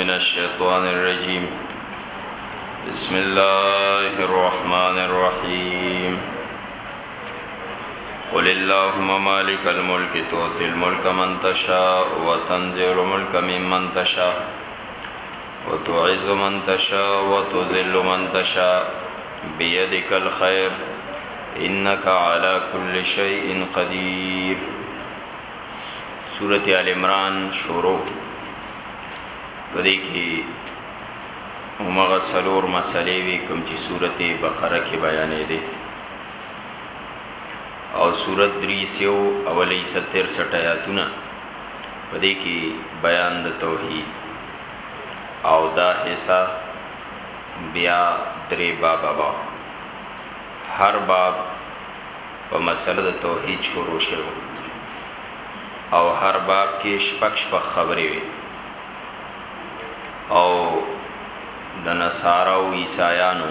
من الشيطان الرجيم بسم الله الرحمن الرحيم قل اللهم مالك الملك تؤتي الملك من تشاء وتنزع الملك ممن تشاء وتعز من تشاء وتذل من تشاء بيدك الخير انك على كل شيء قدير سورت آل عمران شروع پدې کې همغه سلور مسلې وی کوم چې سورت بقره کې بیانې دي او سورت دری سیو اولی ستر سټیاتونه پدې کې بیان د توحید او دا حصہ بیا درې باب باب هر باب په مسله د توحید شروع شوی او هر باب کې شپږ شپږ خبرې وي او د نصارا او عیسایانو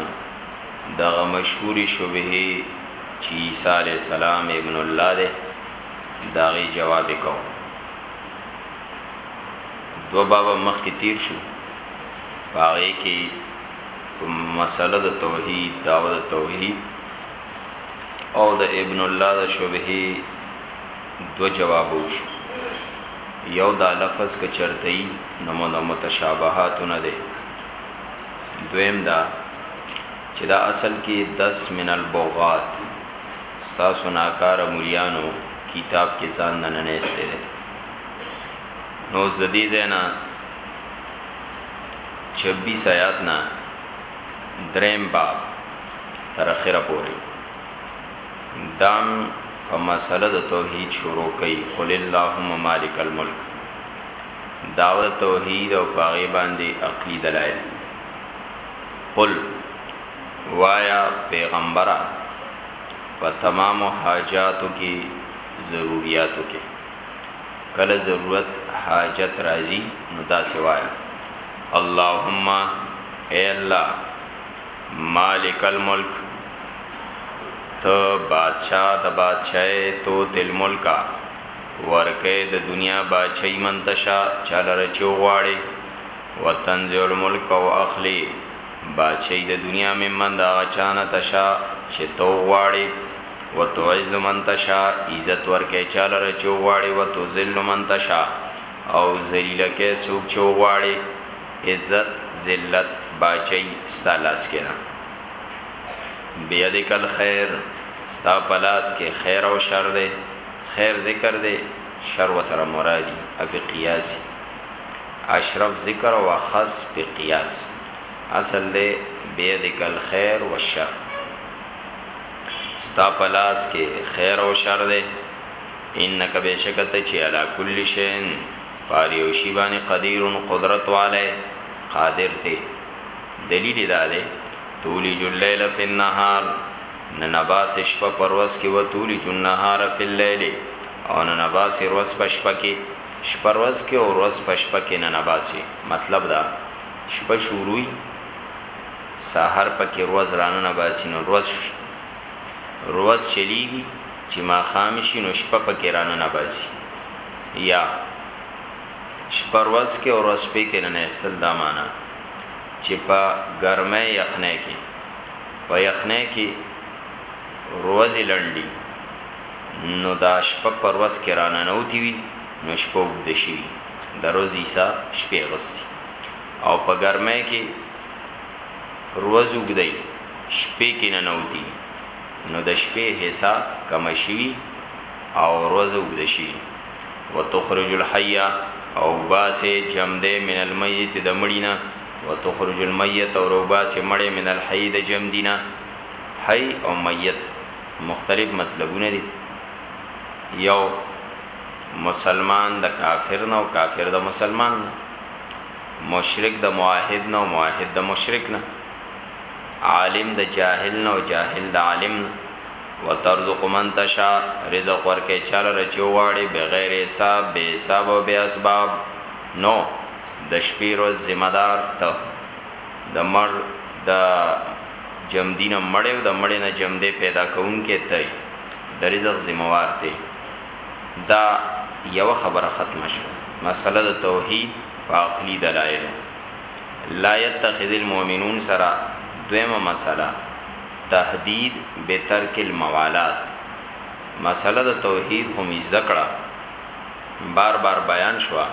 دغه مشهوري شبهه چې عیسی علی السلام ابن الله دی داغي جواب کو دو بابا مخ کې تیر شو پاره کې مسله د توحید داوود توحید او د ابن الله د شبهی دوه جوابه وشو یو دا لفظ که چرته ای نو د متشابهات نه ده دویم دا چې دا اصل کې دس من البغات تاسو ناکار مليانو کتاب کې ځان نه نه استره نو زدي زینا 26 آیات نه دریم باب تر اخره پورې دام په مسله د توحید شروع کوي قل اللهم مالک الملک داوه توحید او پاغي باندې عقلی دلایل قل وایا پیغمبره په تمام حاجاتو کې ضرورتو کې کله ضرورت حاجت راځي نو دا سوایا اللهم اے الله مالک الملک ته بادشاه د بادشاهۍ توت الملک ورکه د دنیا بادشاهی منتشا چالره چې وغواړي وتنزع الملک او اخلي بادشاهی د دنیا ممن دا غچانه تشا چې تو غواړي وتعز من تشا عزت ورکه چالره چې وغواړي وتذل من تشا او ذلیل کې څوک چې وغواړي عزت ذلت باچهی ستا لاس کې ده بیدک الخیر ستا په لاس کې خیر او شر ده خیر ذکر ده شر وسره مرادی اپی قیاسی اشرف ذکر او خاص په قیاس اصل له بیدک الخير والشر ستا پلاس کې خیر او شر ده انک بشکته چې علا کل شین په هر یو شي باندې قدیر قدرت والی، قادر، دی، دلیل یې دا دی، تولج اللیل فی النهار، ننباسې شپه په ورځ کې، وتولج النهار فی اللیل، او ننباسې ورځ په شپه کې، شپه ورځ کې او ورځ په شپه کې ننباسې، مطلب دا، شپه شروع وي، سهار په کې ورځ راننباسي نو ورځ شي، ورځ چلیږي چې ماښام شي نو شپه په کې راننباسي. یا شپه ورځ کې او ورځ شپې کې ننستل دا معنا چې په ګرمه یخنه کې په یخنه کې روز لنډي نو دا شپه پر ورځ کې رانه نوتی وي نو شپه وګد شي د روز عیسی شپې غستی او په ګرمه کې روز وګدای شپې کې نه نوتی نو د شپې حصہ کم شي او ورځ اوږده شي وتخرج الحی او باسې جمدې من المیت د مړي نه وتخرج المیت او روباسې مړی من الحی د جمدي نه حی او میت مختلف مطلبونه دي یو مسلمان د کافر نه او کافر د مسلمان نه مشرک د موحد نه او موحد د مشرک نه عالم د جاهل نه او جاهل د عالم نه وترزق من تشاء، رزق ورکوې چا لره چې وغواړې، بغیر حساب، بې حسابه او بې اسباب، نو د شپې ورځ ذمه دار ته، د مړ د جمدي نه مړی او د مړی نه جمدی پیدا کوونکی ته یې، د رزق ذمه وار ته یې، دا یوه خبره ختمه شوه، مسئله د توحید په عقلي دلایلو، لا یتخذ المؤمنون سره دویمه مسئله، تهدید بترک الموالات مسئله د توحید خو می زده کړه بار بار بیان شوه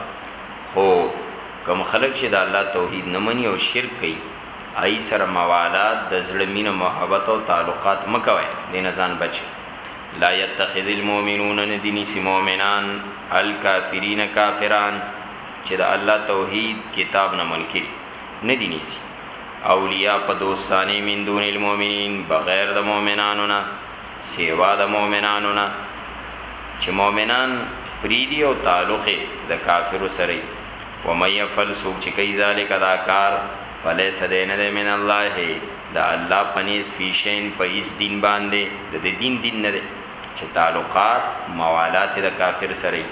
خو کوم خلک چی د الله توحید نه منی او شرک کوي هغوی سره موالات د زړه مینه محبت او تعلقات مه کوی دی نه ځان بچ کړه لا یتخذ المؤمنون نه دی نیسی مؤمنان الکافرین کافران چی د الله توحید کتاب نه منکر نه دي نيسي اولياء په دوستانې من دون المؤمنين بغير د مؤمنانو نه سيوا د مؤمنانو نه چې مؤمنان پريدي او تعلق د کافرو سره و مې يفعل سوک چې کوي ذالک دا کار فليس دی نه دی من الله د الله پنيز فی شين په هیڅ دین باندې د دې دین دین نه دی چې تعلقات موالات د کافر سره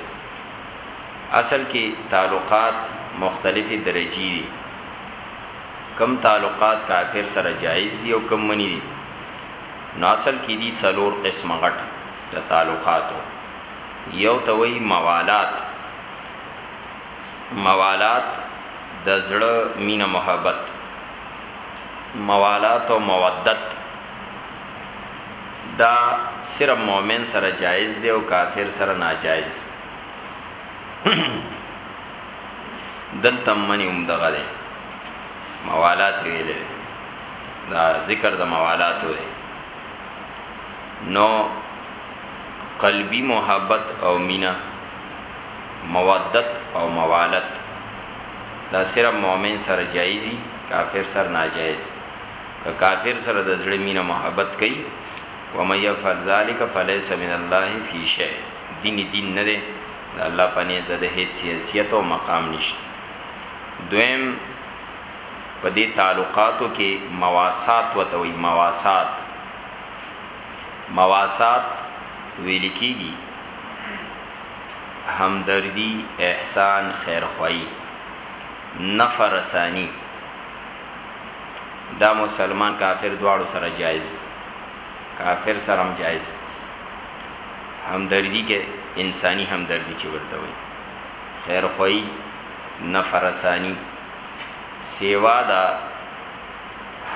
اصل کې تعلقات مختلفې درجي دي کوم تعلقات کافر سره جائز دي او کوم مني دي نو اصل کې دي څلور قسم غټ د تعلقاتو یو ته وایي موالات موالات د زړه مینه محبت موالات او مودت دا صرف مؤمن سره جایز دی او کافر سره ناجایز دلته منی هم دغه دی موالات ویلې دا ذکر د موالات وې نو قلبی محبت او مینا مودت او موالت دا صرف مؤمن سره جایزي کافر سره ناجایز که کافر سره د زړه مینا محبت کوي ومن يفعل ذلك فليس من الله في شيء دین یې دین نه دی، د الله په نزد د هیڅ حیثیت او مقام نشته. دویم، په دې تعلقاتو کې مواسات ورته وایي، مواسات، مواسات ویل کیږي همدردي، احسان، خیرخواهي، نفع رساني، دا مسلمان کافر دواړو سره جایز دي. کافر سره هم جایز همدردی کې انساني همدردی چې ورته وي خیر خوئی نفرسانی سیوا دا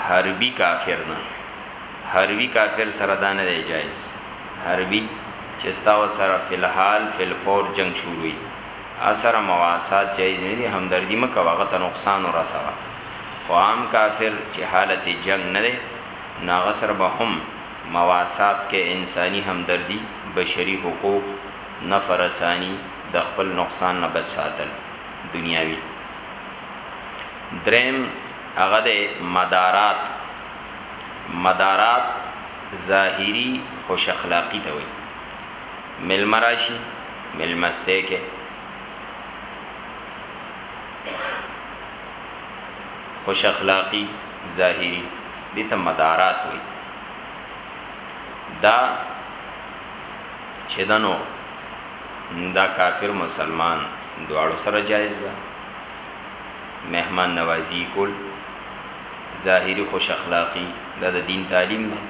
حربی کافر نه حربی کافر سره دا نه دی جایز حربی چې ستاو سره فلحال فلفور جنگ شروعي اثر مواسات جایز نه دي همدردی مکه واغه ته نقصان ورسوه خو عام کافر چې حالت جنگ نه دی نو هغه سره به هم مواسات که انساني همدردي، بشري حقوق، نفع رساني، د خپل نقصان نه بچ ساتل، دنیاوي. دریم هغه دی مدارات، مدارات ظاهري خوش اخلاقي ته وایي، میلمه راشي میلمستې کې، خوش اخلاقی ظاهری دې ته مدارات وي دا چې دنو دا کافر مسلمان دواړو سره جایز ده مهمان نوازی کول ظاهری خوش اخلاقی دا د دین تعلیم ده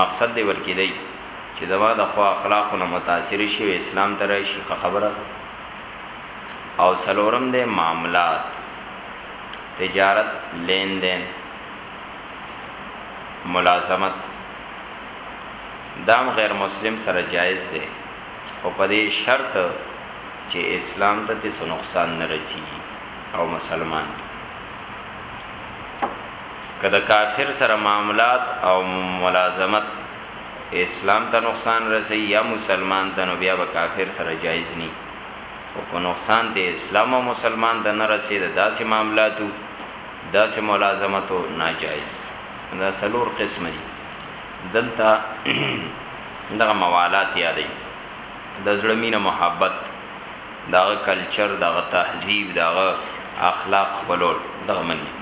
مقصد دی ورکې دی چې زما د خو اخلاقو نه متاثر شي او اسلام ته راشي خبره او سلورم دی معاملات تجارت لین دین ملازمت دام غیر مسلم سره جایز دی خو په دې شرط چې اسلام ته څه نقصان نه رسی او مسلمان کده کافر سره معاملات او ملازمت اسلام ته نقصان رسي یا مسلمان ته نو بیا به کافر سره جایز ني خو که نقصان د اسلام او مسلمان ته نه رسي د داسې معاملاتو داسې ملازمتو ناجایز دا سلور قسم دي دلته دغه موالات یادي د زړه مینه محبت دغه کلچر دغه تهذیب دغه اخلاق خپلول دغه مني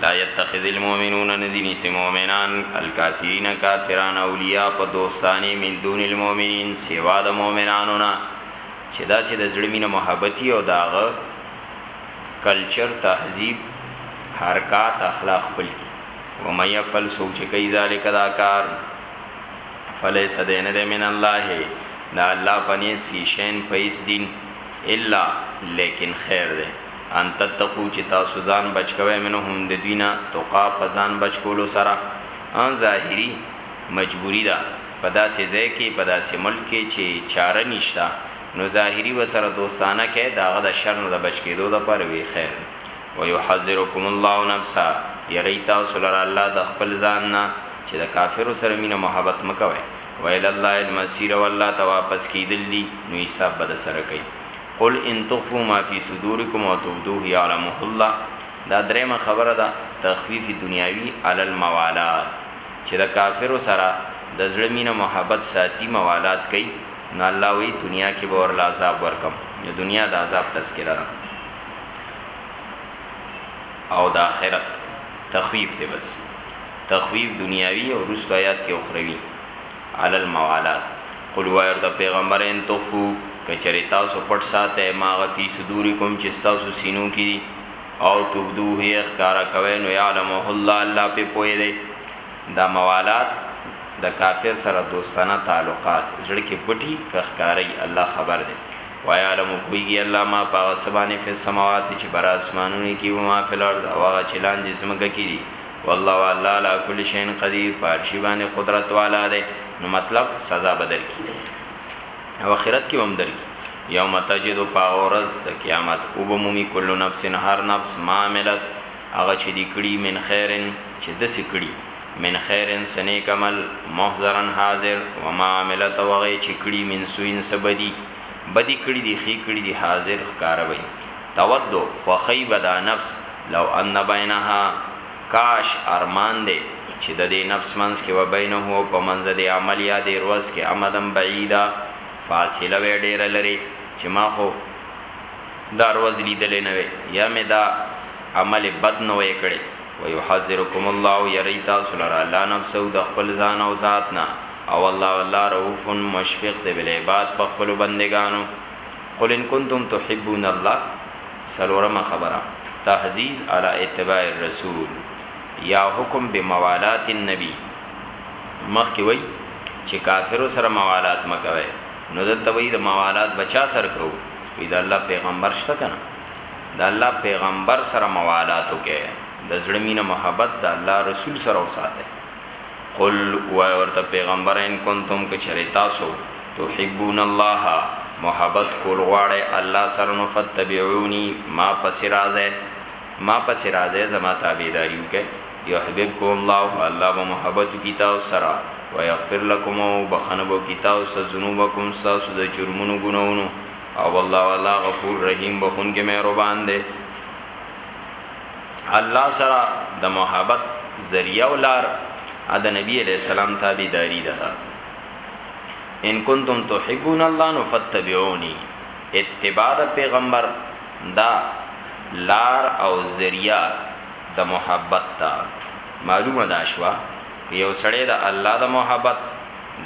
لا يتخذ المؤمنون نه دي نيسي مؤمنان الکافرين کافران اولياء په دوستاني من دون المؤمنين سوا د مؤمنانو نه چي داسي د زړه مينه محبت يي او د هغه کلچر تهذيب حرکات اخلاق خپل کړي ومن يفعل څوک چي کوي ذلک دا کار فليس دی نه دی من الله د الله په نيز في شين په هيڅ دين الا ليکن خير دی ان تتقو چې تاسو ځان بچ کوئ منهم د دوی نه تقا په ځان بچ کولو سره ان ظاهری مجبوری ده په داسې ځای کې په داسې ملک کې چې چاره نشته نو ظاهری وسره دوستانه کې داغه د شر نه د بچ کېدو د پر وی خیر ويحذرکم الله نفسا یری تاسو لره الله د خپل ځان نه چې د کافرو سره مینه محبت مکوئ ویل الله المسیر والله ته واپس کیدل دي نو حساب بد سره کوي قل ان تخفو ما فی صدورکم او تبدوه یعلمه الله دا دریمه خبره ده تخفیف دنیاوی علی الموالات چه د کافرو سره د زړه مینه محبت ساتی موالات کوي نو الله وایی دنیا کی به ورله عذاب ورکم نو دنیا د عذاب تذکره ده او د آخرت تخفیف ده بس تخفیف دنیاوی او وروسته آیات کی اخروی. علی الموالات قل ووایه ورته پیغمبره ان تخفو که چېرې تاسو پټ ساتئ ما هغه فی صدورکم چې ستاسو سینو کې دي او تبدوه یې ښکاره کوئ نو یعلمه الله الله پې پوه دی دا موالات د کافر سره دوستانه تعلقات زړه کې پټي که ښکاره یې الله خبر دی ويعلم پويږي الله ما پاغ سبانه فی السماوات چې بر اسمانونه کې او ما فی الارض او هغه چې لاندې زمګه کې دي والله والله لا کل شین قدیر پارشی باندې قدرت والا دی نو مطلب سزا بدر کی او اخرت کې هم درکی یوم تجد پاورز د قیامت او بمومی کل نفس هر نفس ما عملت هغه چې دی کړي من خیرن چې د سکړي من خیرن سنه کمل محضرن حاضر و ما عملت وغه چې کړي من سوین سبدی بدی کړي دی خې کړي دی حاضر ښکار وي تود خوښۍ به دا نفس لو ان بینها کاش ارمان دی چې د دې نفس منځ کې و بینه او په منځ د دې عمل یا دې روځ کې امدا بعیدا فاصله وی ډیره لرې چې ما خو دا روځ لیدلې نه وی یا مې دا عمل بد نه وی کړی ويحذرکم الله یری تاسو لره الله نفسه د خپل ځان او ذات نه او الله الله رؤوف مشفق دی بل عباد په خپل بندگانو قل ان کنتم تحبون الله څلورمه خبره تحزیز علی اتباع الرسول یا حکم بموالات النبی مخ کی وای چې کافر سره موالات مکوي نو دلته وای د موالات بچا سر کو وی د الله پیغمبر شته کنه د الله پیغمبر سره موالات وکي د زړه مینه محبت د الله رسول سره وساته قل وای ورته پیغمبر ان کنتم کچری تاسو تحبون الله محبت کول غواړی الله سره نو فتبعونی ما پس رازه ما پس رازه زما تابعداریو که یحببکم الله الله به محبت کی تاسو سره ويغفر لكم او بخنبو کی تاسو سره ذنوبکم تاسو د جرمونو ګناونو او الله والا غفور رحیم بخون کې مهربان دی الله سره د محبت ذریعہ او لار د نبی علیہ السلام تابعداري ده ان کنتم تحبون الله نو فتبعوني اتباع د پیغمبر دا لار او ذریعہ د محبت تا معلومه دا شوا که یو سړی د الله د محبت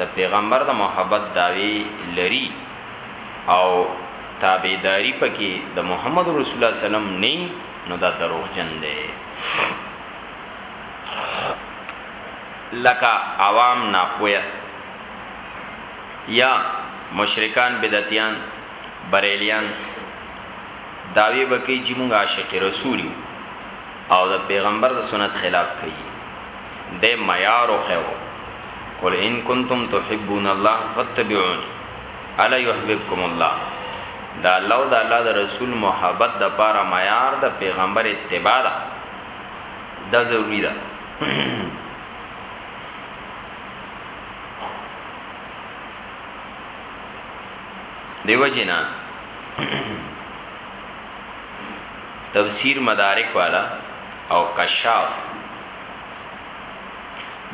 د پیغمبر د محبت داوی لري او تابعداري پکې د محمد رسول الله سلام نه نو دا دروغجن دی لکه عوام ناپویا یا مشرکان بدعتیان بریلیان داوی بکی چې موږ عاشق رسول او د پیغمبر د سنت خلاف کوي د معیار خو قل ان کنتم تحبون الله فاتبعوني الا يحببکم الله د الله او د الله د رسول محبت د پاره معیار د پیغمبر اتباع ده دا ضروری ده دیو جنا تفسیر مدارک والا او کشاف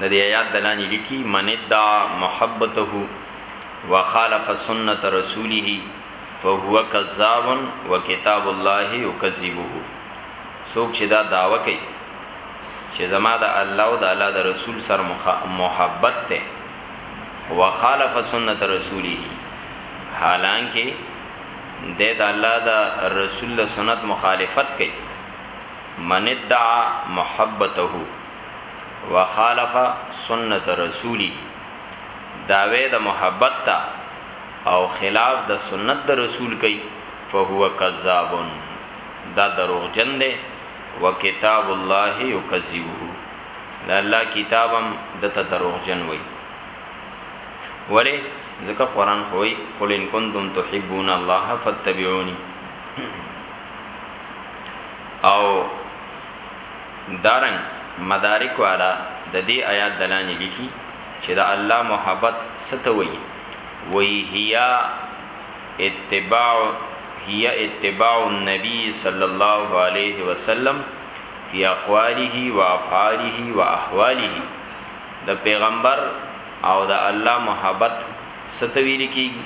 د دې آیات دلانی لیکي من دا محبته وخالف سنة رسوله فهو کذاب وکتاب الله یکذبه څوک چې دا دعوه کوي چې زما د الله او د الله د رسول سره محبت ته وخالف سنة رسوله حالانکه د د الله د رسول له سنت مخالفت کوي من ادعا محبته وخالف سنت رسولي دعوی د محبت ته او خلاف د سنت د رسول کوي فهو کذاب دا دروغجن دی وکتاب الله یکذبه د الله کتاب هم د ته دروغجن وي ولی ځکه قران خوې قل ان کنتم تحبون الله فاتبعوني او همدارنګ مدارک والا د دې آیات د لاندې لیکي چې د الله محبت څه ته وایي؟ وایي، هي اتباع هي اتباع النبي صلی الله علیه وسلم فی اقواله و افعاله و احواله د پیغمبر او د الله محبت څه ته ویل کیږي؟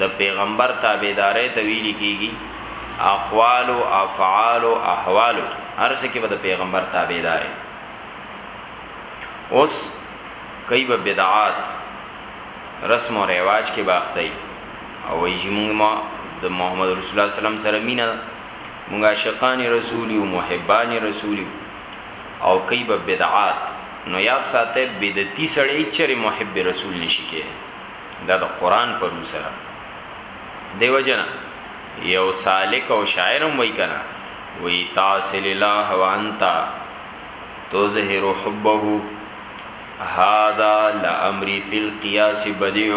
د پیغمبر تابعدارۍ ته ویل کیږي، اقوال او افعال او احوالو کې هر څه کې به د پیغمبر تابعداري اوس کوي به بدعات رسم او رواج کې باخته وي او وایي چې موږ ما د محمد رسول الله سلام سره مینه موږ عاشقان رسول یو محبان رسول یو او کوي به بدعات نو یاد ساته بدعتي سړی چرې محب رسول نشي کیدی دا د قران په روح سره دی وجنه یو سالک او شاعر هم وای کنه وی تاسل الله وانت تظهر حبه هذا لامری فی القیاس بدیع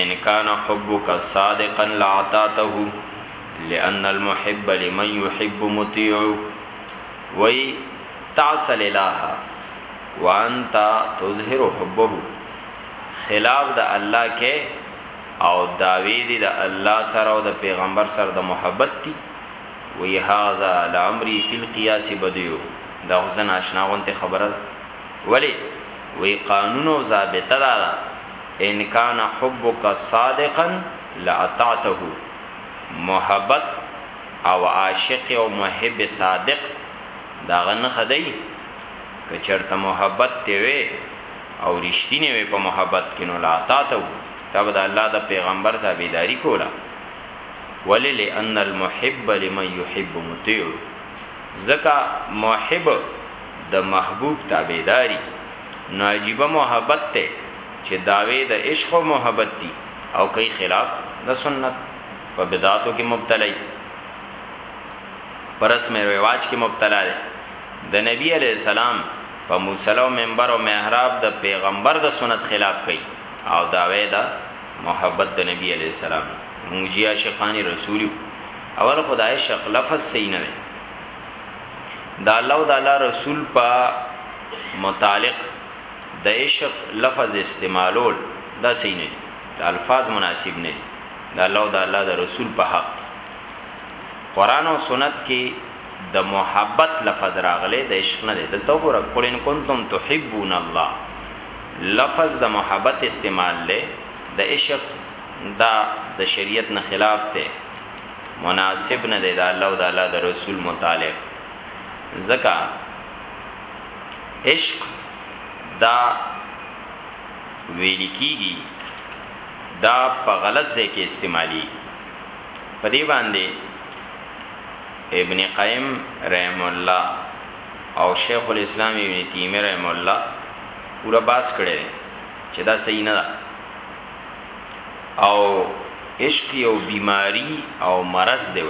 ان کان حبک صادقا لعطاته لان المحب لمن يحب مطيع وای تعسل الہ وانت تظهر حبه خلاف د الله کې او داوی دی د الله سره او د پیغمبر سره د محبت دی وی هاذا الامری فی القیاس بدیو دا غزن آشنا غونته خبره ولی وی قانون او ضابطه دا, دا ان کان حبک صادقا لاطعته محبت او عاشق او محب صادق د هغه نښه دی که چرته محبت ته وي او رښتینی وي په محبت کې نو لاتا ته وو تب د الله د پیغمبر تابعداري کوله ولی لئن المحب لمن يحب مطيع زکا محب د محبوب تابعداري نو عجیب محبت ته چې داوی د عشق او محبت دي او کوي خلاف د سنت په بدعتو کې مبتلا دي پرس مې رواج کې مبتلا دي د نبی علی السلام په مصلو منبر او محراب د پیغمبر د سنت خلاف کوي او داوی دا محبت د نبی علی السلام موجیا شقانی رسول اول خدای شق لفظ صحیح نه دی دا الله او د الله رسول په متعلق د عشق لفظ استعمالول دا صحیح نه دی دا الفاظ مناسب نه دي د الله او د الله د رسول په حق دي قران او سنت کې د محبت لفظ راغله د عشق نه دی دلته وګوره قل ان کنتم تحبون الله لفظ د محبت استعمال له د عشق دا د شریعت نه خلاف دی مناسب نه دی د الله او د الله د رسول متعلق زکا عشق دا ویل کیږي دا په غلط ځای کې استعمالي په دې باندې ابن قیم رحم الله او شیخ الاسلام ابن تیمیه رحم الله پورا باس کړي چې دا صحیح نه ده او عشق یو بیماری او مرض دی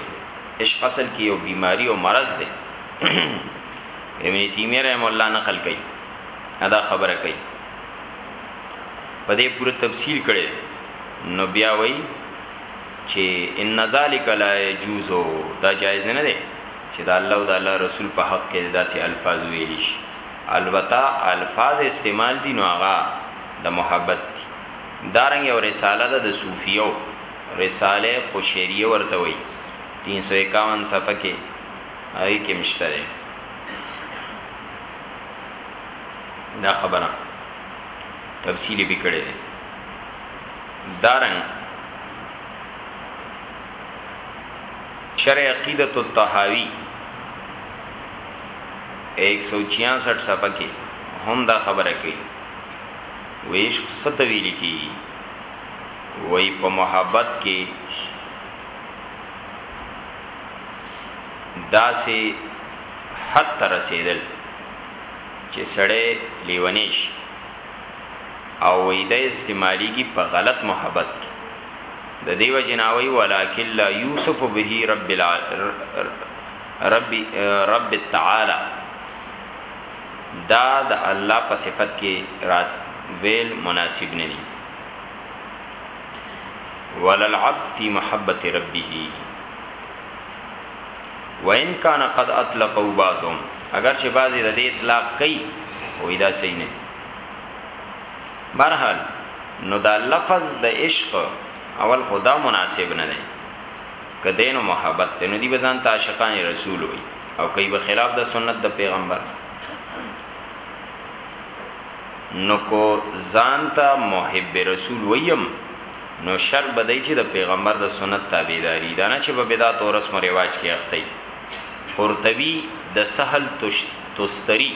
عشق اصل کې یو بیماری او مرض دی ابن تیمیه رحم الله نقل کوي ادا خبره کوي په دې پوره تفصیل کړي نو بیا وای چې ان ذالک لا یجوز دا جایز نه دی چې دا الله او دا الله رسول په حق کې داسې الفاظ ویل شي البته الفاظ استعمال دي نو هغه د محبت دي دارنګ یو رساله ده د صوفیو رساله قشیریه ورته وای 351 صفحه کې آی کې مشته دا خبره تفصیلی به کړی دی دارنګ شرع عقیدت الطحاوی 166 صفحه کې هم دا خبره کوي ویشق ستوی لیکي وای په محبت کې داسې حد ته رسیدل چې سړی لیونی شي او ویده استعمالیږي په غلط محبت کې د دې وجناوي ولکن لا یوسف به رب الع... رب رب تعالی دا د الله په صفت کې رات ویل مناسب نه دي وللعبد فی محبت ربه وان کان قد اطلقوا بعضهم اگر چې بعضی د دې اطلاق کوي وې دا صحیح نه برحال نو دا لفظ د عشق اول خدا مناسب نه دی کدین او محبت ته نو دی بزان ته عاشقان رسول وي او کوي به خلاف د سنت د پیغمبر نو کو ځان ته محب رسول ویم نو شرط به دی چی د پیغمبر د سنت تابعداری وی دا نه چی په بدعت او رسم و رواج کی اخته وی قرطبی د سهل تستری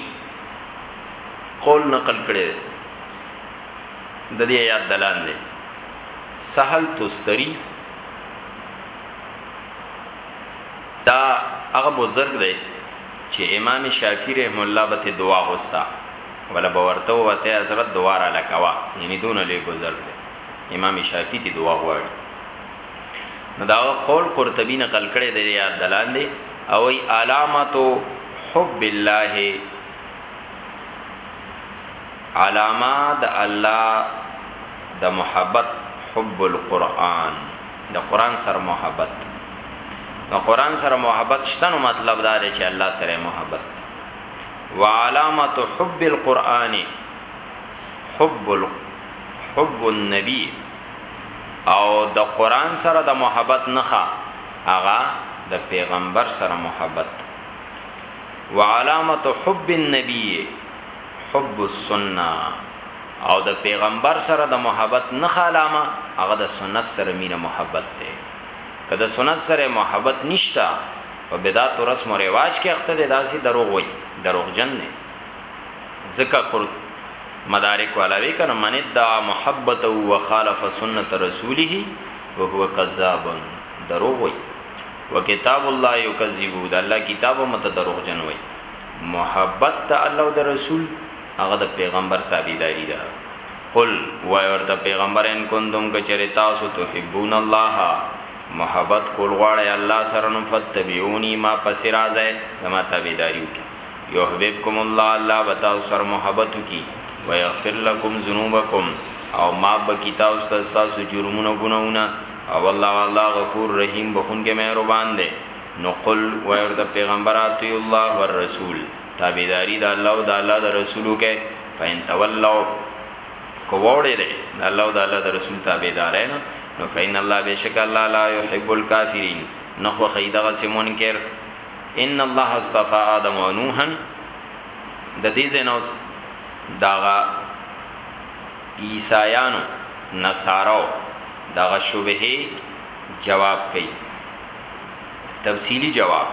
قول نقل کړی دی د دې آیات دلان دی سهل تستری دا هغه بزرګ دی چې امام شافعی رحم الله به دعا غوستا ولا باورته وته حضرت دعا را لکوا یعنی دون له بزرګ دی امام شافعی تی دعا غواړي نو دا قول قرطبی نقل کړي دی یاد دلان دی او ای علامت حب الله علامه د الله د محبت حب القرآن د قرآن سره محبت نو قرآن سره محبت شتنو مطلب دا دی چې الله سره محبت وعلامت حب القرآن حب القرآن حب النبی او د قران سره د محبت نخا اغا د پیغمبر سره محبت وعلامه حب النبی حب السنه او د پیغمبر سره د محبت نه خالامه هغه د سنت سره مینه محبت ده که د سنت سره محبت نشتا او بدعت رسم او رواج کې اخته دي داسي دروغ وي دروغجن نه ځکه قرط مدارک والاوی کنه من دا محبت او خالف سنت رسوله وهو کذاب دروغ وي وکتاب الله یکذبو دا الله کتاب مت دروغ جن وي محبت ته الله او د رسول هغه د پیغمبر تابعداري ده قل وای ورته پیغمبر ان کوندم کچری تاسو تحبون الله محبت کول غواړی الله سره نو فتبعونی ما پس راځه زما تابعداریو کی یحببکم الله الله به تاسو سره محبت وکړي، ویغفر لکم ذنوبکم او معاف به کړي تاسو ته ستاسو جرمونه ګناهونه، او الله الله غفور رحیم بخښونکی مهربان دی، نو قل وایه ورته پیغمبره اطیعوا الله والرسول تابعداري د الله او د الله د رسول وکړئ، فان تولوا که واوړېدئ د الله او د الله د رسول تابعدارۍ نه نو فان الله بېشکه الله لا یحب الکافرین نه خوښوي دغسې منکر. ان الله اصطفى آدم و نوحا د دې زینوس داغه عیسایانو نصارو داغه شوبه جواب کوي تفصیلی جواب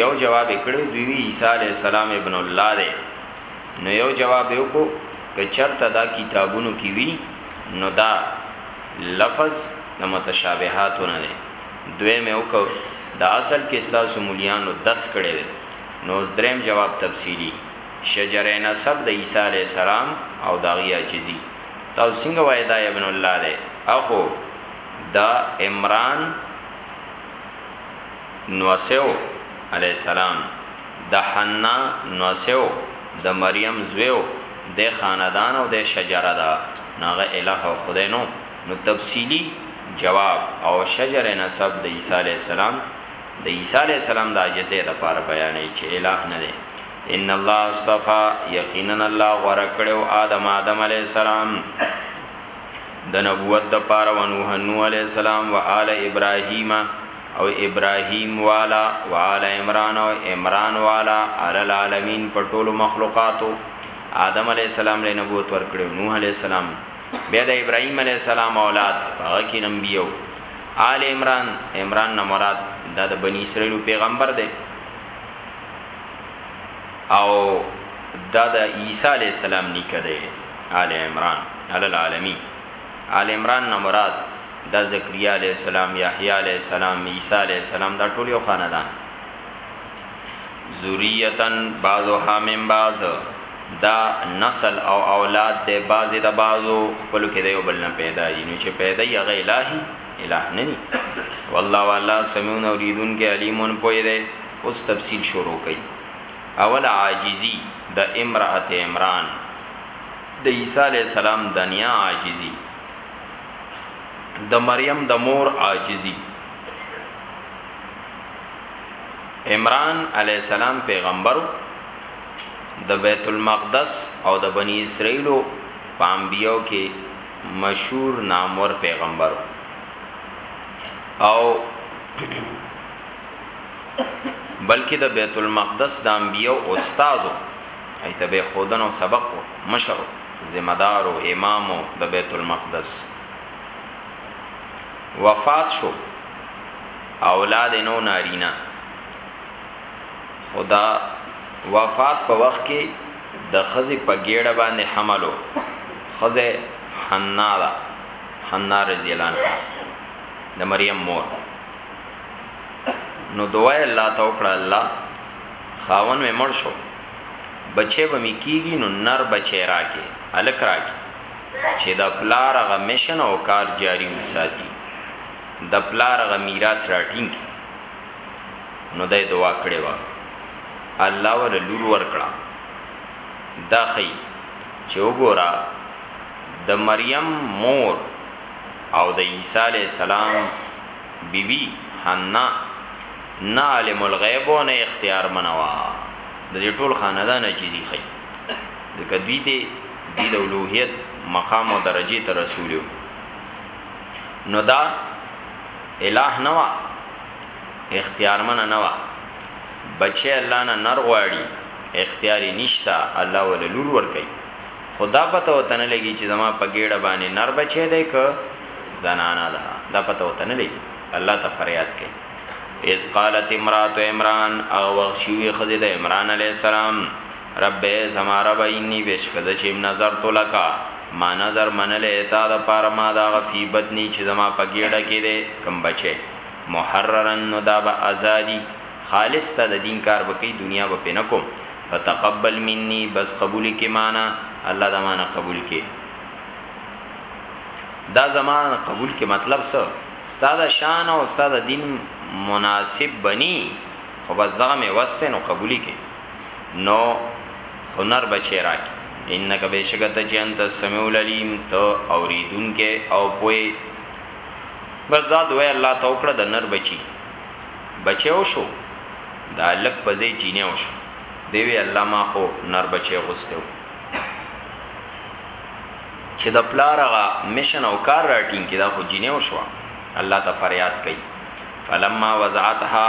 یو جواب کړو دوی وی عیسی علی السلام ابن الله دی نو یو جواب یو کو که چرته دا کتابونو کې وی نو دا لفظ د متشابهاتونه دی دوې مې وکړ دا اصل کې ستاسو مولیانو دس کړی دی نو اوس دریم جواب تفصیلی شجره نسب د عیسی علی السلام او داغي عاجزی تاسو څنګه وای دا ابن الله دی اخو دا عمران نوسیو علی السلام د حنا نوسیو د مریم زویو د خاندان او د شجره دا ناغه الہ خدای نو نو تفصیلی جواب او شجر نسب د عیسی علیه السلام د عیسی علیه السلام د عاجزه د پاره بیانې چې الہ نه دی ان الله اصطفى یقینا الله غره کړو آدم آدم علی السلام د نبوت د پاره و نوح نوح علی السلام و آل ابراهیم او ابراهیم والا و آل عمران او عمران والا آل العالمین په ټولو مخلوقاتو آدم علی السلام له نبوت ورکړو نوح علی السلام بیا د ابراهیم علی السلام اولاد هغه کې نبیو آل عمران عمران نه مراد دا د بنی اسرائیل پیغمبر دی او دا د عیسی علی السلام نیکه دی آل عمران علی العالمین آل عمران نه مراد دا زکریا علی السلام یحیی علی السلام عیسی علی السلام دا ټول یو خاندان ذریتن بعضو حامم بعض دا نسل او اولاد د بعضی د بعضو خپل کې د یو بل نه پیدا دي نو چې پیدا یې غي الہی الہ نه دي والله والله سمون اوریدون کې علیمون پوی دی اوس تفصیل شروع کړي اول عاجزی د امرأت عمران د عیسی علی السلام دنیا عاجزی د مریم د مور عاجزی عمران علی السلام پیغمبر د بیت المقدس او د بنی اسرائیلو پامبیو کې مشهور نامور پیغمبر او بلکې د بیت المقدس د انبیو استادو ایت به خودن او سبق و مشر ذمہ دار او امام د بیت المقدس وفات شو اولاد نو نارینه خدا وفات په وخت کې د خزي په ګېړه باندې حملو خزه حنا دا حنا رضی الله عنها د مریم مور نو دعای الله ته وکړه الله خاون مې مړ شو بچي به مې کیږي نو نر بچي راکې الک راکې چې دا پلار غ مشن او کار جاری وساتي د پلار غ میراث راټینګ کی نو دای دعا کړی و الله ول لور ورکړه دا خی چې وګورا د مریم مور او د عیسی علی السلام بیبي بی حنا نه عالم الغیب او نه اختیار منوا د دې ټول خاندان چیزی خی د کدوی ته د اولوهیت مقام او درجه ته رسولیو نو دا الٰه نه وه اختیارمنه نه وه بچی الله نه نر غواړي اختیار یې نشته الله ول لور ور کوي خدا پته وته نه لګي چې زما په ګېډه باندې نر بچی دی که زنانا ده دا پته وته نه لګي الله ته فریاد کوي اس قالت امرات عمران او وغشوی خزید عمران علی السلام رب اې زما رب انی بېشکه زه چې نذرت لک ما نذر منلی تا د پاره ما د هغه فی بطنی چې زما په ګېډه کې دی کوم بچی محررا نو دا به ازادي خالص ستا د دین کار به کوي دنیا به پې نه کوم فتقبل مني بس قبول کې معنا الله دا معنا قبول کې دا زمان قبول کې مطلب څه استاد شان او استاد دین مناسب بني خو بس دغه مې وسته نو قبولي کې نو هنر بچی راکی انک بیشک ته چې انت السمیع العلیم ته اوریدونکې او پوی بس دا دوی الله ته وکړه د نر بچی بچی او شو دا لک پځې جینې او شو دی وی الله ما خو نر بچی غوستو چې د پلارغه مشن او کار راټینګ کړه خو جینې او شو الله ته فریاد کړي فلما وزعتها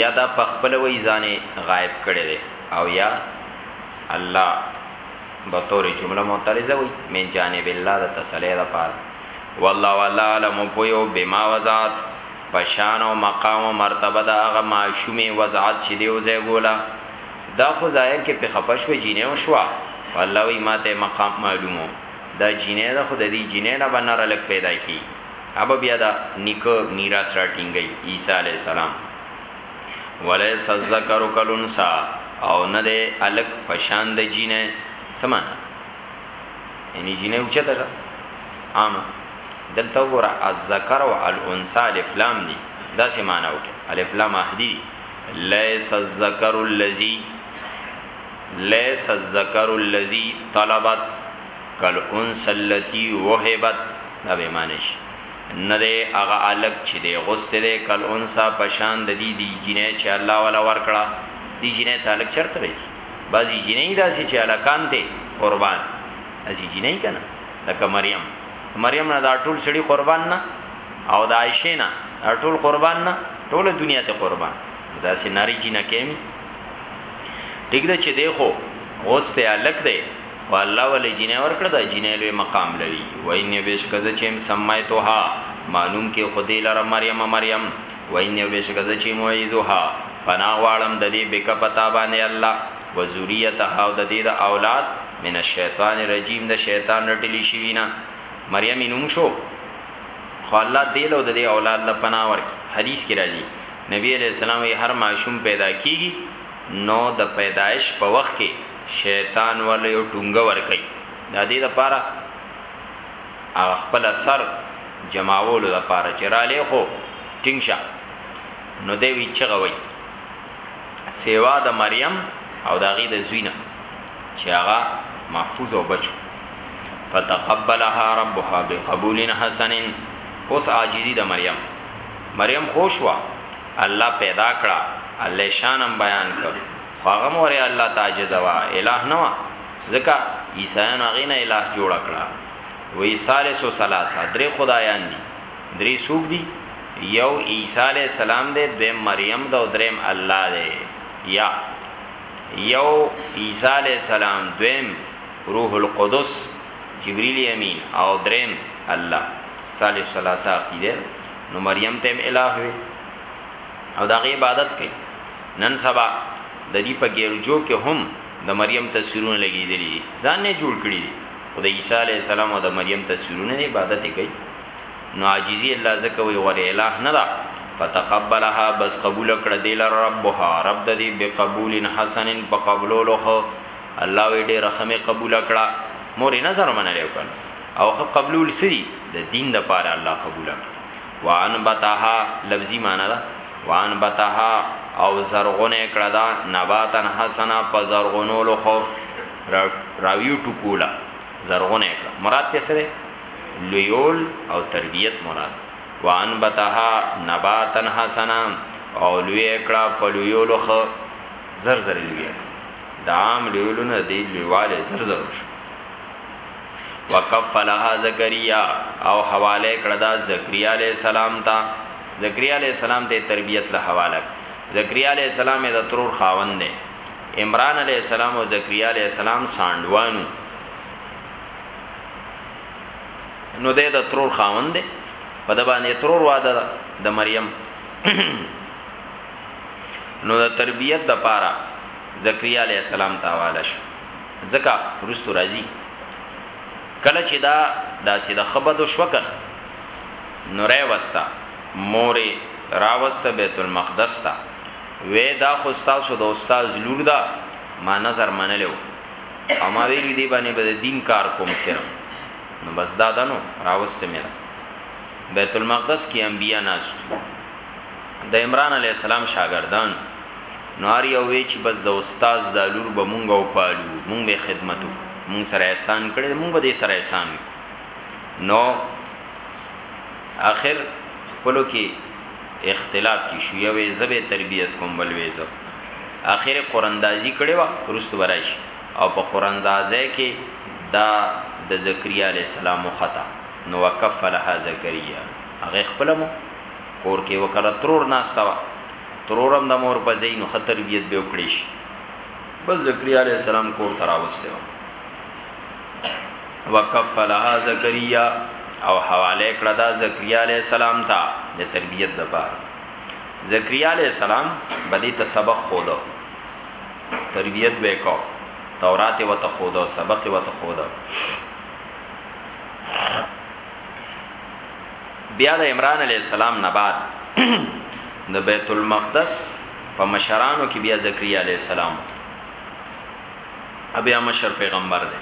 یا دا په خپله وایي ځان یې غایب کړی دی او یا الله بطور جمله معترضه وي من جانب الله د تسلی د پاره والله والله علم پویو بما وزات پشان او مقام او مرتبه د هغه معشومه وزعت چې دیو زه ګولا دا خو ظاهر کې په خپش و جینې او شوا والله وی ماته مقام معلومو دا جینې دا خو د دې جینې نه بنره لک پیدا کی هغه بیا دا نیکه میراث را ټینګي عیسی علی السلام ولیس الذکر کلنسا او نه ده الک پشان د جینه سمانا یعنی جینه اوچته ده عام دلته ور الذکر او الانسا الف لام دي دا سمانا وکي الف لام احدی لیس الذکر الذی لیس الذکر الذی طلبت کل انس اللتی وهبت دا به مانش نه دی هغه الک چې دی غست دی کل انسا پشان د دې دی جنې چې الله ولا ورکړه دی جنې تعلق چرته رہی بعضی جنې دا چې الکان ته قربان اسی جنې کنه لکه مریم مریم نه دا ټول سړي قربان نه او د عائشه نه ټول قربان نه ټول دنیا ته قربان دا سيناري جنہ کېم ټیک ده چې دیکھو اوس ته الک دی و الله ول جنې ورکړه دا جنې لوی مقام لري و ان بشکز چې هم سمایتوها مانوم کې خدای لره مریم مریم و ان بشکز چې معیذها پنا غواړم د دې بک پتا باندې الله و ذریتها او د دې د اولاد من الشیطان الرجیم د شیطان رټلی شي وینا مریم نوم شو خو الله دې له د دې اولاد له پنا ورک حدیث کې راځي نبی علیہ السلام هر معشوم پیدا کیږي نو د پیدایش په وخت کې شیطان ول یو ټونګه ورکي دا دې د پاره هغه خپل سر جماولو د پاره چې را لې خو ټینګ شه نو دی وی چغوي سیوا د مریم او د غي د زوینه چې هغه محفوظ او بچو فتقبلها ربها بقبول حسن اوس عاجزی د مریم مریم خوش وا الله پیدا کړه الله شانم بیان کړ خو هغه مور یې الله ته عاجزه وه، اله نه وه، ځکه عیسایانو هغې نه اله جوړه کړه، وایي ثالث ثلاثه، درې خدایان دي، درې څوک دي؟ یو عیسی علیه السلام دی، دویم مریم ده او دریم الله دی، یا یو عیسی علیه السلام، دویم روح القدس، جبریل امین او دریم الله، ثالث ثلاثه عقیده نو مریم ته هم اله وي او د هغې عبادت کوي، نن سبا د دي په ګيرجو کې هم د مريم تصويرونه لګيدلي دي ځان نه جوړ کړی دي خو د عيسی عليه السلام او د مريم تصويرونه نه عبادت کوي نو عاجزي الله زکه وي غره الہ نه ده فتقبلها بس قبول کړ دی لر ربها رب د دې بقبول حسن په قبولولو خو الله وی ډېر رحمه قبول کړه مور نظر منلې وکړ او خو قبول سری د دین د پاره الله قبول کړ وانبتها لفظی معنی ده وانبتها او زرغونه کړه دا نباتن حسنا په زرغونولو خو راویو ټکولا زرغونه کړه مراد ته سره لیول او تربیت مراد وانبتها نباتن حسنا او لوی کړه په لیولو خو زر زر لوی دا عام لیولونه دی لیواله زر زر شو وکفلها زکریا او حواله کړه دا زکریا علی السلام ته زکریا علی السلام ته تربیت له حواله زکریا علی السلام د ترور خاوند دی عمران علی السلام او زکریا علی السلام ساندوانو نو د د ترور خاوند دی په د باندې ترور واده د مریم نو د تربیت د پاره زکریا علی السلام ته حواله شو ځکه رستو راځي کله چې دا داسې د خبدو شوکن نوره وستا مورې راوسته بیت المقدس ته وې دا خو تاسو د استاد لور ده ما نظر منلو او ما ویلي دی باندې به دین کار کوم سره نو بس دا دنو راوسته مې بیت المقدس کې انبیا ناس د عمران علیه السلام شاګردان نو هر یو وی چې بس د استاد د لور به مونږ او پالو مونږ به خدمتو مونږ سره احسان کړي مونږ به دې سره احسان نو اخر خپلو کې اختلاف کې شو یو زبې تربیت کوم بل ویزه اخر قراندازي کړي وا رست ورایش او په قراندازه کې دا د زکریا علی السلام خطا نو وکفلها زکریا هغه خپلمو کور کې وکړه ترور ناستا وا ترورم د مور په زین خو تربیت به وکړي شي بس زکریا علی السلام کور تراوسته و وکفلها زکریا او حواله کړه دا زکریا علی السلام ته د تربیت د بار زکریا علی السلام بدی ته سبق خودو تربیت وکاو تورات و ته خودو سبق و ته خودو بیا د عمران علی السلام نه بعد د بیت المقدس په مشرانو کې بیا زکریا علی السلام بیا مشر پیغمبر دی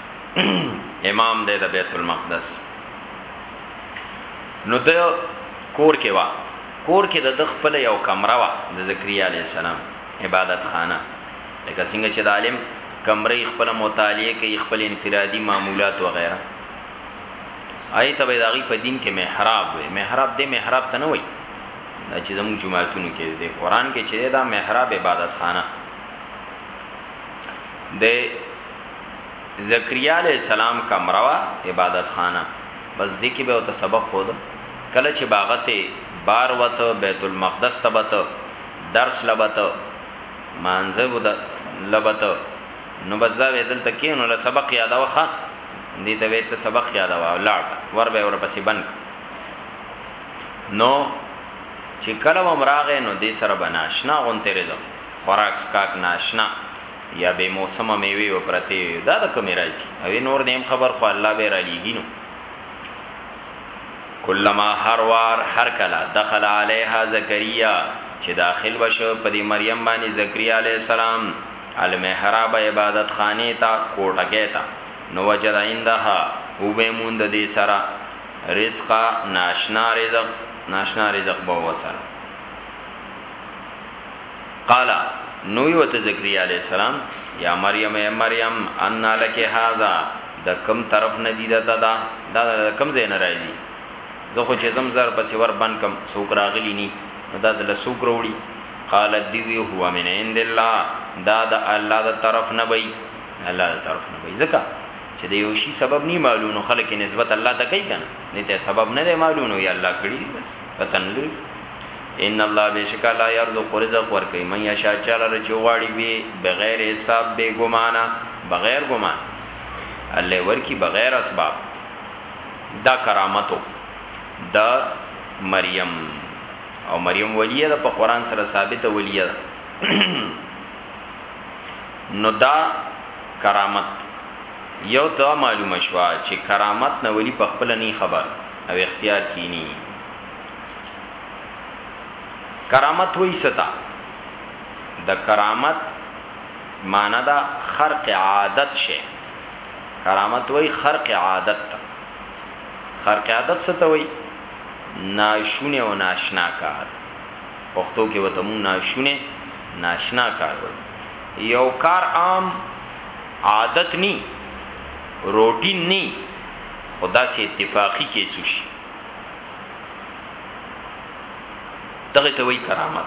امام دی د بیت المقدس نو د کور کې وا کور کې د خپل یو کمره وا د زکریا علی السلام عبادت خانه لکه څنګه چې د عالم کمرې خپل مطالعه کوي خپل انفرادي معمولات وغیرہ هغه ته به د هغوی په دین کې محراب وي محراب دې محراب ته نه وایي دا چې زموږ جماعتونو کې دی قران کې چې دا محراب عبادت خانه د زکریا علی السلام کمره وا عبادت خانه بس دې کې به او سبق خود کله چې باغته بار وته بیت المقدس تبته درس لبته مانزه لبته نو بس دا ویدل تکینو له سبق یادوخه دی ته وې ته سبق یاد وا لاړ ور به ور پسې بنک نو چې کله ومراغه نو دې سره بناشنا غونته رزم خوراک سکاک ناشنا یا به موسم میوي او پرتی دا د کوم راځي او نور دیم خبر خو الله به را لېږي نو کلمہ هر وار هر کلا دخل علیها زکریا چې داخل بشه په دې مریم باندې زکریا علی السلام المحراب عبادت خانې ته، کوټګۍ ته، نو وجد عندها، وبه موند ددې سره، رزقا ناشنا رزق، ناشنا رزق به وه سره. قالا، نو وی ورته ذکریا علیه السلام، یا مریم ای مریم انا لک هذا، د کوم طرف نه دی درته دا، دا د کوم ځای نه راځي؟ زه خو چې زم زر پسې ور بند کم سوک راغلی نی نو دا دله سوک روړی قالت دی وی هو من عند الله دا د الله د طرف نه بی الله د طرف نه بی زکه چې د یو شی سبب نی معلوم نو خلک نسبت الله ته کوي کنه نه ته سبب نه دی معلوم نو یا الله کړی دی بس پتن لوی ان الله بشک لا يرزق رزق ور کوي من یشا چاله رچ غواړي به بغیر حساب به ګمانه بغیر ګمان الله ورکی بغیر اسباب دا کرامت وو د مریم او مریم ولیه ده په قران سره ثابته ولیه ده نو دا کرامت یو ته معلومه شوه چې کرامت نه ولی په خپل نه خبر او اختیار کینی کرامت وې ستا د کرامت معنی دا خرق عادت شه کرامت وای خرق عادت ته خرق عادت څه ته وای ناشونه او ناشنا کار پښتو کې وته مون ناشونه ناشنا کار وای یو کار عام عادت نی روټین نی خدا سي اتفاقی کې سوشي دغه ته وای کرامت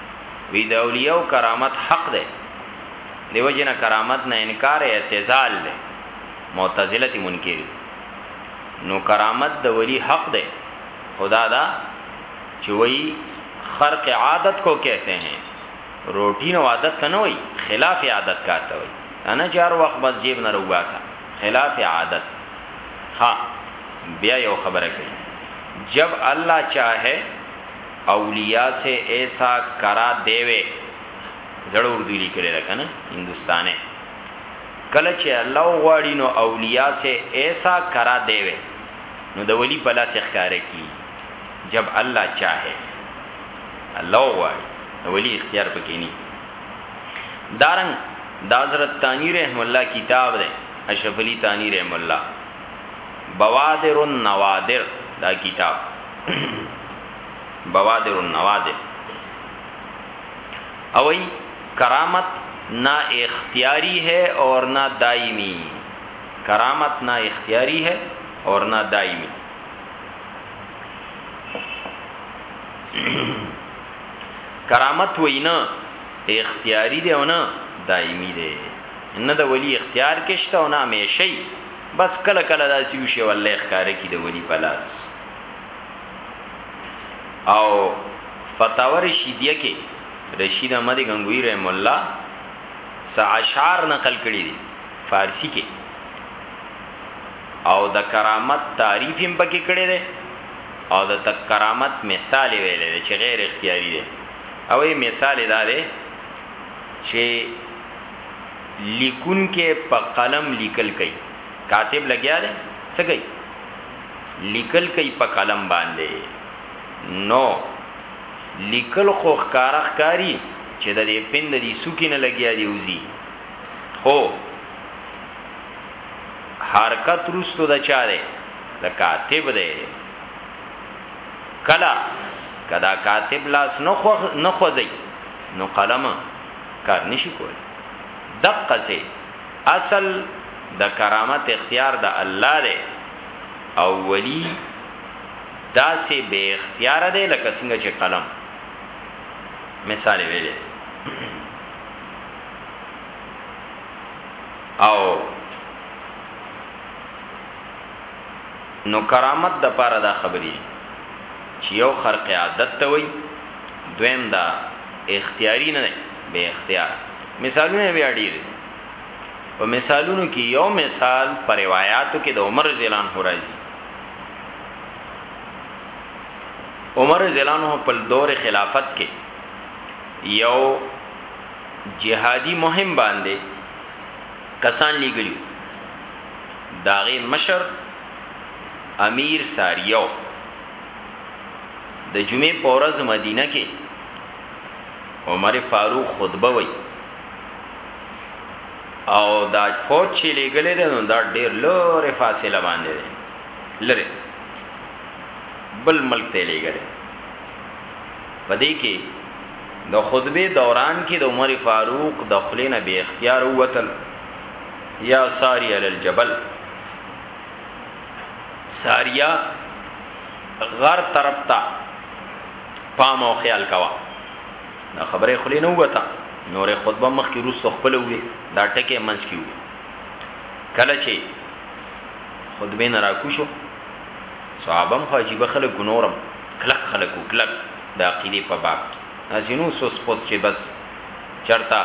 وی د اولیاء او کرامت حق ده دی وجنه کرامت نه انکار اعتزال ده معتزله تی منکر نو کرامت د ولی حق ده خدا دا چې وی خرق عادت کو کہتے ہیں روټین او عادت ته نه وای خلاف عادت کار ته وای انا چار وخت بس جیب نه روباسا خلاف عادت ها بیا یو خبره کوي جب الله چاهه اولیاء سے ایسا کرا دیوے زړه اردو لیکلې ده کنه هندوستانه کله چې الله وغواړي نو اولیاء سے ایسا کرا دیوے نو د ولی په لاس ښکارا کی جب الله چاهه الله وغواړي ولی اختیار پکې نه دارنګ د حضرت تانی رحم الله کتاب ده اشرف علی تانی رحم الله بوادر النوادر دا کتاب بوادر النوادر او ای کرامت نہ اختیاری ہے اور نہ دائمی کرامت نہ اختیاری ہے اور نہ دائمی کرامت وینا اختیاری دی او نه دایمی دی نه د ولی اختیار کشته او نه همیشئ بس کله کله داسې وشي والله ښکارې کی د ولی پلاس او فتاوی رشیدیه کې رشید احمد غنگوی رحم الله سعشار نقل کړی دی فارسی کې او د کرامت تعریف هم پکې کړی دی او د تک کرامت مثال ویل دی چې غیر اختیاري دی او یې مثال دا دی چې لیکون کې په قلم لیکل کوي کاتب لګیا دی څه کوي لیکل کوي په قلم باندې نو لیکل خو ښکارا ښکاری چې د دې پند دي سوکی نه لګیا دی وزي خو حرکت رستو د چا دی د کاتب دی کلا کدا کاتب لاس نه خوځي نو قلم کار نشي کول دقه سي اصل د کرامت اختیار د الله دی او ولی داسې بې اختیاره دی لکه څنګه چې قلم مثال ویلې او نو کرامت د پاره دا خبرې چې یو خرق عادت ته وي دویم دا اختیاري نه دی بې اختیار مثالونه بیا ډیر دي په مثالونو کې یو مثال پر روایتو کې د عمر زیلان هو راځي عمر زیلان هو په دور خلافت کې یو جهادي مهم باندې کسان لګلیو داغه مشر امیر ساریو د جمعې په ورځ مدینه کې عمر فاروق خطبه وای او دا فوج چې لګلې ده نو دا ډېر لورې فاصله باندې ده لره بل ملک ته لګلې پدې کې د خطبه دوران کې د عمر فاروق د خلینو به اختیار وتل یا ساری علی الجبل ساریا غر طرف ته پام او خیال کوا دا خبره خلی نه وته نورې خطبه مخ کې روس خپل وې دا ټکه منځ کې وې کله چې خطبه نه راکوشو صحابم خو عجیب خلک ګنورم کلک خلک کلک د عقیده په باب کې ازینو سوس پوس چې بس چرتا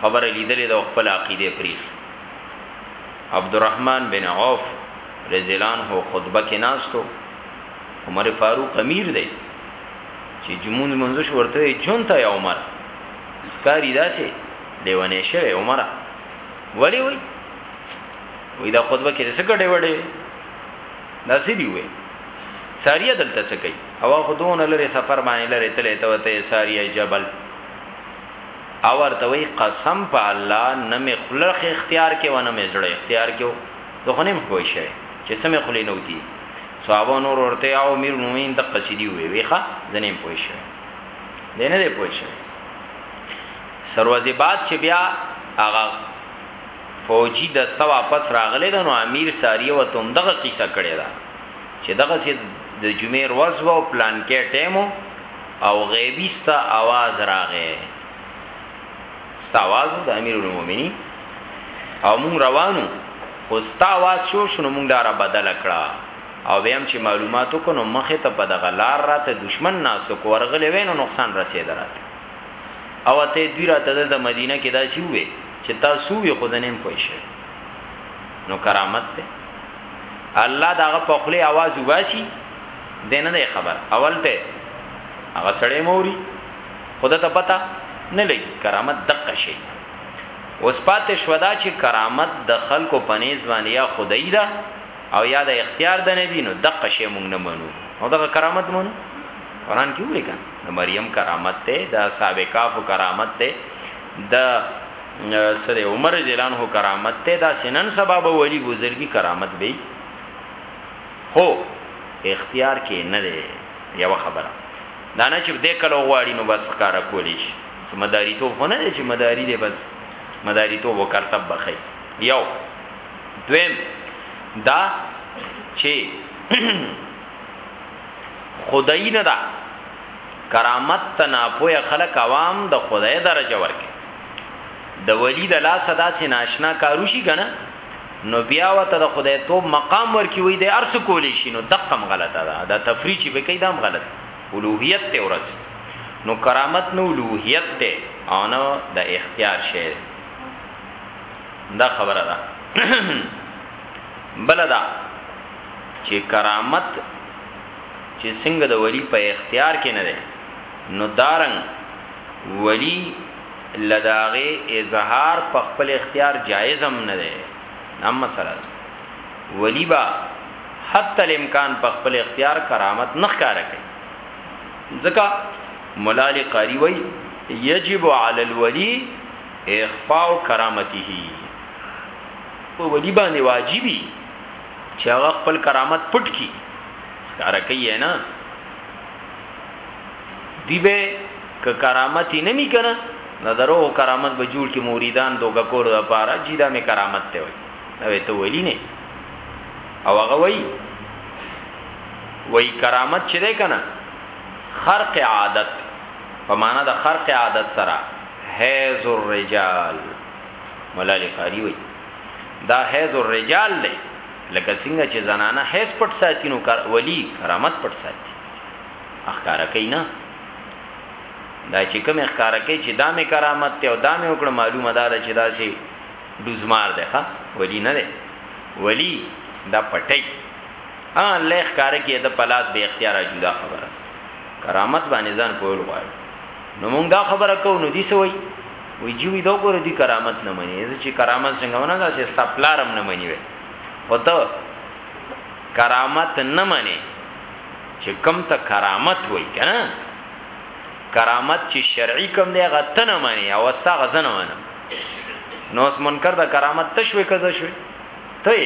خبره لیدلې د خپل عقیده پریخ عبدالرحمن بن عوف رضی الله عنه خطبه کې ناست و، عمر فاروق امیر دی، چې جمونځ منځ شو ورته وی جون ته یا عمر ښکاری داسې لیونی شوی عمره ولی وی وی دا خطبه کې څه ګډه وډه دا څه دی وی ساریه دلته څه کوي او خودونه لري سفر باندې لري تلې ته وته ساریه جبل او ورته وایي، قسم په الله نه مې خوله اختیار کې وه نه مې زړه اختیار کې و، زه خو نه یم پوه شوی چې څه مې خولې نه وتي دي. صحابه او نورو ورته وایي، او امیرالمومنین دقه سې دي وویل، وایي ښه زه نه یم پوه شوی، دی نه دی پوه شوی. سر ورځې بعد چې بیا هغه فوجي دسته واپس راغلی ده نو امیر ساریه ورته همدغه قصه کړې ده چې دغسې د جمعې ورځ وه او پلانکی ټیم و او غیبی ستا آواز راغی ستا آواز د امیر المؤمنین او مون روانو خو ستا آواز شو شنو مونږ لاره بدل کړه او به هم چې معلوماتو کو نو مخه ته په دغه لار راته دشمن ناسو کو ورغلې وینو نقصان رسید راته او ته دوی راته د مدینه کې دا شی وې چې تاسو وی خو زنیم پوي شي نو کرامت ته الله داغه په خله आवाज وباسي دینه نه خبر اول ته هغه سړی موري خدا ته پتا نه لګي کرامت دقه شي اوس پاتې شودا چې کرامت د خلکو پنيز باندې یا خدای دا او یا د اختیار د نبی نو دقه شی مونږ نه منو او دغه کرامت مونږ قران کې وایي د مریم کرامت ته د صاحب کاف کرامت ته د سره عمر رضی الله عنه کرامت ته دا سنن سبب ولی بزرګي کرامت به خو اختیار کې نه دی یو خبره دا نه چې دې کله غواړي نو بس کار کولی شي سمداري ته خو نه دی چې مداري دی بس مداري ته وکړتب بخي یو دویم دا چې خدای نه دا کرامت تناپوه خلق عوام د خدای درجه ورکه د ولی د لاس ادا سي ناشنا کارو شي کنه نو بیا وته د خدای توب مقام ورکی وي د ارس کول شي نو دقم غلطه ده دا تفریح چې به کې دام غلط اولوهیت ته ورځي نو کرامت نو اولوهیت ته او نو د اختیار شی دا خبره ده بلدا چې کرامت چې څنګه د ولی په اختیار کې نه ده نو دارنګ ولی لداغه اظهار په خپل اختیار جایز هم نه دی هم مسله ولی با حتی الامکان په خپل اختیار کرامت نه ښکار کوي ځکه ملال قاری وای یجب علی الولی اخفاء کرامته په ولی باندې واجبی چې هغه خپل کرامت پټ کی ښکار کوي نه دی به که کرامت نه می کنه نه درو کرامت به جوړ کی موریدان دوګه کور د پاره جی دا می کرامت ته وای نو ته ولی نه او هغه وای وای کرامت چې ده کنه خرق عادت په معنا د خرق عادت سره حیز الرجال مولا لقاری وای دا حیز الرجال دی لکه څنګه چې زنانه حیز پټ ساتي نو ولی کرامت پټ ساتي اخکاره کوي نه دا چې کوم اخکاره کوي چې دا مې کرامت ته او دا مې وکړه معلومه ده چې دا سي دوزمار ده ښا ولی نه ده ولی دا پټي ا الله اخکاره کوي د پلاس به اختیار جدا خبره کرامت باندې ځان پوهل غواړي نو موږ دا خبره کوو نو دي سوي وی جوی دا ګوره دي کرامت نه مني زه چې کرامت څنګه ونه دا چې ستا پلارم نه مني وي خو ته کرامت نه مني چې کم ته کرامت وای کنه کرامت چې شرعي کم دی هغه تنه مانی او استا غزنه مانی نو اس منکر د کرامت تشوي کزه شوي ته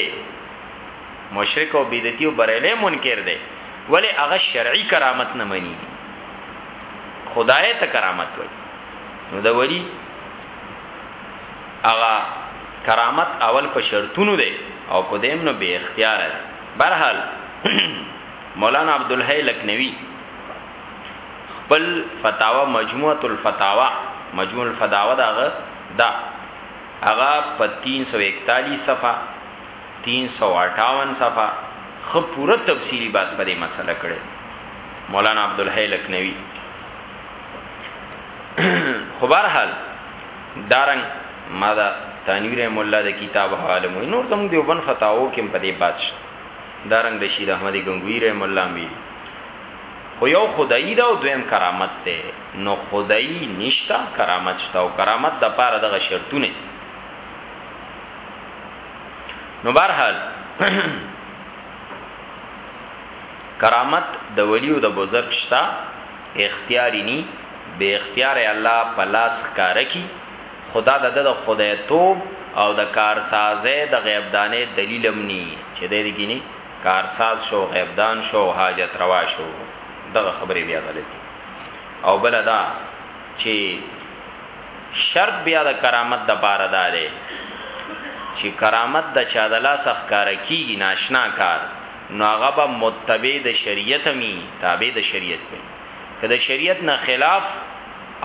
مشرک او بدعتي او بریلې منکر دی ولی هغه شرعي کرامت نه مانی خدای ته کرامت وای نو دا ولی هغه کرامت اول په شرطونو دی او په دیم نو به اختیار دی برحال مولانا عبدالحی لکنوی خپل فتاوا مجموعه الفتاوا مجموع الفتاوا داغه دا هغه په 341 صفه 358 صفه خ پوره تفصیلی باس په دې مسله کړي مولانا عبدالحی لکنوی خبر حال دارنګ ما دا تنویر رحم الله د کتاب حواله مو نور زموږ دیوبن فتاوو کې په دې باس شته دارنګ رشید احمد غنگوی رحم الله می خو یو خدای دا او دویم کرامت ته نو خدای نشتا کرامت شتا او کرامت د پاره دغه شرطونه نو برحال کرامت د ولیو د بزرگ شتا اختیاری نی بی اختیاره الله په لاس ښکاره کی خو دا دده د خدای توب او د کارسازی د غیبدانی دلیل هم نی چه دی دی ګینی کارساز شو غیبدان شو او حاجت روا شو دغه خبری بیا غلطی او بله دا چه شرط بیا د کرامت د پاره دا دی چه کرامت د چا د لاس ښکاره کیږی ناشنا کار نو هغه به متبع د شریعت هم وي، تابع د شریعت به وي، که د شریعت نه خلاف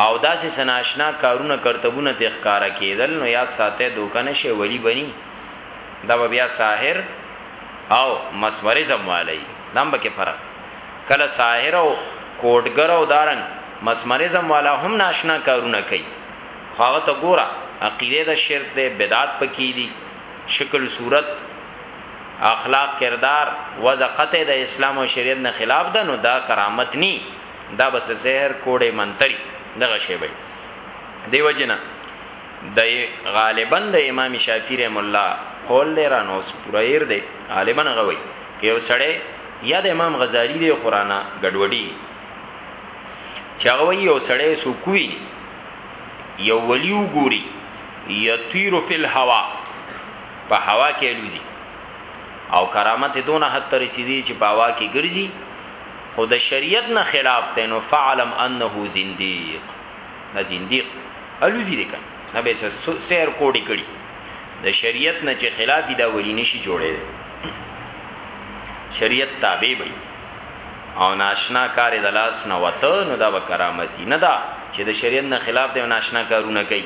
او داسې څه نااشنا کارونه، کرتبونه ترې ښکاره کېدل، نو یاد ساتئ دوکه نه شئ، ولي به ني، دا به بیا ساحر او مسمریزم واله وي، دا هم پکې فرق دی، کله ساحر او کوډګر او دارنګ مسمریزم والا هم نااشنا کارونه کوي، خو هغه ته ګوره، عقیده یې د شرک ده، بدعات پکې دي، شکل صورت. اخلاق کردار وضع قطع د اسلام او شریعت نه خلاف ده نو دا کرامت نی دا بس سحر کوډی منتری دغه شی وی دی وجنه د غالبا د امام شافعی رحم الله قول لرا نو پورا ایر دی غالبا غوي کې یو سړی یا د امام غزالی دی قرانه ګډوډي چاغوي یو سړی سو کوي یو ولیو ګوري یطیر فی الهوا په هوا کې الوزي او کرامت دونه حد ته رسیدي چې په هوا کې ګرځي خو د شریعت نه خلاف دی نو فعلم انه زنديق نه زنديق الوزي دې کنه نه به سیر کوډی کړي د شریعت نه چې خلاف دا ولی نشي جوړې شریعت تابع وي او ناشنا کار د لاس نه وته نو دا به کرامت نه دا چې د شریعت نه خلاف دی ناشنا کارونه کوي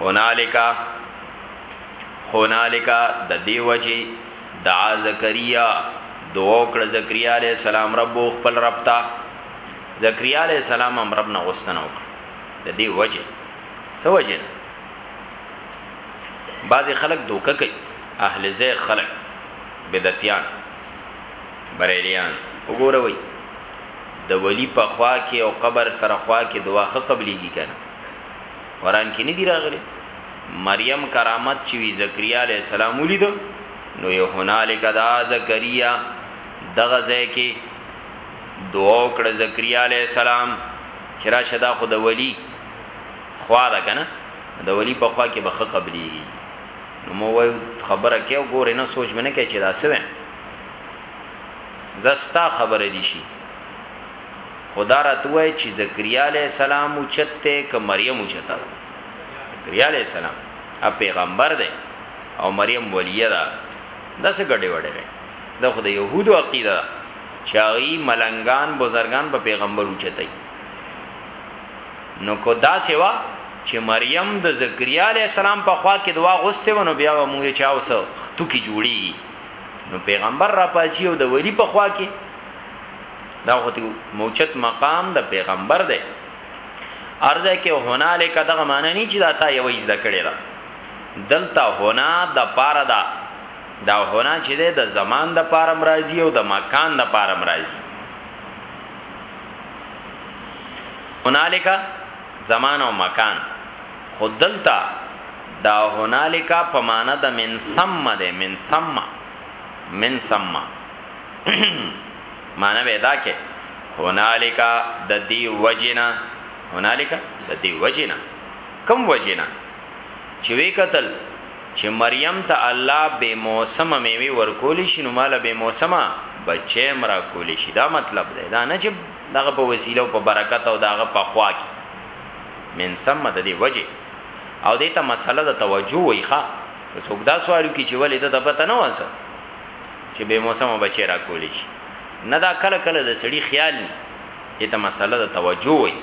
هنالک هنالک د دی وجه دعا زکریا دعا کړ زکریا علیہ السلام رب خپل رب تا زکریا علیہ السلام هم رب نه غوښتنه وکړه د دی وجه سوجه بعضی خلک دوکه کوي اهل زه خلک بدعتيان بریلیان وګوره وای د ولی په خوا کې او قبر سره خوا کې دعا خه قبليږي کنه قران کې نه دی راغلی مریم کرامت چې وی زکریا علی السلام ولید نو یو هنالک دا زکریا دغه ځای کې دعا وکړه زکریا علی السلام چې را شدا خود ولی خوا ده کنه د ولی په خوا کې بخه قبلی نو مو وای خبره کې او ګورې نه سوچ منه کې چې دا څه زستا خبره دي شي خو دا راته ووایه چې زکریا علیه السلام اوچت دی که مریم اوچته ده؟ زکریا علیه السلام هغه پیغمبر دی او مریم ولیه ده دا څه ګډې وډې دی دا خو د یهودو عقیده ده چې هغوی ملنګان بزرګان په پیغمبر اوچتای نو کو دا سیوا چې مریم د زکریا علی السلام په خوا کې دعا غوسته ونه بیا و موږ چا اوس تو کې جوړی نو پیغمبر را پاچی او د ولی په خوا کې دا خو ته موچت مقام د پیغمبر دی ارزه کې هنالک دغه معنی نه چې دا تا یو ایز د کړی دا دلته هنا د پاره دا دا هنا چې ده د زمان د پاره مرাজি او د مکان د پاره مرাজি هنالک زمان او مکان خود دلته دا هنالک په معنی د من ثم ده من ثم من ثم معنی به دا کې هنالک د دی وجنا هنالک د دی وجنا کم وجنا چې وی قتل چې مریم ته الله به موسمه میوي ورکول شي نو مال به موسمه بچي مرا کول شي دا مطلب دی دا نه چې دغه په وسیله او په برکت او دغه په خوا کې من سم د دې وجه او دې ته مسله د توجه وي ښا څوک دا سوالو کې چې ولې د پته نه وسه چې بې موسمه بچې راکولی شي نه دا کله کله د سړي خیال ني دې ته مسله د توجه وي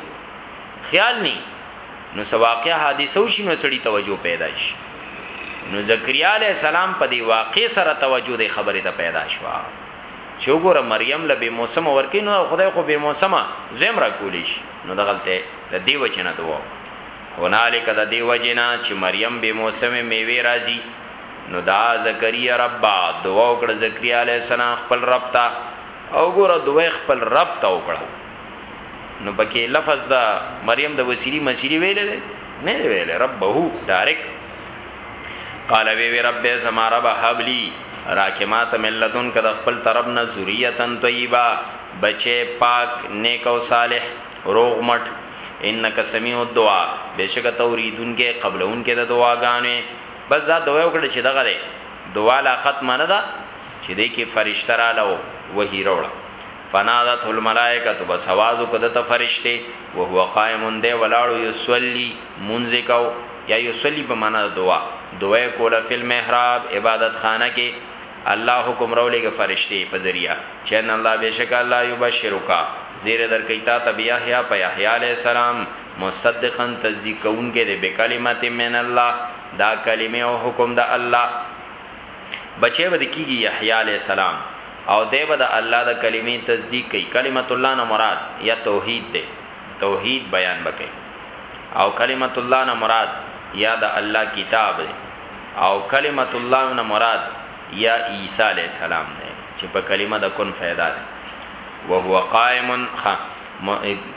خیال ني نو سواقع حادثه وشي نو سړي توجه پیدا شي نو زکریا علی السلام په دې واقع سره توجه د خبره ته پیدا شو چې وګوره مریم له بې موسم ورکې نو خدای خو بې موسمه زم را کولی شي نو دغلته د دیو جنا دوه هنالک د دیو جنا چې مریم بې موسمه میوه راځي نو دا زکریا رب دعا وکړه زکریا علیه السلام خپل رب ته او ګوره دعا خپل رب ته وکړه نو پکې لفظ دا مریم د وسیلی مسیری ویلې نه ویلې ربه دارک قال وی وی رب زما رب حبلی راکمات ملتون کده خپل طرف نه ذریاتن طیبه بچي پاک نیک او صالح روغ مټ انک سمیع الدعاء بشک توریدون کې قبلون کې د دعاګانې بس دا دعا وکړه چې دغه دی دعا لا ختمه نه ده چې دی کې فرشته رااله او وحی راوړه فنادته الملائکه تو بس आवाज وکړه ته فرشته او هو قائم دی ولاړو یصلی منځ کاو یا یصلی په معنا دعا دعا کوله فل محراب عبادت خانه کې الله حکم راولېږي فرشته په ذریعہ چې ان الله بشک الله یبشرک زیر در کوي تا تبیا حیا په یحیی علی السلام مصدقا تصدیق کوونکی دی بکلمت من الله دا کلمه او حکم د الله بچی به کیږي یحیی علی السلام او دی به د الله د کلمې تصدیق کوي کلمت الله نه مراد یا توحید دی توحید بیان بکې او کلمت الله نه مراد یا د الله کتاب دی او کلمت الله نه مراد یا عیسی علی السلام دی چې په کلمه د کن فیدا دی وهو قائم خ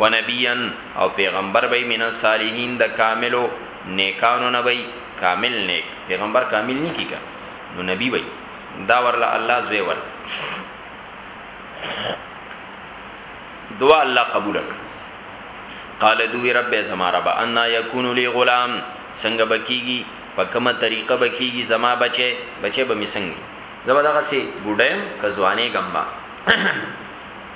و نبیا او پیغمبر به من الصالحین د کاملو نیکانو نه وي کامل نیک پیغمبر کامل نه کیږي نو نبی وي دا ورله الله زوی ور دعا الله قبول کړ قال دوی رب زما رب ان یکون لی غلام څنګه بکیږي په کومه طریقه بکیږي زما بچي بچي به می څنګه زبر دغه سي بډایم کزوانه ګمبا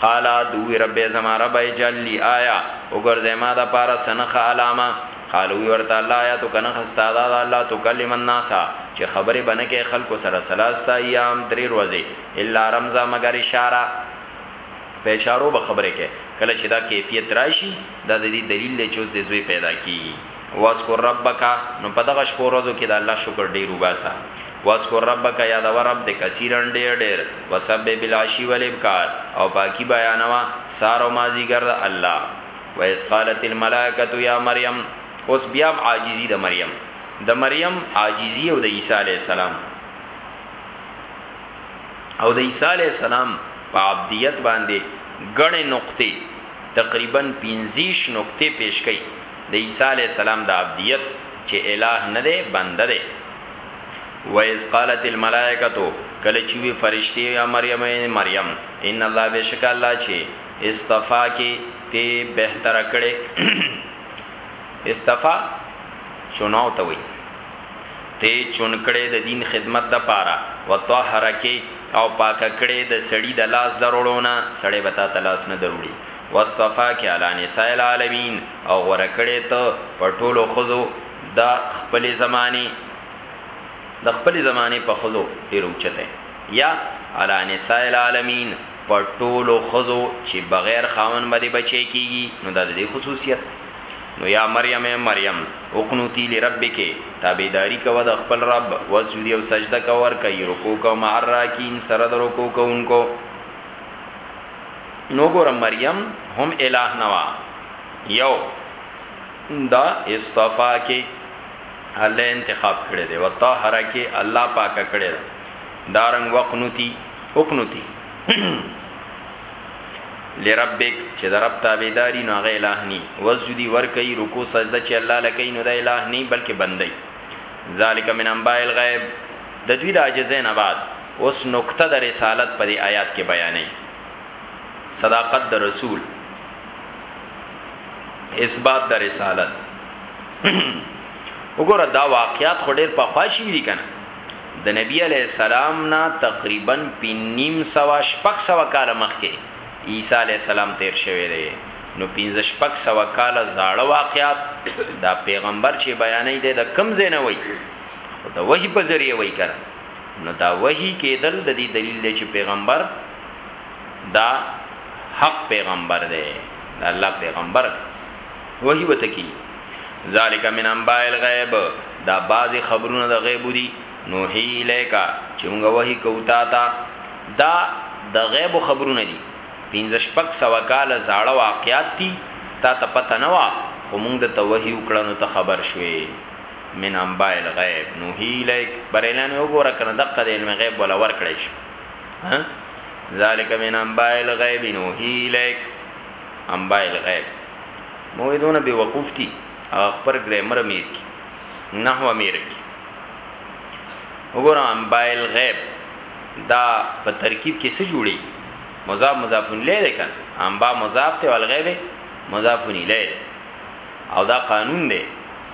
قالا دو وی ربه زما ربه اجعل لی آیا وګرځی ما د پاره څه نښه علامه قال وی ورته الله آیاتک نښه ستا دا ده الله تکلم الناس چی خبرې به نه کوې خلکو سره ثلاثه ایام درې ورځې الا رمزا مګر اشاره په اشارو به خبرې کوې کله چې دا کیفیت راشي دا د دې دلیل دی چې اوس د زوی پیدا کیږي. واذکر ربک نو په دغه شپو ورځو کې د الله شکر ډیر وباسه واذکر ربک یاد و رب د کثیرن ډیر ډیر وسبح بالعشی والابکار او باقی بیانوا سار او مازیګر د الله و اس قالت الملائکه یا مریم اوس بیا عاجزی د مریم د مریم عاجزی او د عیسی علی السلام او د عیسی علی السلام په عبدیت باندې غړې نقطې تقریبا 25 نقطې پیش کړي د عیسی علیه السلام د عبدیت چې اله نه دی بنده دی. واذ قالت الملائکة کله چې وی فرشتي یا مریم ای مریم ان الله بشک الله چې اصطفاکی تی بهتر کړي اصطفا چوناو ته وي ته چون کړي د دین خدمت د پاره وطهرکی او پاک کړي د سړی د لاس درولونه سړی بتا تلاس نه دروړي واصطفاک علی نساء العالمین او غوره کړی ته پر ټولو ښځو د خپلې زمانې، د خپلې زمانې په ښځو ډېر اوچته یا علی نساء العالمین پر ټولو ښځو چې بغیر خاوند باندې بچی کېږي نو دا د دې خصوصیت دی. نو یا مریم ای مریم اقنوتی لربک تابعداري کوه د خپل رب، واسجدی او سجده کوه ورکه یې رکوع کوه مع الراکعین سره د رکوع کوونکو. نو ګور مریم هم الہ نوا یو دا استفا کې الله انتخاب کړي دی وطهر کې الله پاک کړي دی دارنګ وقنوتی وقنوتی لربک چې د رب تابعداري نو غي الہ ني وسجدي ور کوي رکوع سجده چې الله لکې نو د الہ ني بلکې بندي ذالک من انباء الغیب د دوی د عاجزین بعد اوس نقطه د رسالت په آیات کې بیانې صداقت د رسول اثبات د رسالت وګوره دا واقعیات خو ډیر په خواشي دي کنه د نبی علی السلام نه تقریبا 5.5 سوا شپک سوا کال مخکې عیسی علی السلام تیر شوی دی نو 15 شپک سوا کال زاړه واقعات دا پیغمبر چې بیانې دی د کم زینوي خو د وحی په ذریعہ وای کړه نو دا وحی کیدل د دې دلیل دی چې پیغمبر دا حق پیغمبر دی دا الله پیغمبر دی وحی وته کی ذالک من انباء الغیب دا بعض خبرونه د غیب دي نوحی الیکا چې موږ وحی کوتا تا دا د غیب خبرونه دي پینځه شپک سوا کال زاړه واقعات دي تا ته پته نه وا خو موږ د توحی وکړنو ته خبر شوي من انباء الغیب نوحی الیک بریلانو وګوره کنه دقه د علم غیب ولا ور کړی شو ها ذالک من انباء الغیب نوحی الیک انباء الغیب مویدونه به وقوف دي خبر ګرامر امیر کی نحو امیر کی وګوره انباء الغیب دا په ترکیب کې څه جوړي مضاف مضاف الیه ده کنه انباء مضاف ته الغیب مضاف الیه او دا قانون دی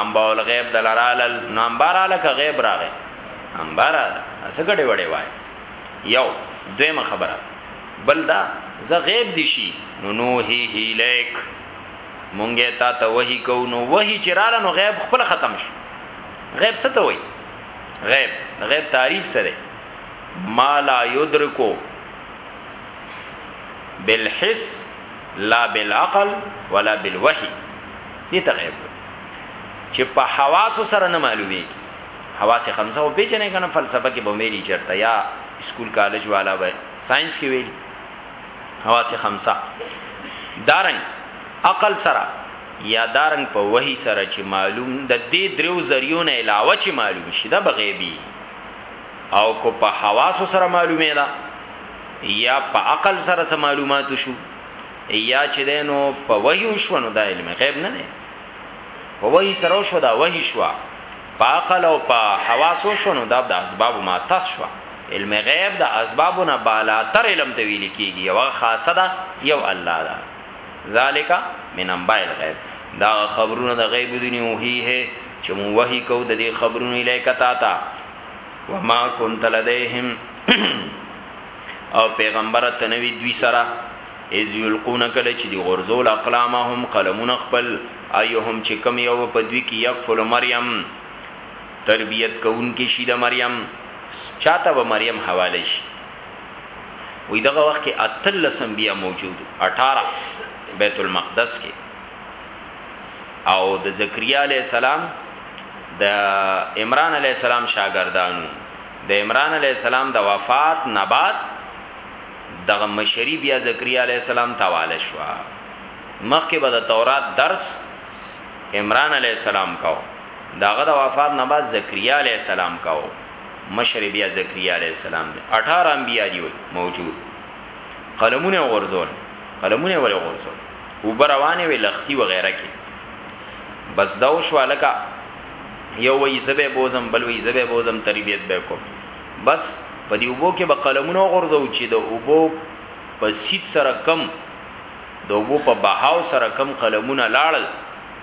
انباء الغیب دلرال نو انبار اله ک غیب راغې انبار اسه ګډې وړې وای یو دویمه خبره بلدا ز غیب دي شي نو نو هی هی لیک مونږه تا ته وਹੀ کو نو وਹੀ چراله نو غیب خپل ختم شي غیب څه ته وای غیب غیب تعریف سره ما لا یدرکو بالحس لا بالعقل ولا بالوحي دې ته غیب چې په حواس سره نه معلومیږي حواس خمسه او پیژنې کنه فلسفه کې بومېری چرته یا سکول کالج والا وای ساينس کې ویلي حواس خمسه دارنګ عقل سره یا دارنګ په وਹੀ سره چې معلوم د دې درو ذریعو نه علاوه چې معلوم شي دا بغیبی او کو په حواسو سره معلومه ده یا په عقل سره سم معلومات شو یا چې دینو په وحی شو نو دا علم غیب نه دی په وحی سره شو دا وحی شو په عقل او په حواس شو نو دا د اسباب ما تخ شو علم غیب د اسبابونه بالا تر علم ته ویل کیږي یو خاصه ده یو الله ده ذالک من انباء الغیب دا خبرونه د غیب دنیو هی هه چې مو وحی کو د دې خبرونه الیکتا تا وما كنت لديهم او پیغمبر تنوی دوی سره از یلقون کله چې دی غرزول اقلامهم قلمون خپل ايهم چې کم یو په دوی کې یکفل مریم تربیت کون کې شي د مریم چاته به مریم حواله شي وې دغه وخت کې اتل سم بیا موجود 18 بیت المقدس کې او د زکریا علی السلام د عمران علی السلام شاګردانو د عمران علی السلام د وفات نه بعد دغه مشری بیا زکریا علی السلام تواله شو مخکې به د تورات درس عمران علی السلام کاو داغه د وفات نه بعد زکریا علی السلام کاو مشری بیا زکریا علی السلام دی 18 انبیا دی موجود قلمونه ورزول قلمونه ورزول اوبه روانې وې لختی وغیره کې بس دا وشو لکه یو وی زبه بوزم بل وی زبه بوزم تربیت به کوم بس په دې وبو کې به قلمونه غورځو چې د وبو په سیټ سره کم د وبو په بهاو سره کم قلمونه لاړل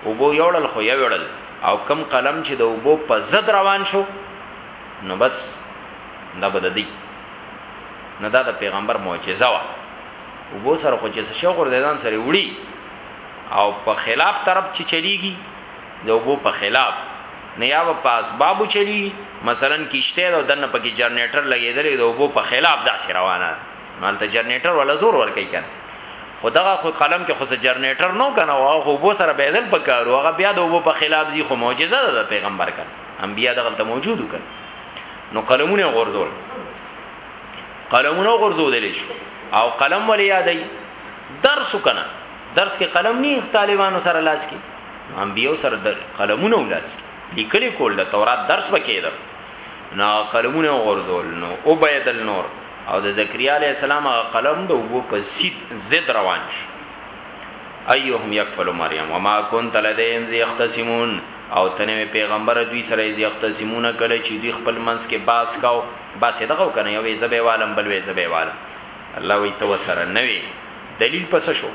وبو یوړل خو یوړل او کم قلم چې د وبو په زد روان شو نو بس دا بد دی نه دا د پیغمبر معجزه وه وبو سره خو چې شو غورځیدان سره وړي او په خلاف طرف چې چلیږي د وبو په خلاف نه یا په اسبابو چلی مثلا کیشته او دنه پکې جنریټر لګیدلې د وبو په خلاف داسې روانه مالته جنریټر ولا زور ور کوي کنه خدغه خو قلم کې خو سه جنریټر نو کنه او خو وبو سره بدل پکارو هغه بیا د وبو په خلاف زی خو معجزه ده د پیغمبر کنه انبیا دغلت موجودو کنه نو قلمونه غورځول قلمونه غرزودل شو او قلم ولې یادای درس وکنه درس کې قلم نه طالبانو سره لاس کې انبیو سره در قلمونه ولاس کې لیکل کول د تورات درس وکیدل نا قلمونه غرزول نو او بيد النور او د زکریا علی السلام قلم د وو په سید زد روان شو ايهم يكفل مريم وما كنت لديهم يختصمون او تنه پیغمبر دوی سره یې یختصمون کله چې دوی خپل منځ کې باس کاو باسې دغه وکنه یو وې زبې والم بل وې زبې والم الله وی تو سره نه وی دلیل پس شو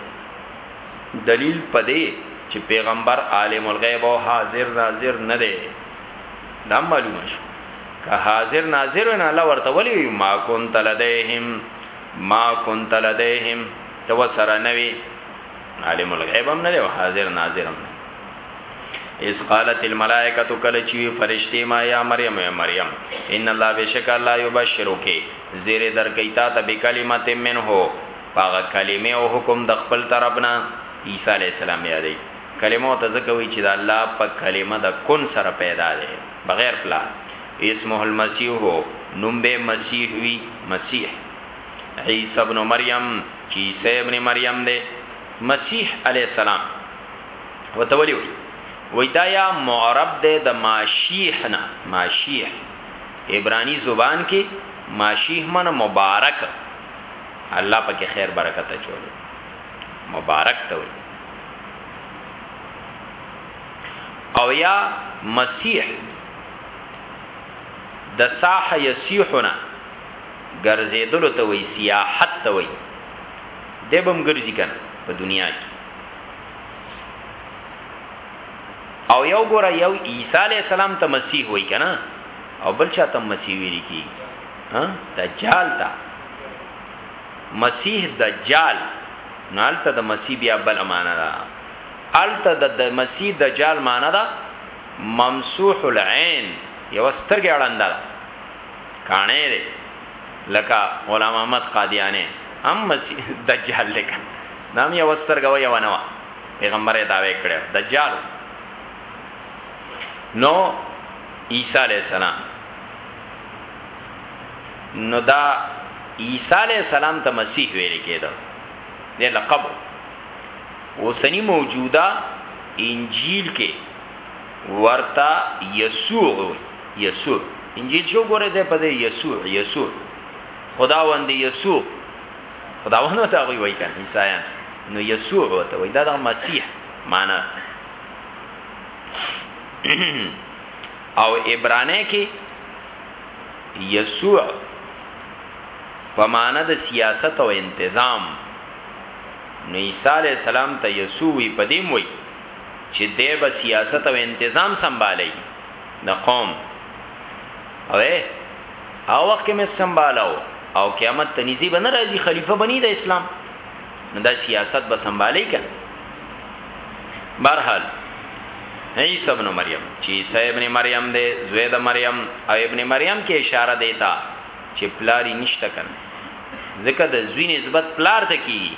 دلیل پدې چې پیغمبر عالم الغیب او حاضر ناظر نه دی دا معلومه شو که حاضر ناظر نه الله ورته ولی وی ما كنت لديهم ما كنت لديهم تو سره نه وی عالم الغیب هم نه دی او حاضر ناظر هم نه اس قالت الملائکه تو کله چی فرشتي ما یا مریم یا مریم ان الله بشک الله یبشرک زیر در کیتا ته بکلمت منه پاغه کلمه او حکم د خپل طرفنا عیسی علی السلام یادی کلمه ته ځکوي چې د الله په کلمه د کون سره پیدا ده بغیر پلان اسمه المسیح هو نوم به مسیح وی مسیح عیسی ابن مریم چې عیسی ابن مریم ده مسیح علی السلام وتولی وی وی دا یا معرب ده د ماشیح نه ماشیح عبرانی زبان کې ماشیح من مبارک الله پکې خیر برکت اچولې مبارک ته وی او یا مسیح د صاح یسیحنا ګرځیدل ته وی سیاحت ته وی دبم ګرځی کنه په دنیا کې او یو ګور یو عیسی علی السلام ته مسیح وای کنه او بل چا ته مسیح ویل کی ها دجال تا مسیح دجال نالته د مسیح بیا بل معنا ده الته د مسیح دجال معنا ده ممسوح العين یو سترګې اړنده کانه ده لکه غلام محمد قادیانی هم مسی دجال دی کنه نام یو سترګه و یو نه و پیغمبر یې داوی کړو دجال نو عیسی علی السلام نو دا عیسی علی السلام ته مسیح ویل کېده د لقب اوسنی موجوده انجیل کې ورته یسوع وی یسوع انجیل شو ګوره زه په دې یسوع یسوع خداوند یسوع خداوند ته وی وای کنه عیسایان نو یسوع ته وی دا د مسیح معنا او عبرانی کې یسوع په معنا د سیاست او انتظام نو عیسی علی السلام ته یسوع په دې موي چې دی به سیاست او انتظام سنبالي د قوم او او وخت کې مې سنبالاو او قیامت ته نږدې به ناراضي خلیفہ بنی د اسلام نو دا سیاست به سنبالي کنه برحال عیسی ابن مریم چې عیسی ابن مریم دی زوی د مریم او ابن مریم کې اشاره دیتا چې پلاری نشته کنه ځکه د زوی نسبت پلار ته کیږي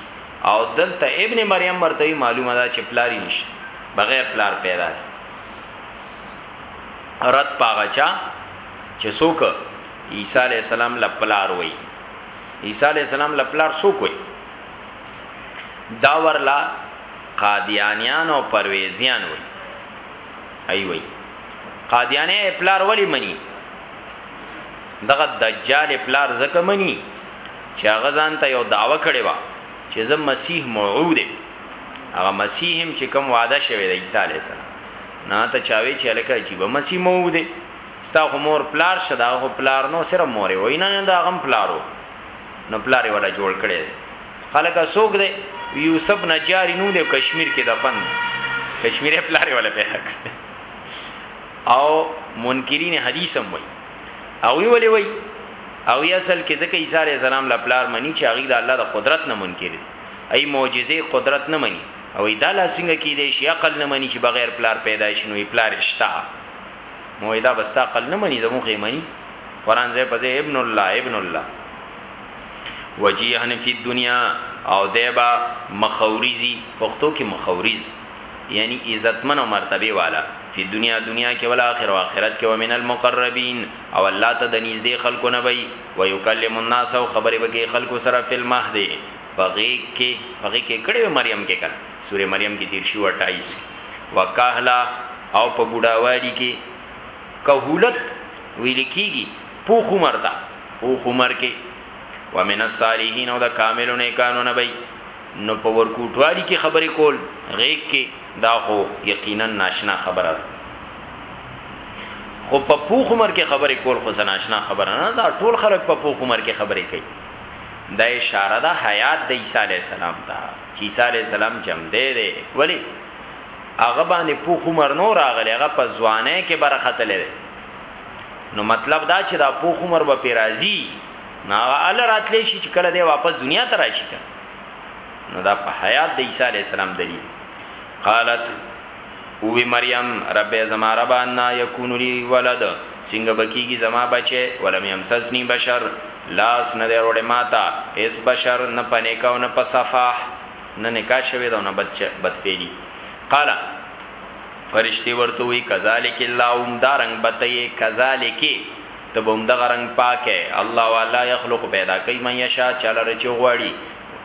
او دلته ابن مریم ورته وی معلومه ده چې پلاری نشته بغیر پلار پیدا دی رد پاغچا چې څوک عیسی علی السلام له پلار وای عیسی علی السلام له پلار څوک وای دا ورلا قادیانیان او پرویزیان وای ای وای قادیانه پلار ولی منی دغه دجال پلار زکه منی چې هغه ځان ته یو دعوه کړې وه چې زه مسیح موعود یم هغه مسیح هم چې کوم وعده شوی د عیسی علی السلام نه ته چاوي چې الکه عجیب مسیح موعود ستا خو مور پلار شدا خو پلار نو سره مور وای نه دا غم پلارو نو پلار ولا جوړ کړي خلک اسوک دی یوسف نجاری نو د کشمیر کې دفن کشمیره پلار ولا پیدا کړ او منکرین حدیث هم وای او وی ولی وی او یې اصل کې ځکه عیسی علی السلام لا پلار منی چې هغه د الله د قدرت نه منکر دي ای معجزې قدرت نه منی او دا لا څنګه کې دی شي عقل نه منی چې بغیر پلار پیدا شي نو پلار شتا مویدا بستا عقل نه منی زموږ یې منی قران زې پځې ابن الله ابن الله وجيهن فی الدنيا او دیبا مخوریزی پښتو کې مخوریز یعنی عزتمن او مرتبه والا فی دنیا دنیا کې ول اخر او اخرت کې ومن المقربین او الله ته د نږدې خلکو نه وي ويکلم الناس او خبرې وکي خلکو سره فی المهد بغي کې بغي کې کړي مریم کې کړه سوره مریم کې تیر شي 28 وکهلا او په بډاوالي کې کهولت ویل کیږي پوخ عمر ته پوخ عمر کې ومن الصالحین او د کاملو نیکانو نه وي نو په ورکوټوالي کې خبرې کول غېږ کې دا خو یقینا ناشنا خبره ده. خو په پوخ عمر کې خبرې کول خو څه ناشنا خبره نه ده، ټول خلک په پوخ عمر کې خبرې کوي. دا اشاره ده حیات د عیسی علیه السلام ته چې عیسی علیه السلام جمدی دی ولی هغه باندې پوخ عمر نو راغلی هغه په ځوانه کې برختل دی نو مطلب دا چې دا پوخ عمر به پیرازي نه ال راتلی شي چې کله دی واپس دنیا ته راشي نو دا په حیات د عیسی علی السلام دلیل قالت او مریم رب زما رب ان یکون لی ولد څنګه بکیږي زما بچي ولم یمسسنی بشر لاس نه وروړې ماتا اس بشر نه پنه کاو نه پصفاح نه نکاح شوی دا نه بچ بدفعلی قال فرشتي ورته وی کذالک اللهم دارنګ بتې کذالک ته به هم دغه رنګ پاک ېې. الله والا يخلق پيدا کوي من يشاء چا لره چې وغواړي.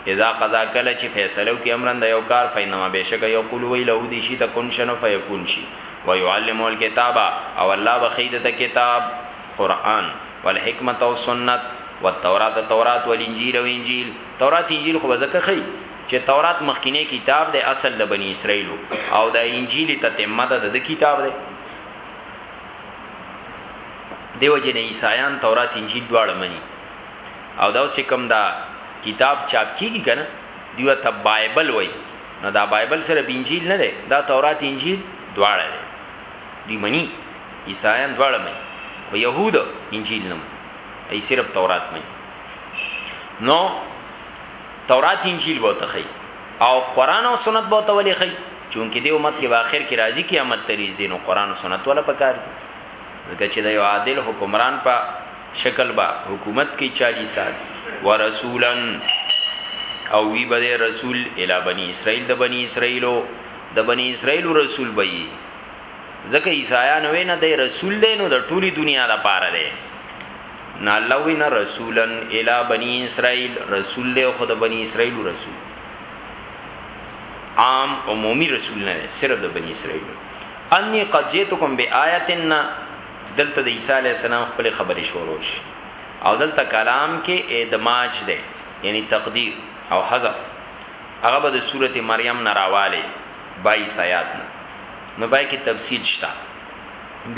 اذا قضا کله چې فيصله وکړي امرا د يو کار فانما بېشکه يقول وايي له دې شي ته کن شه نو فيکون شي. ويعلمه الکتاب او الله به ښيي ده ته کتاب، قرآن، والحکمة او سنت، والتوراة تورات والانجيل او انجيل. تورات انجيل خو به ځکه ښيي چې تورات مخکينی کتاب دی اصل د بني اسرائيل وو او دا انجيل تتمه ده د ده کتاب دی. دیو جن عیسایان تورات انجیل دواړه مني او دا چې کوم دا کتاب چاپ کیږي کنه دیو ته بایبل وای نو دا بایبل سره انجیل نه دی دا تورات انجیل دواړه دی دی مني عیسایان دواړه مني خو يهود انجیل نه مني ای صرف تورات مني نو تورات انجیل به ته خي او قران او سنت به ته ولي خي چونکه دی امت کې واخر کې راضي کې امت تریز دین او قران او سنت ولا پکار دي ځکه چې د یو عادل حکمران په شکل با حکومت کې 40 سال ورسولن او وی به رسول الی بنی اسرائیل د بنی اسرائیلو د بنی اسرائیل رسول به وي ځکه عیسایانو نه د رسول دی نو د ټولي دنیا لپاره دی نه الله وی نه رسولا الی بنی اسرائیل رسول له خود بنی اسرائیل رسول عام عمومي رسول نه صرف د بنی اسرائیل انی قد جئتکم بآیتنا دلته د عیسی علی السلام خپل خبرې شروع شي او دلته کلام کې ادماج ده یعنی تقدیر او حذف هغه به د سورته مریم نه راواله 22 آیات نه نو پای کې تفصیل شته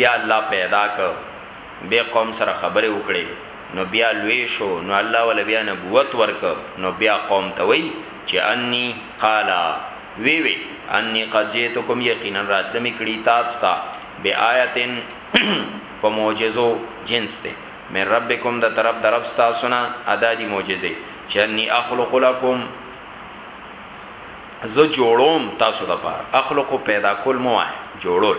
بیا الله پیدا ک بیا قوم سره خبرې وکړې نو بیا لوی شو نو الله ول بیا نبوت ورک نو بیا قوم ته وی چې انی قالا وی وی انی قد جئتکم یقینا راتلمی کړي تاسو ته بیااتن په معجزو جنس ته من ربکم د طرف درب تاسو نه ادا دي معجزه چې انی اخلق لکم ز جوړوم تاسو د پاره اخلق پیدا کول مو جوړول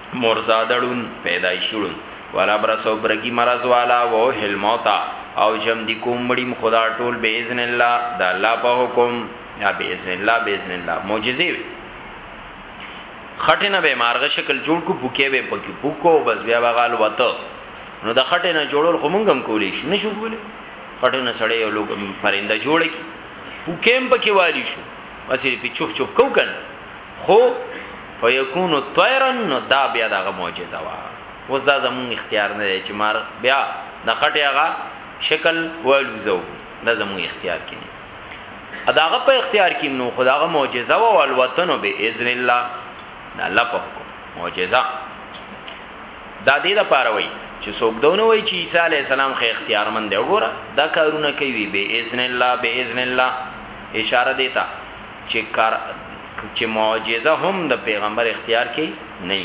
مورزاده ړوند پیدایشي ړوند والابرص او برګي مرض والا واحي الموت او جمدي کوم مړیم خدا ټول باذن الله د الله په حکم یا باذن الله باذن الله معجزې وي خټه نه به مارغه شکل جوړ کو پوکې به پکې پوکو بس بیا بغال وته نو د خټه نه جوړول خو مونږ هم کولې شو نشو کولې خټه نه سړې یو لوګ پرنده جوړ کی پوکې هم پکې والی شو بس یې په چوف چوف کو کنه خو فیکون طیرا نو دا بیا دغه معجزه وا اوس دا زمون اختیار نه دی چې مار بیا د خټه هغه شکل والوزو دا زمون اختیار کې نه اداغه په اختیار کې نو خداغه معجزه وا والوطن به اذن الله دا الله په حکم معجزه دا دې د پاره وای چې څوک دونه وای چې عیسی علی السلام خې اختیارمند وګوره دا کارونه کوي به اذن الله به اذن الله اشاره دیتا چه کر چه معجزه هم د پیغمبر اختیار کی نه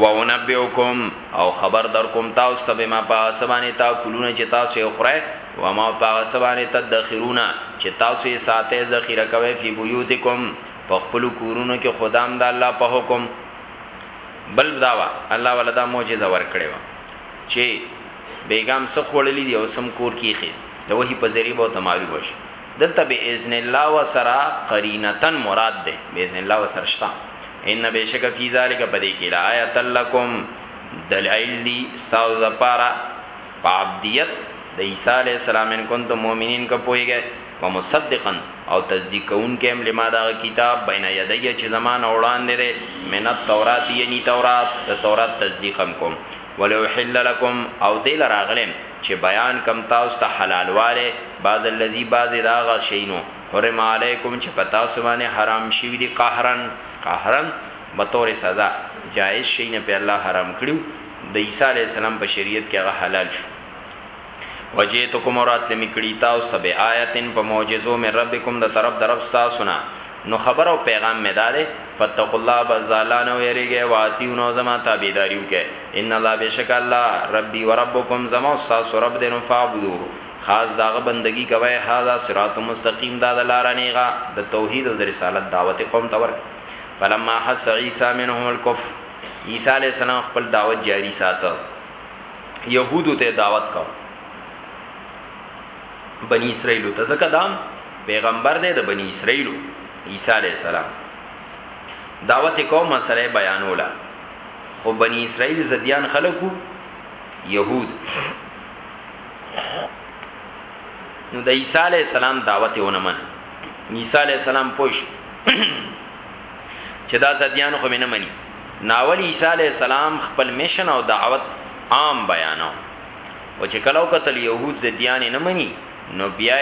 و انبئکم او خبر در کوم تاسو ته ما په سبانه تا کولونه چې تاسو یې خره و ما په سبانه تدخرونه چې تاسو یې ساته ذخیره کوي فی بیوتکم په خپل کورونو کې خدام د الله په حکم بل داوا الله ولدا معجزه ور کړی و چې بیګام سخوړلې دی او سم کور کیخي د وਹੀ په ذریعہ به ته معلوم شي دلته باذن الله وسرا قرینتا مراد ده باذن الله وسر شتا ان بشک فی ذلک پدې کې لا آیت لکم دلائل دی استاو زپارا پابدیت د عیسی علی السلام ان کنتم مؤمنین کا پویګه و مصدقا او تصدیق کون کې هم لما دا کتاب بین یدی چې زمان اوران لري من التورات یعنی تورات د تورات تصدیق هم کوم ولوحل لکم او دې له راغلم چې بیان کم تاسو ته حلال واله بعض الذی بعض دا غا شینو حرم علیکم چې پتا سبانه حرام شي دي قهرن قهرن بطور سزا جائز شي نه په الله حرام کړو د عیسی علی السلام په شریعت کې هغه حلال شو وجئتکم راتلم کړي تاسو ته به آیتن په معجزو مې ربکم د طرف درب تاسو نه نو خبر او پیغام مې داده فتق الله بزالانه ویریږي واتیو نو زما تابعداریو کې ان الله بشک الله ربي وربکم زما استاد رب دې نو فعبدو خاص داغه بندگی کوي هاذا صراط مستقیم دا د لار نیغه د توحید او د رسالت دعوت قوم تور فلما حس عیسی منهم الکفر عیسی علی السلام خپل دعوت جاری ساته يهودو ته دعوت کو بني اسرائيل ته ځکه دا پیغمبر دی د بني اسرائيل عيسى عليه السلام دعوت کو مسله بیانولا خو بني اسرائيل زديان خلقو يهود نو د عيسى عليه السلام دعوت ونه من عيسى عليه السلام پوښ چې دا زديان خو نه مني ناول عیسی علی السلام خپل میشن او دعوت عام بیانو او چې کلو قتل يهود زديان نه مني نو بیا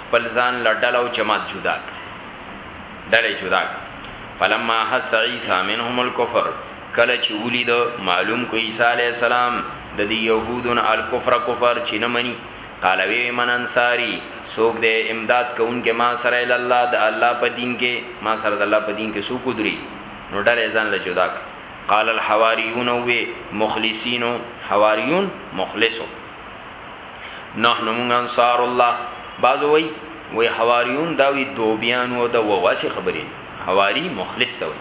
خپل ځان لړډل او جماعت جدا ډلې جدا فلما حس عیسی منهم الكفر کله چې ولید معلوم کو عیسی علی السلام د دې يهودون الکفر کفر چې نه مني قال وی وی من انصاری سوک دی امداد کونکی ما سره الی الله د الله په دین کی ما سره د الله په دین کی سوک ودری نو ډله یې ځان له جدا کړه قال الحواریون او وی مخلصین حواریون مخلصو نحن من انصار الله بعض وی وی حواریون دا وی دوبیان او د وواسی خبرې حواری مخلص ته وی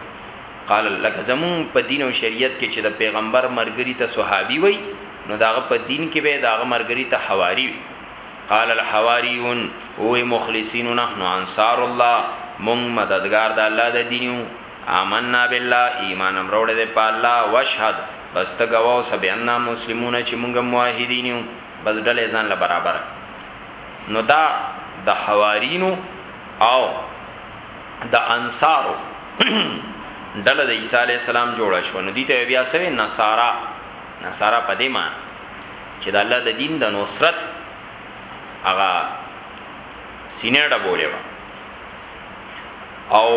قال لکه زمونږ په دین او شریعت کې چې د پیغمبر ملګري ته صحابي وایي نو د هغه په دین کې به د هغه ملګري ته حواري وي. قال الحواریون ووی مخلصین نحن انصار الله مونږ مددګار د الله د دین یو آمنا بالله ایمان هم راوړی دی په الله واشهد بس ته ګواه اوسه بأننا مسلمون چې مونږ موحدین یو بس ډلې ځان له برابر نو دا د حوارینو او د انصارو ډله د عیسی علی السلام جوړه شو نو دي ته بیا سوي نصارا نصارا په دې معنی چې د الله د دین د نصرت هغه سینې ډبولې و او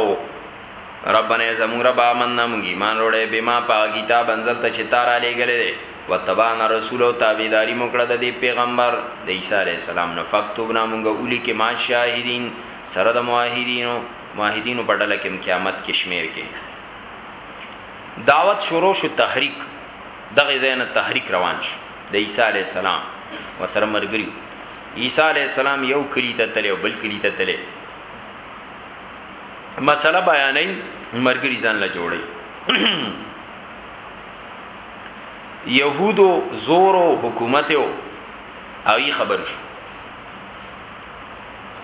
ربنا زمون رب آمنا مونږ ایمان وروړې بما پا کتاب انزل ته چې تار علی غلې دې وتبعنا رسول او تابعداري موکړه د دې پیغمبر د عیسی علی السلام نه فقط بنا مونږ اولی کې ما شاهدین سره د موحدینو موحدینو په ډله کې قیامت کې شمیر کې دعوت شروع شو تحریک دغه زین تحریک روان شو د عیسی علی السلام وسره مرګری عیسی علی السلام یو کلی ته تل او بل کلی ته تل مسله بیانې مرګری ځان لا جوړي يهودو زورو حکومت او ای خبر شو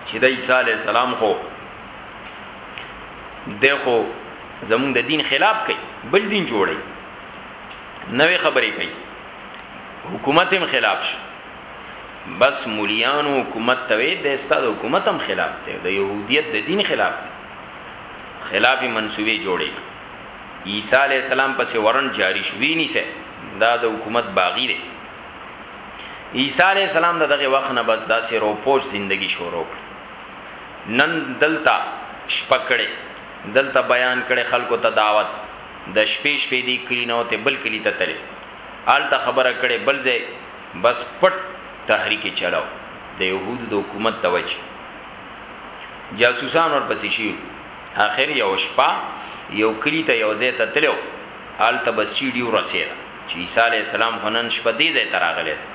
چې د عیسی علی السلام خو دغه زمونږ د دین خلاف کوي بل دین جوړي نوې خبرې کوي حکومت هم خلاف شي بس مليانو حکومت توي د استاد حکومت هم خلاف دی د يهوديت د دین خلاف دی خلاف منسوبي جوړي عيسى عليه السلام پسې ورن جاری شوی نيسه دا د حکومت باغی دی عیسی علی السلام دغه وخت نه بس داسې روپوش زندگی شروع کړ نن دلته شپکړې دلته بیان کړي خلکو ته دعوت د شپې شپې دی کلی نو ته بل کلی ته تلې آلته خبره کړي بل ځای بس پټ تحریک چلاو د يهودو د حکومت د وجه جاسوسان ورپسې شي اخر یو شپه یو کلی ته یو ځای ته تلو آلته بس سیډیو رسیدا چې عیسی علیه السلام خو نن شپه دې ځای ته راغلی دی،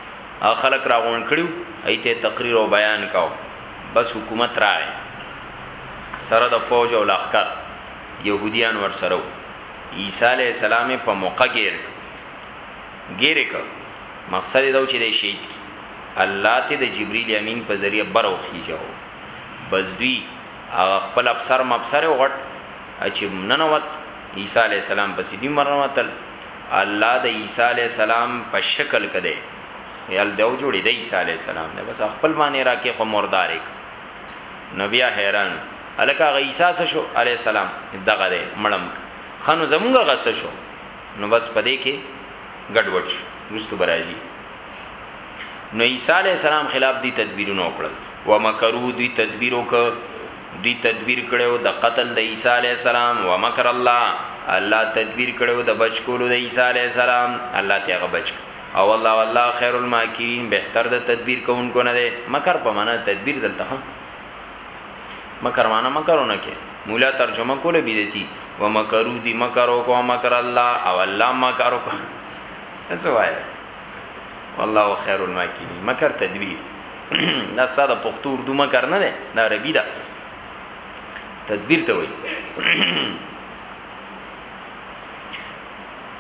هغه خلک راغونډ کړي وو، هغوی ته یې تقریر او بیان کاوه، بس حکومت راغی سره د فوج او لښکر، یهودیان ورسره وو، عیسی علیه السلام یې په موقع ګیر کړ، ګیر یې کړ، مقصد یې دا و چې دی شهید کړي، الله ترې د جبریل امین په ذریعه بر وخیژاوه، بس دوی هغه خپل افسر مفسر یو غټ چې ننوت عیسی علیه السلام پسې دوی هم ورننوتل. الله د عیسی علی السلام په شکل کې دی خیال دیو جوړی د عیسی علی السلام نه بس خپل باندې راکې خو مردارک نو بیا حیران الکه عیسی سره شو علی السلام دغه دی مړم خنو زمونږه غسه شو نو بس پدې کې ګډوډ شو رستو برازي نو عیسی علی السلام خلاف دی تدبیرونه وکړل ومکرو دی تدبیر وکړ دوی تدبیر کړی وو د قتل د عیسی علیه السلام ومکر الله الله تدبیر کړی وو د بچ کولو د عیسی علیه السلام الله ته هغه بچ او الله والله خیر الماکرین بهتر د تدبیر کوونکو نه دی مکر په معنا تدبیر دلته هم مکر معنا مکرونه کې مولا ترجمه کوله بدتی و مکرو دی مکرو کو مکر الله او الله مکرو کو څه وایي والله خیر الماکرین مکر تدبیر دا ساده پښتو اردو مکر نه ده دا عربي ده تدبیر ته وایي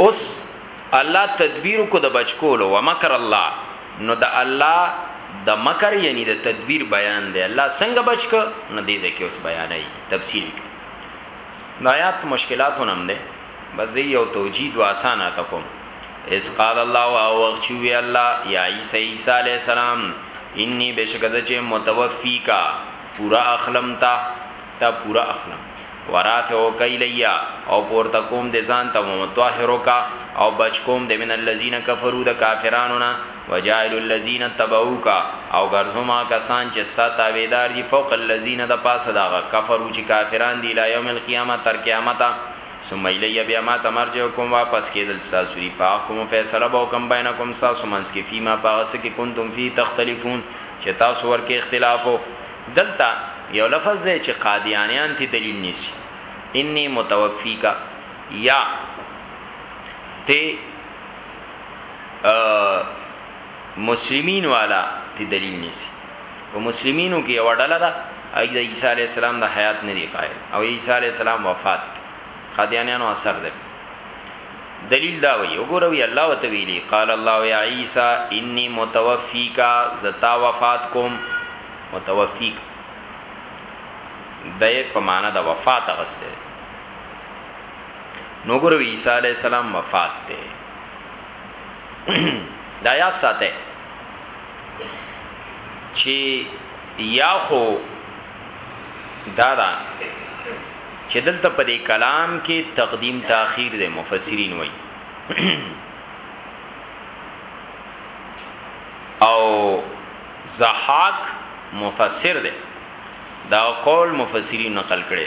اوس الله تدبیر کو د بچکول او مکر الله نو د الله د مکر یعنی د تدبیر بیان دی الله څنګه بچک نه دی ځکه اوس بیانای تفصیل نو آیات مشکلاتونه هم ده بس زه یو توجیه دو آسانه ته کوم اذ قال الله او وخت چې وی الله یا عیسی عیسی علی السلام انی بشکد چې متوفی کا پورا اخلم تا تا پورا اخلم ورافعو کایلیا او پورته کوم د ځان ته متطهرو کا او بچ کوم د من الذین کفروا د کافرانو نه وجائل الذین تبعوک او غرزما کسان چې ستا تابعدار دي فوق الذین د پاسه دا کفرو چې کافران دي لا یوم القیامت تر قیامت ثم الیه بیا ما ته مرجعکم واپس کېدل ستاسو دي فاحکم فیصله به وکم بینکم ستاسو منځ کې فیما په هغه څه کې کنتم فی تختلفون چې تاسو ورکې اختلاف و دلته یو لفظ دی چې قادیانیان تی دلیل نیسي انی متوفیکا یا تی مسلمین والا تی دلیل نیسي په مسلمینو کې یو ډله ده اې د عیسی علی السلام د حیات نه دی قائل او عیسی علی السلام وفات قادیانانو اثر ده دلیل دا وی وګوروي الله وتعالى قال الله یا عیسی انی متوفیکا زتا وفات کوم متوفیک د په معنا د وفات غسه نو ګورو عیسی علی السلام وفات ده دا یاد ساته چې یا خو دا دا چې دلته په دې کلام کې تقدیم تاخير د مفسرین وایي او زحاق مفسر دی دا قول مفسرین نقل کړي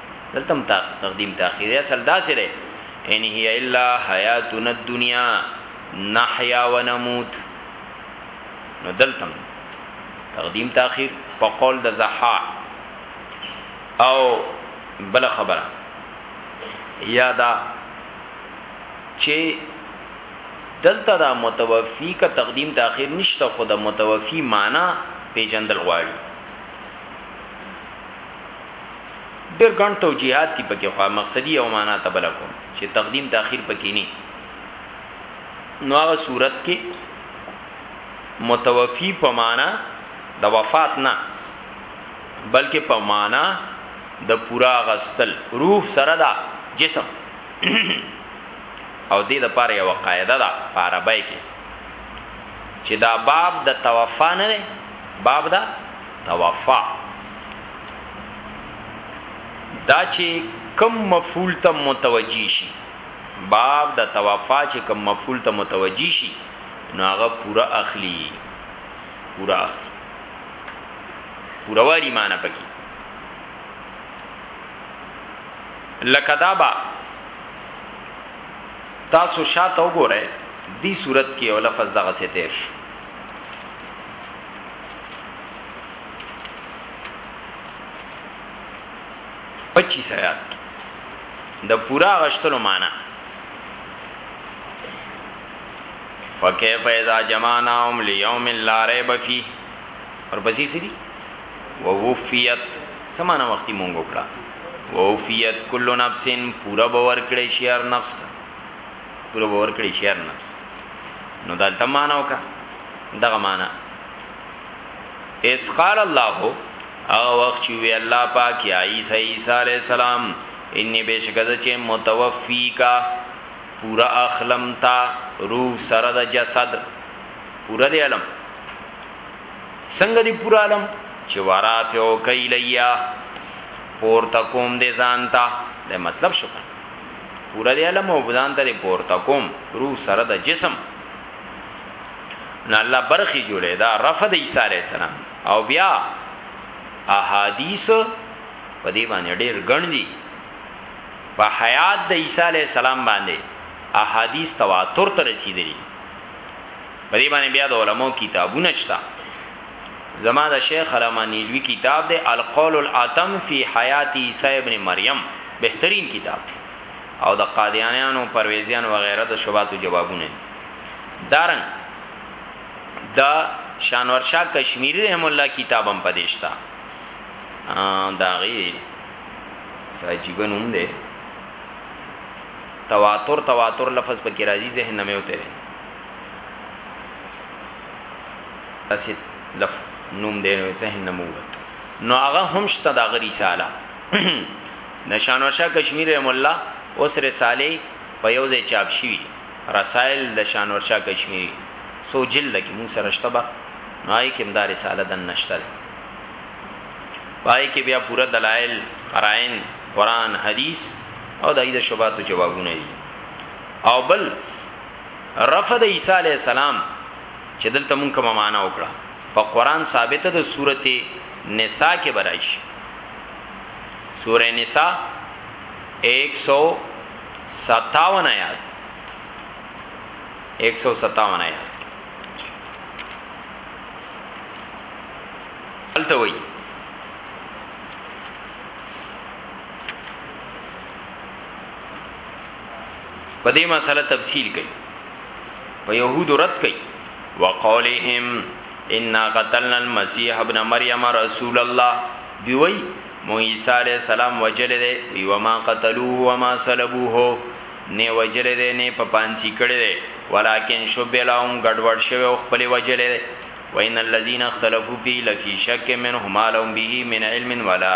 دلته هم تقدیم تاخیر دی اصل دا سره ان هی الا حیاتنا الدنیا نحیا و نموت نو دلته تقدیم تاخیر په قول د زحا او بل خبره یادا چې دلته دا متوفی کا تقدیم تاخیر نشته خو د متوفی معنی پیجندل غواړي ډېر ګڼ توجیهات دي پکې خو مقصدي یو معنا ته بل کوم چې تقدیم تاخير پکې ني نو هغه صورت کې متوفی په معنا د وفات نه بلکې په معنا د پورا غستل روح سره دا جسم او دې د پاره یو قاعده ده په عربی کې چې دا باب د توفا نه دی باب دا توفا دا چې کم مفعول ته متوجی شي باب د توفا چې کم مفعول ته متوجی شي نو هغه پورا اخلي پورا اخلي پورا والی معنی پکې لکه دا با تاسو شاته وګورئ دی صورت کې او لفظ دغه ستیر شو پچیس آیات کی د پورا غشتلو معنا فکیف اذا جمعناهم لیوم لا ریب فی اور پسې سری ووفیت سمانه وختي مونږ وکړه ووفیت کل نفس پورا باور کړی شي هر نفس ګورو باور کړی چې هر نفس نو دلته معنا وکا دغه معنا اس قال الله او وخت چې وی الله پاک یا عیسی عیسی علی السلام انی بشکد چې متوفی کا پورا اخلم تا روح سره د جسد پورا دی علم څنګه دی پورا علم چې ورافعو کایلیا پورته کوم دې ځانتا د مطلب شو پورا دی علم او بزان ته پورته کوم روح سره د جسم نه الله برخي جوړه دا رفض عیسی علی السلام او بیا احادیث په دې باندې ډېر ګڼ دي په حیات د عیسی علی السلام باندې احادیث تواتر ته رسیدلي په دې باندې بیا د علماو کتابونه شته زما د شیخ علامه نیلوی کتاب دی القول الاتم فی حیات عیسی ابن مریم بهترین کتاب دی او د قادیانیانو پرویزیان و غیره د شوباتو جوابونه دارن د شانور شاه کشمیری رحم الله کتابم پدېشتا داغي ساجیب نوم دی تواتر تواتر لفظ پکې راځي ذهن نه مې وته داسې لف نوم دی نو ذهن نه موت نو هغه هم شته دا غری سالا نشانو شاه کشمیر رحم الله اوس رساله په یو ځای چاپ شوی رسائل د شانو شاه کشمیری سو جلد کې مون سره شتبه نای کې مدار رساله دن نشته پای کې بیا پورا دلایل قرائن قران حدیث او دایې د شوباتو جوابونه دي او بل رفض عیسی علی السلام چې دلته مونږ کومه معنا وکړه په قران ثابته د سورته نساء کې برایش سوره نساء 157 آیات 157 آیات الته وایي په دې مسله تفصیل کوي په يهودو رد کوي وقولهم ان قتلنا المسيح ابن مريم رسول الله دی وی مو عیسی علی السلام وجل دی وی وما قتلوه وما صلبوه نه وجل دی نه په پانسی کړي دی ولکن شبلهم ګډوډ شوی او خپل وجل دی وان الذين اختلفوا فيه لفي شك منهم ما لهم به من علم ولا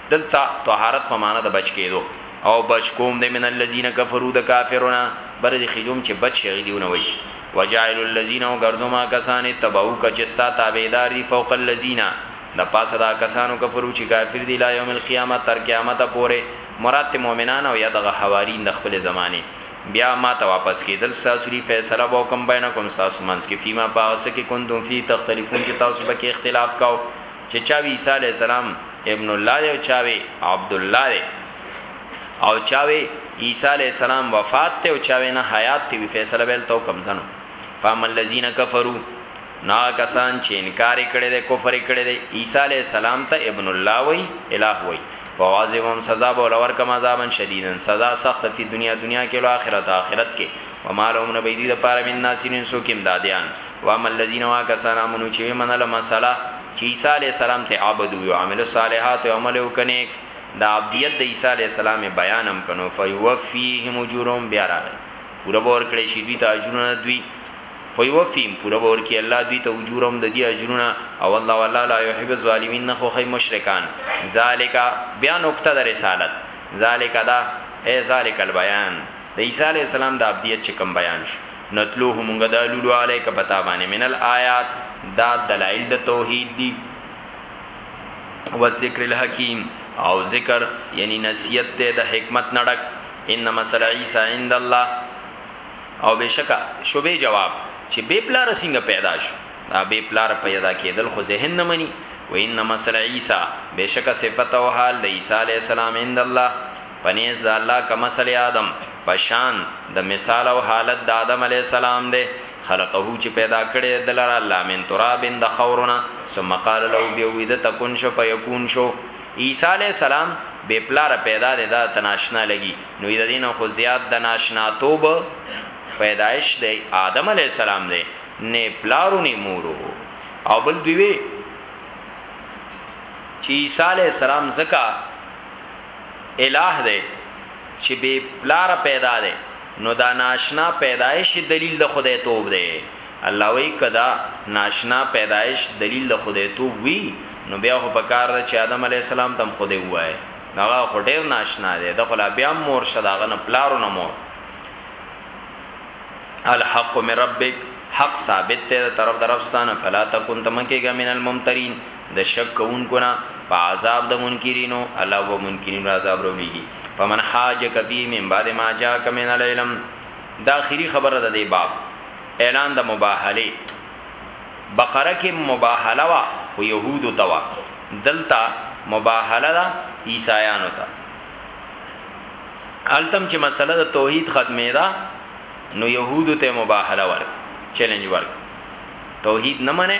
دلته طهارت په معنا د بچ کېدو او بچ کوم د من الذين كفروا د کافرونه بر دي خجوم چې بچ شي دیونه وای وجعل الذين غرزما کسان تبعو کچستا تابعدار دي فوق الذين د پاسه دا کسانو کفرو چې کافر دي لا يوم القيامه تر قیامت پورې مراد مؤمنان او یا دغه حوارین د خپل زمانه بیا ما ته واپس کېدل ساسوري فیصله به کوم بینکم تاسو منځ کې فيما پاس کې کوم دوم فی تختلفون چې تاسو به کې اختلاف کاو چې چا وی عیسی علی السلام ابن الله دی او چا وی عبد الله دی او چا وی عیسی علی السلام وفات ته او چا وی نه حیات ته وی فیصله بیل تو کم زنو فام الذین کفروا نا کسان چې انکار کړي دي کفر کړي دي عیسی علی السلام ته ابن الله وای الہ وای فوازهم سزا به ولور کما عذابن شدیدن سزا سخت فی دنیا دنیا کې او آخرت آخرت کې وما لهم نبی دی لپاره من ناصرین سو کیم دادیان وام الذین واکسان امنو چې منل مساله چې عیسی علی السلام ته عبد وی او عمل صالحات او عمل وکنیک دا عبدیت د عیسی علی السلام بیانم کنو فیوفیهم اجورهم بیا راغی پورا باور کړی شي دوی ته اجرونه دوی فیوفیم پورا باور کی الله دوی ته اجورهم د دې اجرونه او الله ولا لا یحب الظالمین نه خو خی مشرکان ذالک بیا نقطه د رسالت ذالک دا ای ذالک البیان د عیسی علیه السلام د عبدیت چې کوم بیان شو، نتلوه مونږ دا لولو علیک په تا باندې من الآیات دا دلائل د توحید دي والذکر الحکیم او ذکر یعنی نصیحت ته د حکمت نډک ان مثل عیسی عند الله او بشکا شوبې جواب چې بے پلار څنګه پیدا شو دا بے پلار پیدا کېدل خو ذهن نه مني و ان مثل عیسی بشکا صفت او حال د عیسی علی السلام عند الله پنیز د الله کمثل آدم په شان د مثال او حالت د آدم علیه السلام دی خلقه چې پیدا کړی د لره الله من تراب د خورنا ثم قال له بیا وی د تکون شو فیکون شو عیسی علیه السلام بے پلار پیدا دی دا تناشنا لګي نو د دین خو زیات د ناشنا توب پیدائش دی آدم علیه السلام دی نه پلارو نه مورو او بل دوی چې عیسی علیه السلام زکه اله دی چې بی پلار پیدا دی نو دا ناشنا پیدایش دلیل د خدای توب دی الله وی کدا ناشنا پیدایش دلیل د خدای توب وی نو بیا خو پکار ده چې آدم علی السلام تم خدای وای هغه خو ډیر ناشنا دی د خلا بیا مور شداغه نه پلارو نه مور الحق من ربک حق ثابت ته طرف درفستانه فلا تکون تمکه من الممترین د شک کوونکو نه په عذاب د منکرینو الله په منکرینو عذاب راولېږي فمن حاجک فی من بعد ما جاءک من العلم دا اخیری خبره ده د باب اعلان د مباهله بقره کې مباهله وا او يهود توا دلتا مباهله ده عیسایانو ته التم چې مسله د توحید ختمه ده نو يهود ته مباهله ور چیلنج ور توحید نه منه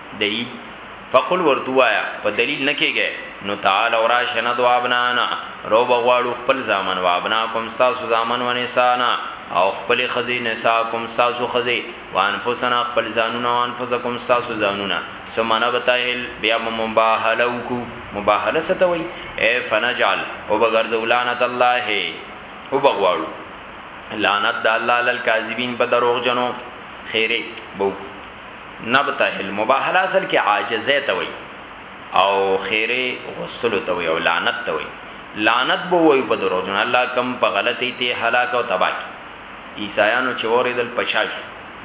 دلیل فقل ورته وایا په دلیل نه کېږي نو تعالی او راشه نه دوا بنانا رو بغواړو خپل ځامن و ابنا کوم تاسو ځامن و نسانا او خپل خزي نسا کوم تاسو خزي وانفسنا خپل ځانونه او انفسکم تاسو ځانونه ثم نبتهل بیا مباهله وکو مباهله ستوي اے فنجعل او بغرزو لعنت الله او بغواړو لعنت د الله للکاذبین په دروغ جنو خیره بوکو نبتهل مباهله اصل کې عاجزه ته وي او خیره غستلو ته وي او لعنت ته وي لعنت بو وي په دروژن الله کم په غلطي ته هلاک او تباک عیسایانو چې اوریدل پچاش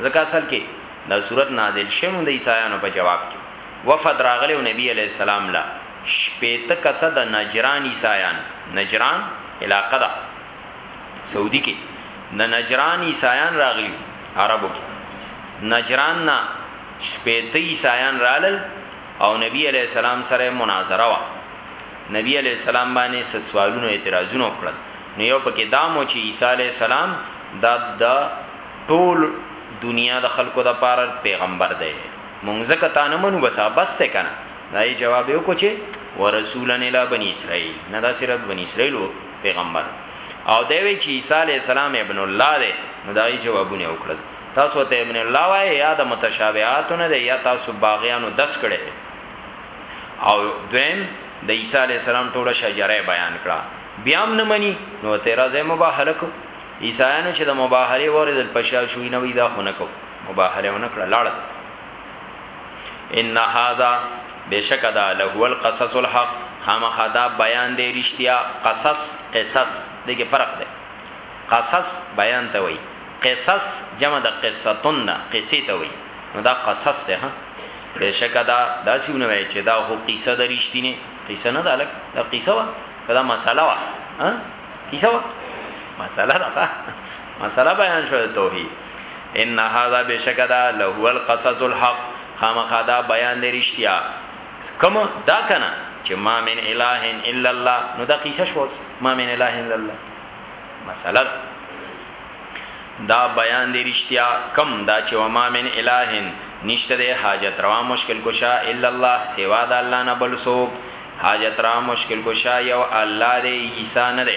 ځکه اصل کې دا صورت نازل شوم د عیسایانو په جواب کې وفد راغله نبی علی السلام لا شپېته کسه د نجران عیسایان نجران علاقه ده سعودي کې د نجران عیسایان راغلی عربو کې نجران نه شپېته عیسایان رالل او نبی علی السلام سره مناظره وا نبی علی السلام باندې سوالونه اعتراضونه وکړل نو یو پکې دامو چې عیسی علی السلام دا د ټول دنیا د خلکو د پاره پیغمبر دی مونږ ځکه تا نه منو بس بس ته کنه دای جواب یو کو چې ورسولن الی بنی اسرائیل نه دا صرف بنی اسرائیل پیغمبر او دی وی چې عیسی علی السلام ابن الله دی نو دا یې جوابونه وکړل تاسو ته ابن الله وای یا د متشابهاتونه دی یا تاسو باغیانو دس کړي او دویم د عیسی علی السلام ټوله شجره بیان کړه بیا هم نه مني نو ته راځه مباهله کو عیسایانو چې د مباهله ورې د پښا شوې نه وي دا خونه کو مباهله ونه کړه لاړ ان هاذا بشک دا له القصص الحق خامخا دا بیان دی رښتیا قصص قصص دغه فرق دی قصص بیان ته وای قصص جمع د قصتون نه قصې ته وای نو دا قصص ده ها بشک دا داسونه وای چې دا هو قصه د رښتینه قصه نه ده لکه دا قصه وا دا مساله وا ها قصه وا مساله ده مساله بیان شوه توحید ان هذا بشکدا له القصص الحق خامخا دا بیان دی رښتیا کوم دا کنه چې ما من اله الا الله نو دا قصه شو ما من اله الا الله مثلا دا بیان دی رښتیا کم دا چې وما من اله نشته د حاجت روا مشکل کوشا الا الله سوا د الله نه بل سو حاجت روا مشکل کوشا یو الله دی عیسی نه دی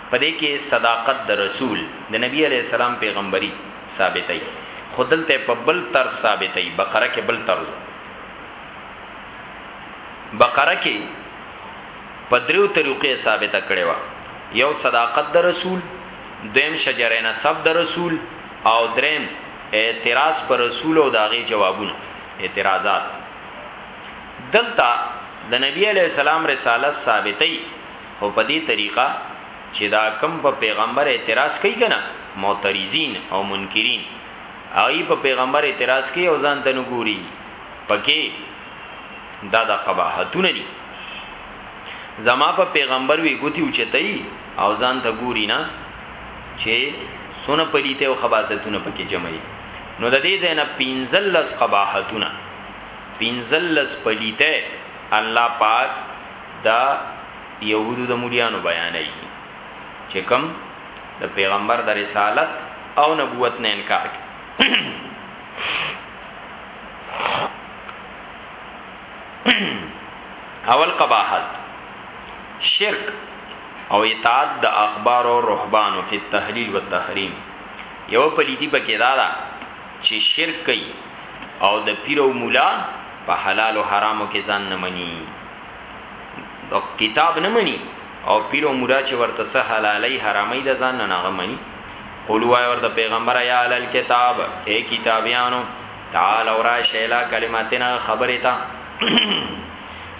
په دې کې صداقت د رسول، د نبي علیه السلام پیغمبري، ثابتوي، خو دلته یې په بل طرز ثابتوي، بقره کې بل طرز و. بقره کې په دریو طریقو یې ثابته کړې وه، یو صداقت د رسول، دویم شجره نسب د رسول او دریم اعتراض پر رسول او د هغې جوابونه، اعتراضات. دلته د نبي علیه السلام رسالت ثابتوي، خو په دې طریقه چی دا کوم په پیغمبر اعتراض کوي کنه معترضین او منکرین هغه په پیغمبر اعتراض کوي او ځان ته نګوري پکې دا د قباحتونه دي زما په پیغمبر وی ګوتی او چتای او ځان ته ګوري نه چې سونه پلیته او خباستونه پکې جمعي نو د دې زینب پینزلس قباحتونه پینزلس پلیته الله پاک دا يهودو د مليانو بیانوي چې کوم د پیغمبر د رسالت او نبوت نه انکار کوي اول قباحت شرک او اطاعت د اخبار او رهبان او فی تحلیل و تحریم یو پلیتی پکې دا دا چې شرک کوي او د پیر او مولا په حلال او حرامو کې ځان نه مني د کتاب نه مني او پیر او مرا چې ورته سه حلالي حرامي د ځان نه ناغه مني قولوا ورته پیغمبر یا علی الكتاب اے کتابیانو تعال اور شیلا کلماتنا خبره تا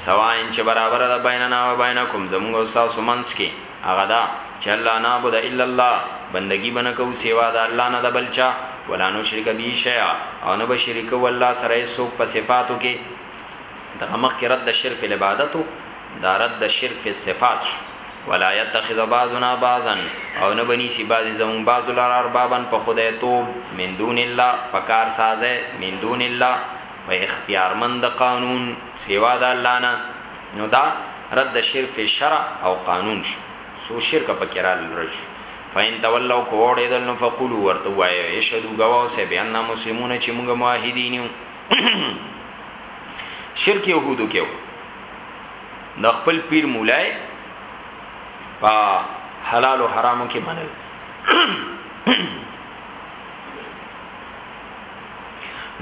سواین چې برابر ده بیننا و بینکم زموږ او تاسو منس کې هغه دا چې الله نعبد الا الله بندگی بنه کو سیوا د الله نه د بلچا ولا نو شرک به شیا او نه به شرک والله سره سوک په صفاتو کې دغه مخکې رد د شرک فی العبادت دا رد د شرک فی الصفات شو ولا يتخذ بعضنا بعضا او نه بنی سی بعض زمون بعض لار اربابن په خدای توب من دون الله پکار سازه من دون الله و اختیارمند قانون سیوا د الله نه نو دا رد د شرک فی الشرع او قانون شو سو شرک پکرال رج فین تولوا کوړې دل نو فقولوا ورته وایي اشهدوا گواو سه بیان مسلمون چې موږ موحدین یو شرک يهودو کې د خپل پیر مولای په حلال او حرامو کې منل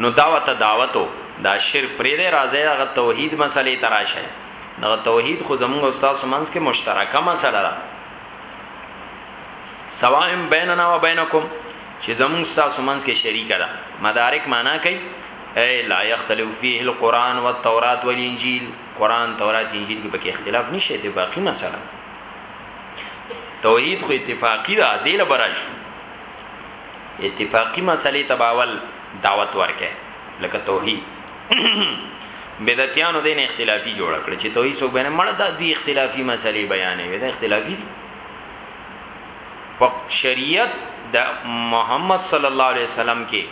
نو دعوت دعوتو دا شرک پرې دی راځي هغه توحید مسلې تراشه نو توحید خو زموږ استاد سمنس کې مشترکه مسله ده سواهم بیننا و بینکم چې زموږ ستاسو منځ کې شریکه ده مدارک معنا کوي اي لا يختلف فيه القرآن والتوراة والانجيل قرآن تورات انجیل کې پکې اختلاف نشته دی باقی مسله توحید خو اتفاقی ده دی لبرش اتفاقی مسلې تباول دعوت ورکه لکه توحید بدعتانو دین اختلافی جوړ کړ چې توحید سو بنه مړه د دې اختلافی مسلې بیانې وي دا اختلافی دي په شریعت د محمد صلی الله علیه وسلم کې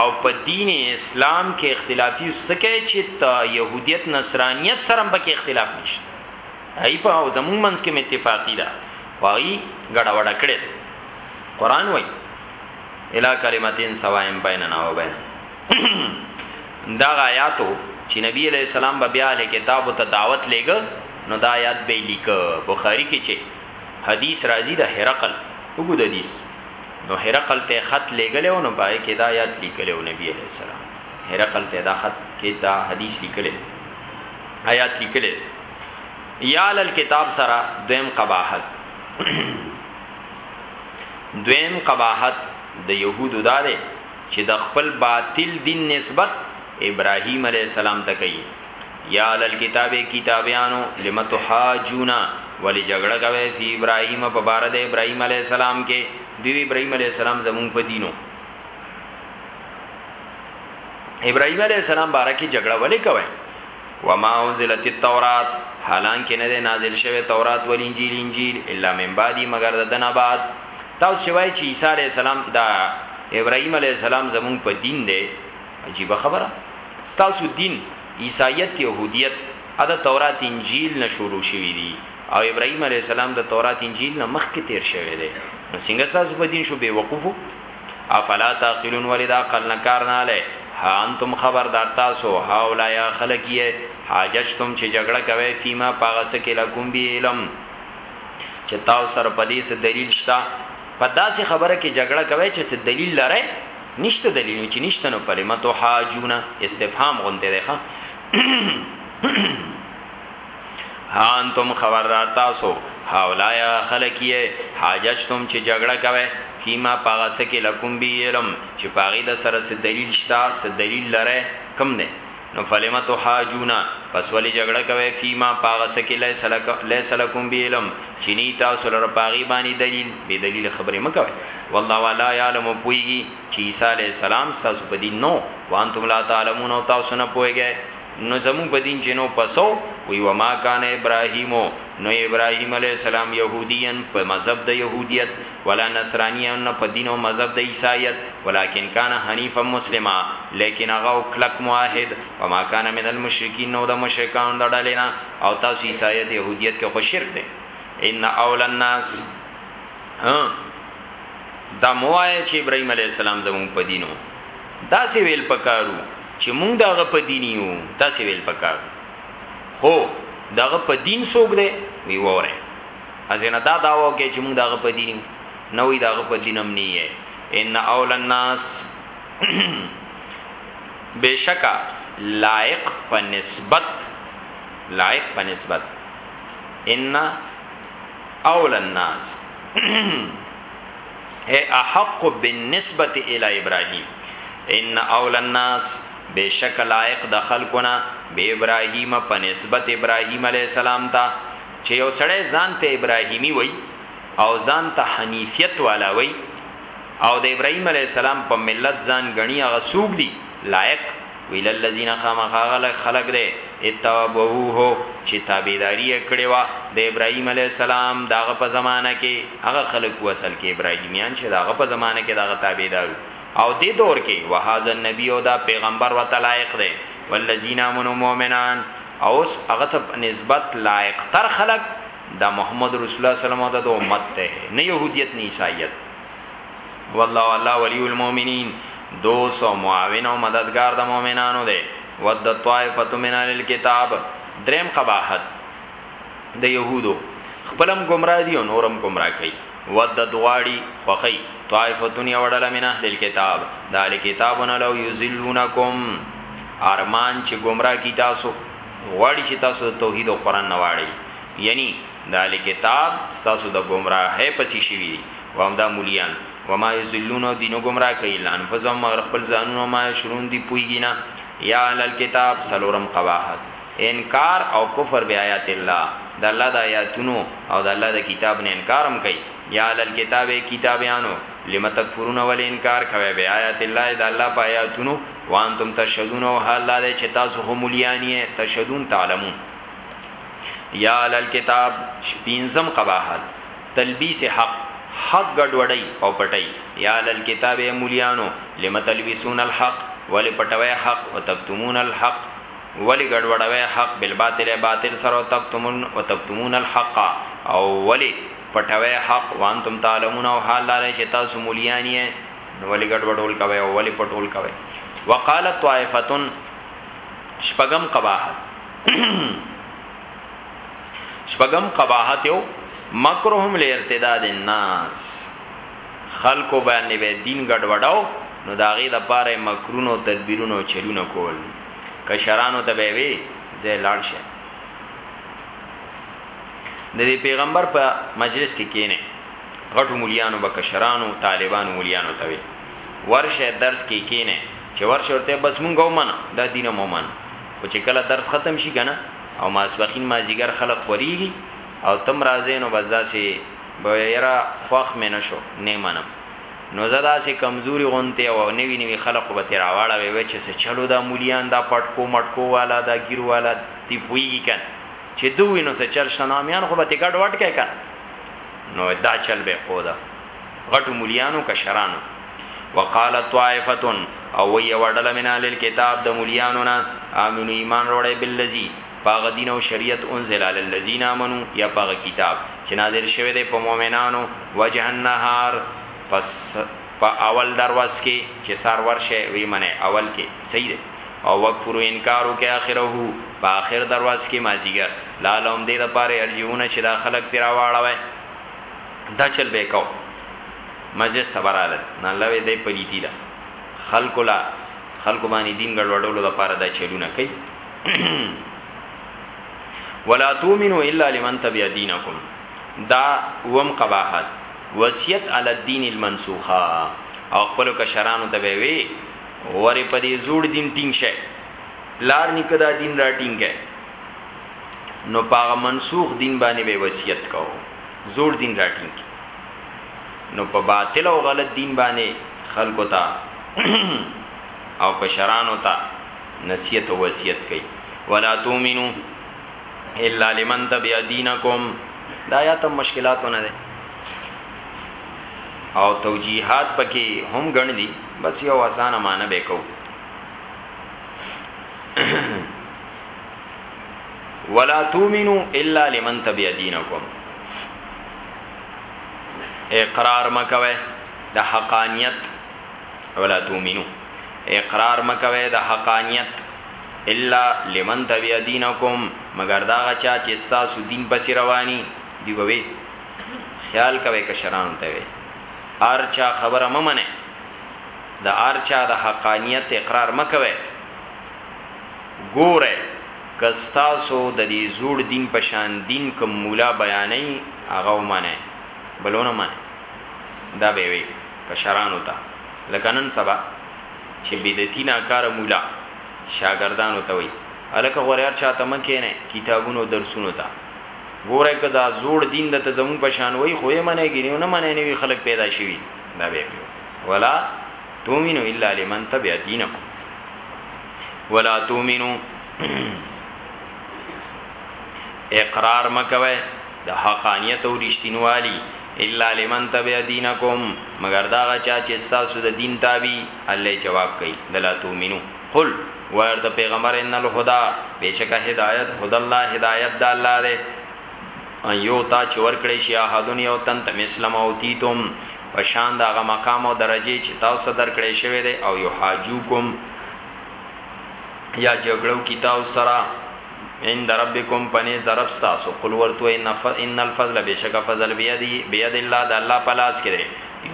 او په دین اسلام کې اختلافي سکه چې ته يهودیت نصرانیت سره په کې اختلاف نشته ای په زمون منځ کې اتفاقی ده وای غډا وډا کړي قران وای الا کلمتین سوایم بیننا و بین دا آیاتو چې نبی علیہ السلام بیا له کتابو ته دعوت لګ نو دا آیات به لیک بخاری کې چې حدیث راضی د هرقل وګو د حدیث نو هرقل ته خط لګلو نو پای کې دا یاد لیکلو نبی علیہ السلام هرقل ته دا خط کې دا حدیث لیکل آیات لیکل یا لل کتاب سرا دویم قباحت دویم قباحت د يهودو داره چې د خپل باطل دین نسبت ابراهیم علی السلام ته کوي یا اهل الكتاب کتابیانو لم تحاجون ولی جګړه کوي فی ابراهیم په بار د ابراهیم علی السلام کې دی ابراهیم علی السلام زمون په دینو ابراهیم علی السلام بارکه جګړه ولی کوي وما انزلت التوراۃ حالانکه نه ده نازل شوه تورات ول انجیل انجیل الا من بعدی مگر د دنا بعد تاسو شوای چې عیسی علی السلام دا ابراهیم علی السلام زمون په دین دی عجیبه خبره ستاسو دین عیسایت یهودیت ادا تورات انجیل نه شروع شوی دی او ابراهیم علی السلام د تورات انجیل نه مخکې تیر شوی دی نو څنګه تاسو په دین شو بے وقوفو افلا تعقلون ولدا عقل نه کار نه لای ها انتم خبردار تاسو ها ولایا خلق یې حاججتم چې جګړه کوي فیما پاغه سکه لکم بی علم چې تاسو سره پدې سه دلیل شته په داسې خبره کې جګړه کوي چې سه دلیل لره نشته دلیل نو چې نشته نو فلم تو حاجون استفهام غونته ده هان تم خبر را تاسو حولایا خلقیه حاجج تم چې جګړه کوي فیما پاغه سکه لکم بی علم چې پاغه د سره س دلیل شتا س دلیل لره کم نه نو فلم تحاجونا پس ولی جګړه کوي فیما پاغه سکی لیس لک لیس لکم بی علم چینی تاسو لره پاغي باندې دلیل به دلیل خبره مکوي والله والا یعلم پویږي چې عیسی علی السلام تاسو په دین نو وانتم لا تعلمون او تاسو نه پویږئ نو زمو په دین جنو پسو وی و ما کان ابراهیم نو ابراهیم علی السلام يهودین په مذهب د يهودیت ولا نصرانیه او نه په دین او مذهب د عیسایت ولکن کان حنیفا مسلما لیکن هغه او کلک موحد وما کان من المشرکین نو د مشرکان د ډلې نه او تاسو عیسایت يهودیت کې خو شرک دی ان اول الناس دا موایه چې ابراهیم علی السلام زمون په دینو دا سی ویل پکارو چې مونږ دغه په دین یو دا سی ویل پکارو خو دغه په دین سوګ دی وی وره ازنه دا داوا کوي چې موږ دغه په دین نه وي دغه په دین هم نه یې ان اول الناس بشکا لائق په نسبت لائق په نسبت ان اول الناس اے احق بالنسبه الى ابراهيم ان اول الناس بشک لائق د خلقنا به ابراهيم په نسبت ابراهيم عليه السلام ته چې یو سړی ځان ته ابراهیمی وای او ځان ته حنیفیت والا وای او د ابراهیم علی السلام په ملت ځان غنی هغه سوق دی لایق ویل الذین خامخغل خلق دی اتبعوه چې تابعداري کړي وا د ابراهیم علی السلام داغه په زمانہ کې هغه خلق وصل کې ابراهیمیان چې داغه په زمانہ کې داغه تابعدار او دې دور کې وهذا النبی او دا پیغمبر وتلایق دی والذین امنوا مؤمنان اوس هغه ته په نسبت لایق تر خلک دا محمد رسول الله صلی الله علیه وسلم د امت ته نه يهودیت نه عیسایت والله والله ولی المؤمنین دوست او معاون او مددگار د مؤمنانو دی ود طائفه من الكتاب دریم قباحت د يهودو خپلم گمراه دي او نورم گمراه کوي ودت غواړي خوخی طائفتون یو ډله من اهل الكتاب دال کتابونه لو یذلونکم ارمان چې گمراه کی تاسو غواړي چې تاسو د توحید او قران نه واړی یعنی دال کتاب تاسو د گمراهه پسې شي وي او هم دا مليان وما یذلون دینو گمراه کوي لان فزم مگر خپل ځانونو ما شرون دی پویګینا یا اهل الكتاب سلورم قواحت انکار او کفر بآیات الله د الله د آیاتونو او د الله د کتاب نه انکار هم کوي، یا اهل الکتاب ای کتابیانو لم تکفرون ولې انکار کوی بآیات الله د الله په آیاتونو وانتم تشهدون او حال دا دی چې تاسو خو مولیان یی تشهدون تعلمون یا اهل الکتاب پینزم قباحت تلبیس حق حق ګډوډی او پټی یا اهل الکتاب مولیانو لم تلبسون الحق ولی پټوی حق وتکتمون الحق ولی ګډوډوی حق بالباطل باطل سره وتکتمون وتکتمون الحق او ولی پټوی حق وانتم تعلمون او حال لاره چې تاسو مولیان یې نو ولی ګډوډول کوي او ولی پټول کوي وقالت طائفه شپغم قباحت شپغم قباحت یو مکرهم لارتداد الناس خلکو باندې به دین ګډوډاو نو داغه د پاره مکرونو تدبیرونو چلونه کول کشرانو ته به وی زه لاړ شه د دې پیغمبر په مجلس کې کینه غټو مليانو به کشرانو طالبانو مليانو ته وی ورشه درس کې کینه چې ورشه ورته بس مونږ ومنه دا دینه مومن خو چې کله درس ختم شي کنه او ماسبخین مازیګر خلک خوريږي او تم راځینو بس داسي به یرا خوخ مې نشو نه منم نو زه داسې کمزوري غونتې او نوي نوي خلق خو به تې راواړه وې وې چې سه چلو دا مولیان دا پټکو مټکو والا دا ګیرو والا دی پویږي کن چې دوی نو سه چل شنامیان خو به تې ګډ وټ کې کن نو دا چل به خو دا غټو مولیانو کشرانو وقال طائفه او وی وړل من ال کتاب د مولیانو نه امنو ایمان وروړي بالذي په هغه دین او شریعت انزل علی الذین آمنو یا په هغه کتاب چې نازل شوی دی په مؤمنانو وجه النهار پس په اول دروس کې چې سار ورشه وی منه اول کې صحیح دی او وکفرو انکارو کې اخره په اخر دروس کې مازیګر لالم دې د پاره ارجونه چې دا خلک تیرا واړوي دا چل به کو مسجد صبراله نه لوي دې پلیتی دا خلق لا خلق باندې دین ګډوډولو لپاره دا چلونه کوي ولا تؤمنو الا لمن تبع دینکم دا وم قباحت وصیت علی الدین المنسوخه او خپل کشرانو ته وی وری په دې زوړ دین ټینګ شه لار نکه دا دین را ټینګ کړي نو پاغه منسوخ دین باندې به وصیت کو زوړ دین را ټینګ کړي نو په باطل او غلط دین باندې خلکو ته او کشرانو ته نصیحت او وصیت کوي ولا تؤمنو الا لمن تبع دینکم دا یا ته مشکلاتو نه ده او توجیهات پکې هم ګڼ دي بس یو اسانه معنی به کو ولا تؤمنو الا لمن تبع دینکم اقرار مکوي د حقانیت ولا تؤمنو اقرار مکوي د حقانیت الا لمن تبع دینکم مگر دا غچا چې تاسو دین پس رواني دی بوي خیال کوي کشران ته وي ارچا خبره ممنه د ارچا د حقانیت اقرار مکوي ګوره کستا سو د دې زوړ دین په شان دین کوم مولا بیانې هغه ومنه بلونه منه دا به وي کشرانو ته لکه نن سبا چه بدعتی ناکاره مولا شاګردانو ته وایی هلکه غوره هر چاته مه کینه کتابونو او درسونو ته ګوره که دا زوړ دین درته زموږ په شان وایی خو یی منی که نه منی نوی خلک پیدا شوی دا به پیو ولا تومنو الا لمن تبع دینکم ولا تومنو اقرار مکوه د حقانیت او رښتینوالي الا لمن تبع دینکم مګر دا هغه چا چې ستاسو د دین تابع الله یې جواب کوي د لا تؤمنو قل وایه ورته پیغمبر ان الهدی بېشکه هدایت هدی الله هدایت د الله دی ان یو تا چې ورکړی شي احدن یو تن ته مثل ما اوتیتم په شان د هغه مقام او درجه چې تاسو درکړی شوی دی او یو حاجوکم یا جګړو کی تاسو سره عند ربکم پنیز د رب ستاسو قل ورته وای ان الفضل بشک فضل بیدی بید الله د الله پلاس کړي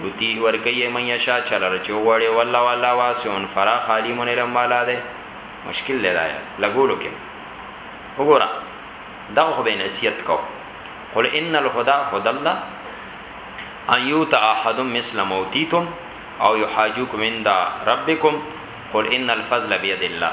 یوتی ورکه من یشا چلر چې وړي والله والله واسعون فرا خالی من علم والا ده مشکل لري آیات لګولو کې وګوره دا خو به نصیحت کو قل ان الهدى هدى الله ان یوت احد مثل موتیتم او یحاجوکم عند ربکم قل ان الفضل بيد الله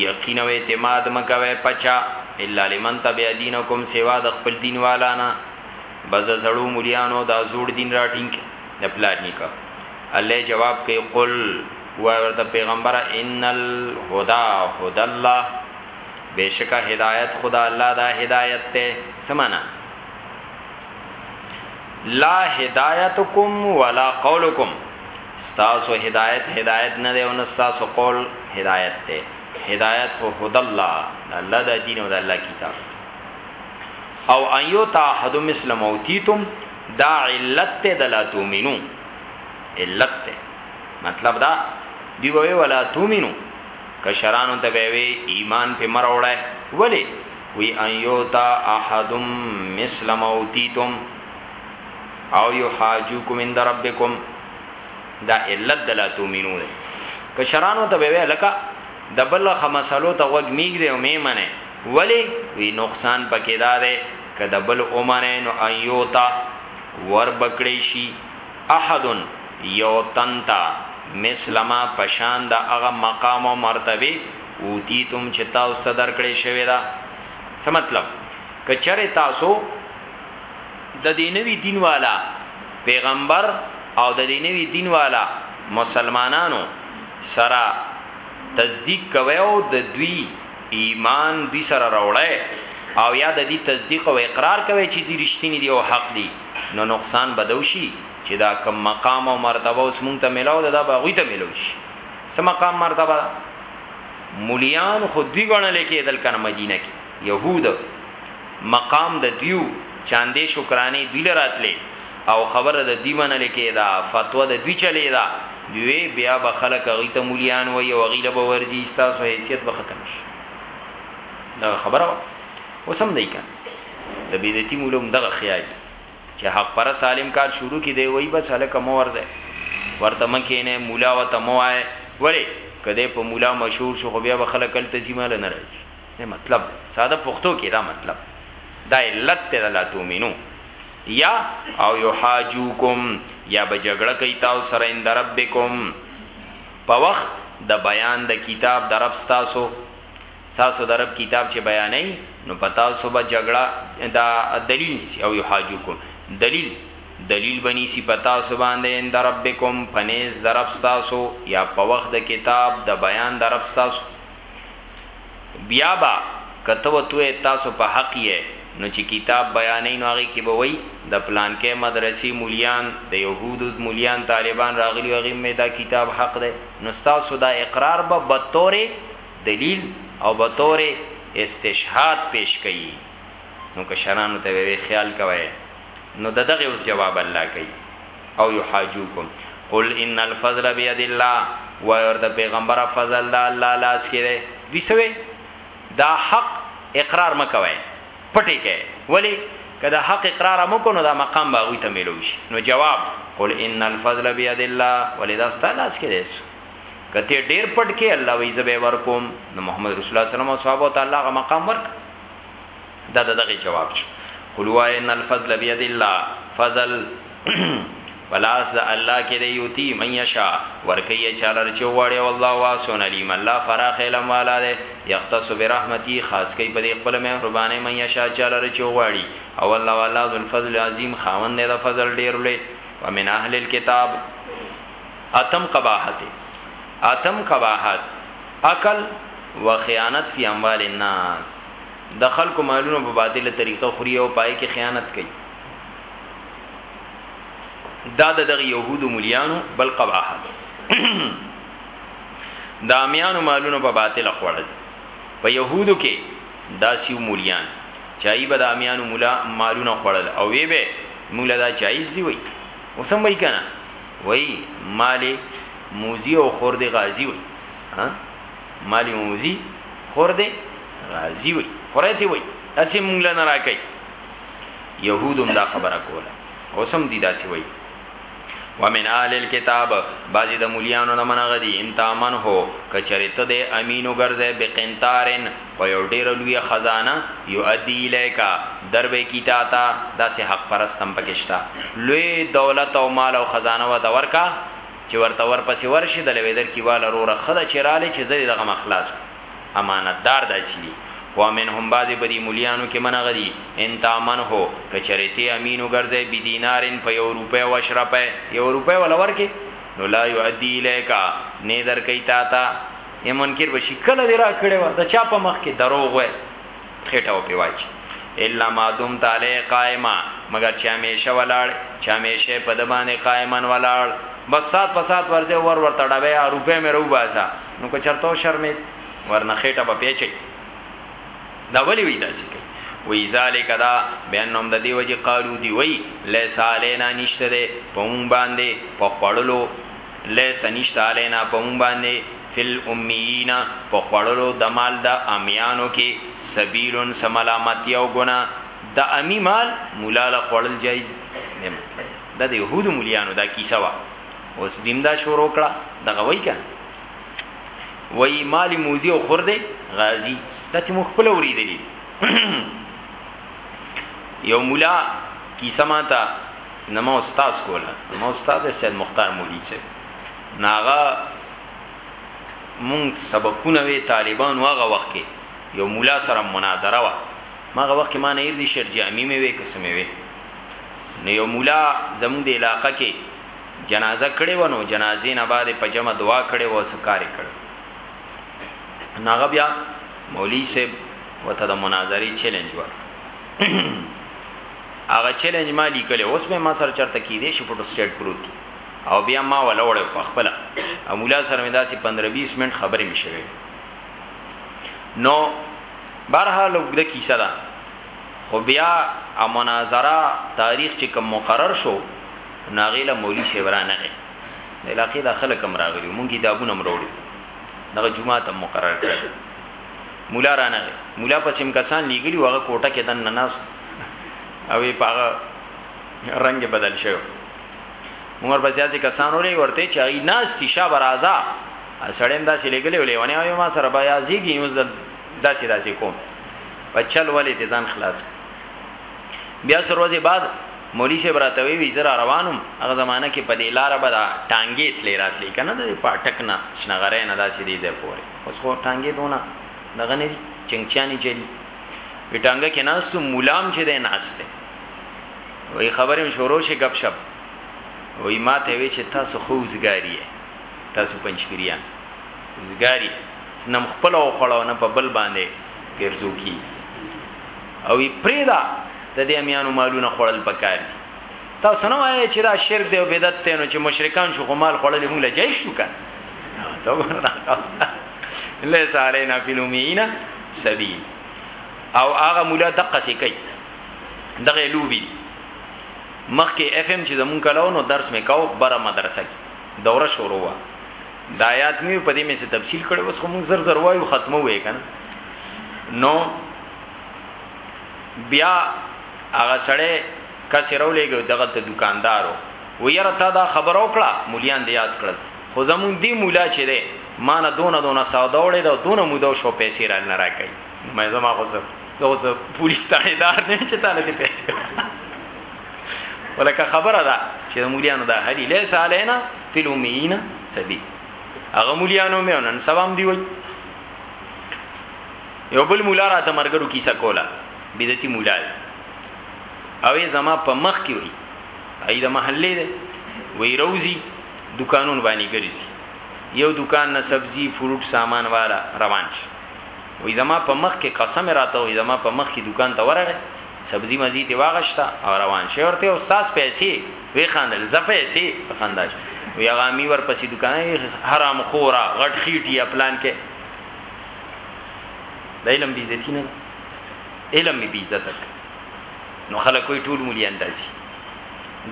یقین او اعتماد مکوی په چا الا لمن تبع دینکم سوا د خپل دین والا نه بز زړو مليانو دا زوړ دین را ټینګ د پلار نیکه الله جواب کوي قل و ورته پیغمبر ان الهدى هدى الله بشکه هدایت خدا الله دا هدایت ته سمانا لا هدایتکم ولا قولکم ستاسو هدایت هدایت نه دی او نه ستاسو قول هدایت دی هدایت خو خود الله الله د دین او د الله کتاب او ایو تا حد مثل موتیتم دا علت ته د لا تومنو علت ته مطلب دا دی وی ولا تومنو کشرانو ته وی ایمان په مروړای ولی وی ایو تا احدم مثل موتیتم او یحاجوکم عند ربکم دا علت د لا تؤمنو دی کشرانو ته به وی لکه د بل خه مسلو ته وګ میګ دی او می منه ولی وی نقصان پکې دا دی که د بل اومنه نو ایوتا ور بکړی شي احدن یو تنتا مثلما پشان د هغه مقام او مرتبه اوتیتم چې تاسو درکړې شوی دا څه مطلب کچره تاسو د دې نوی دین والا پیغمبر او د دې نوی دین والا مسلمانانو سره تصدیق کوي او د دوی ایمان دوی سره راوړی او یا د دې تصدیق او اقرار کوي چې دی رښتینی دی او حق دی نو نقصان بدوشي چې دا کم مقام او مرتبه اوس مونږ ته ملاو ده دا باغوي ته ملو شي سم مقام مرتبه مولیان خو دوی غنل کېدل کنه مدینه کې یهود مقام د دویو چاندې شکرانې دوی له راتلې او خبره د دوی منل کېده، فتوا د دوی چلېده، دوی وې بیا به خلک هغوی ته مولیان وایي او هغوی له به ورځي، ستاسو حیثیت به ختم شي. دغه خبره وه، اوس هم دی که د بدعتي مولو هم دغه خیال دي چې حق پرست عالم کار شروع کړي دی وایي بس هلکه مه ورځئ ورته مه کېنئ مولا ورته مه وایئ ولې که دی په مولا مشهور شو خو بیا به خلک هلته ځي ماله نه راځي. دا مطلب دی ساده پښتو کې دا مطلب دا علت ته لا تومنو یا او یحاجوکم یا بجګړه کوي تاسو سره اند ربکم په وخت د بیان د کتاب د رب تاسو تاسو د رب کتاب چې بیانې نو پتا سو به جګړه دا دلیل نسی او یحاجوکم دلیل دلیل بنی سی پتا سو باندې اند ربکم پنیز د رب تاسو یا په وخت د کتاب د بیان د رب تاسو بیا به که ته ورته وایې تاسو په حق یئ نو چې کتاب بیانوي نو هغې کې به وایي د پلانکۍ مدرسې مولیان د یهودو مولیان طالبان راغلي هغوی هم وایي دا کتاب حق دی نو ستاسو دا اقرار به بطور دلیل او بطور استشهاد پیش کوي نو کشرانو ته به وایې خیال کوئ نو ددغې اوس جواب الله کوي. او یحاجوکم قل ان الفضل بيد الله وای ورته پیغمبره فضل دا الله لاس کې دی دوی سوي دا حق اقرار مکوي پټي کې ولی کدا حق اقرار مکو نو دا مقام به وي ته ملو شي نو جواب قل ان الفضل بيد الله ولی دا ست لاس کې دی کته ډیر پټ کې الله وی زبې ورکوم نو محمد رسول الله صلی الله علیه وسلم او صحابه تعالی غ مقام ورک دا دغه جواب شو قل وای ان الفضل بيد الله فضل پلاس د الله کې دی یوتی من یشا ورکیه چالر چې وړي والله واسون علیم الله فراخ علم والا دی یختص برحمتی خاص کوي په خپل مهربانه من یشا چالر چې وړي او الله والا ذو الفضل عظیم خاوند دی د فضل ډیر لوی ومن اهل الكتاب اتم قباحت اتم قباحت، اکل و خیانت فی اموال الناس، د خلکو مالونه په باطله طریقه خوری او پای کی خیانت کوي. دا د دغه يهودو مليانو بل قباحت د اميانو مالونو په باطل خوړل په يهودو کې داسيو مليان چای به د اميانو مولا مالونه خوړل او وی به مولا دا چایز دی وای اوسم وای کنه وای مالی موزی او خور دی غازی وای ها مالی موزی خور دی غازی وای خورایتی وای اسی مونږ لنه راکای يهودم دا خبره کوله اوسم دی داسي وای ومن اهل الكتاب بعضی د مليانو نه منغه دي انتامن هو کچریته د امینو ګرځي بقنتارن په یو ډېره لویه خزانه، یؤدی الیک، در به کی تا ته، داسې حق پرست هم پکې شته، لوی دولت او مال او خزانه ورته ورکه چې ورته ورپسې ورشې، دله به درکړي، واله وروره ښه ده چې رالې چې زه دې دغه مه خلاص کړم، امانت دار داسې دي، خو ومنهم بعضې په دې مولیانو کې من هغه دي، ان تامنه، که چېرې ته امین وګرځې، بدینار، په یوه روپۍ واشرپه، یوه روپۍ وله ورکې، نو لا یؤدی الیک، نۀ درکوي تا ته. ای منکر بشي کله دی را کړې و د چا په مخ کې دروغ وای خېټه او پیواچ الا ما دم تعالی قائما مگر چې همیشه ولاړ چې همیشه په د باندې قائما ولاړ بس سات په سات ورځه ور ور تړاوې ا روپې مې رو باسا نو که چرته شرمې ورنه خېټه په پیچي دا ولی وی داسې کوي وی ذالک دا بینهم د دی وجه قالو دی وی لیس علینا نشته ده په مون باندې په خړلو ليس نشته علينا په موږ باندې في الاميين په خوړلو د مال د اميانو کې سبيل څه ملامتي او ګناه د امي مال مولا له خوړل جايز دي د مطلب د دې يهودو مليانو دا کیسه وا اوس دیمدا شروع کړه دغه وای کنه وای مال موزي او خور دی غازی دا ته مخ خپل اوریدلی یو مولا کیسه ماته نه ما استاد کوله ما استاد سید مختار مولوی سه ناغه مونږ سبقونه وی طالبان واغه وخت کې یو مولا سره مناظره وا ماغه وخت کې ما نه دی شر جامی مې وې قسمه وې نو یو مولا زموږ د علاقې کې جنازه کړې ونو جنازې نه بعد په جمع دعا کړې و سکار کړ ناغه بیا مولوی صاحب وته د مناظری چیلنج ور هغه چیلنج ما لیکلی اوس به ما سره چرته کیدای شي فوټو سټیټ پروت دي او بیا ما ولا وړی په خپله او مولا سره مې داسې پندره بیس منټ خبرې مې شوې وې نو برحال وګده کیسه ده خو بیا امناظره تاریخ چې کوم مقرر شو ناغیله مولی سیورا نه غي د علاقې د خلک هم راغلی مونږ کتابونه مروړو دغه جمعه ته مقرر کړ مولا رانه مولا پسیم کسان لیګلی وغه کوټه کې دن نه ناست او په هغه رنگ بدل شو عمر په سیاسي کسانو لري ورته چې ای ناس تی شابه رازا سړیم داسې لګلې ولې ونه او ما سره بیا زیږي اوس داسې داسې کوم په چل ولې ته ځان خلاص بیا سروځي بعد مولوی شه براتوي وی زرا روانم هغه زمانہ کې په دې لار به دا ټانګې تلې راتلې کنه د پټک نه شنغره نه داسې دی زه پوري اوس خو ټانګې دونه دغه نه دي چنګچانی چلی پټانګه کې ناستو مولام چې دی ناشته وای خبرې شروع شي غب شپ وای ما ته وی چې تاسو خو زګاری تاسو پنځپیریان زګاری نم خپل او خړو نه په بل باندې پیرزو کی او ای پریدا د دې امیانو مالونه خړل پکار دي تاسو نه وایي چې دا شرک دی او بدعت دی نو چې مشرکان شو خو مال خړل موږ له جای شو کنه دا لیس علینا فی الامیین سبیل او هغه مولا دقه سې کوي دغه لوبي مخکې اف ام چې زمون کلاو نو درس مې کاو بره مدرسه کې دوره شروع وا د آیات مې په دې مې څه تفصیل کړو اوس خو مونږ زر زر وایو ختمه وې کنه نو بیا هغه سړی کسرو لګو دغه ته دکاندارو ویره تا دا خبر او کړه مليان دې یاد کړل خو زمونږ دی مولا چې دی ما نه دونه دونه سودا وړې دا دونه موده شو پیسې را نه راکړي مې زما خو زه اوس پولیس تاړیدار نه چې تعالی دې پیسې ولکه خبره ده چې مولیانو دا هلی لیس علینا فلومینا سبی هغه مولیانو مې نن سبام دی وای یو بل مولا را ته مرګرو کیسه کولا بدعتي مولا او زما په مخ کې وای ای د محلې وای روزي دکانون باندې ګرځي یو دکان نه سبزی فروټ سامان والا روان شي وې زما په مخ کې قسم راته وې زما په مخ کې دکان ته ورغه سبزی مزي ته واغښتا او روان شي ورته استاد پیسې وې خاندل ز پیسې خانداش وې هغه می ور پسې دکان حرام خورا غټ خېټي پلان کې د علم بي عزت نه علم بي عزت نو خلک وې ټول مليان داسي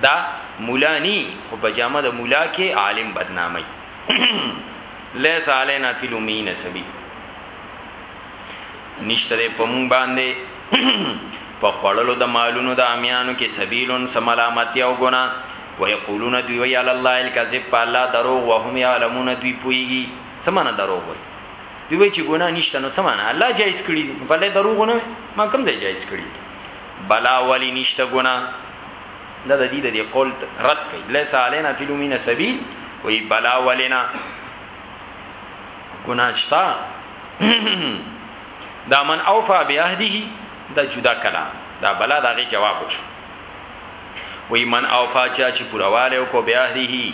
دا مولا نی خو په جامه د مولا کې عالم بدنامي لیس علینا فی الامیین سبی نشتره په مونږ باندې په خړلو د مالونو د امیانو کې سبیلون سملامتی او ګنا ويقولون دوی وی علی الله الکذب په الله دروغ وهم یعلمون دوی پویږي سمانه دروغ وي دوی چې ګنا نشته نو سمانه الله جایز کړی په الله دروغ نه ما کوم ځای جایز کړی بلا ولی نشته ګنا دا د دې د دې قول رد کړي لیس علینا فی لومین سبیل وی بلا ولینا ګنا شتا دا من اوفا بیاهده دا جدا کلام دا بلا دغه جواب شو وی من اوفا چا چې پورواله کو بیاهده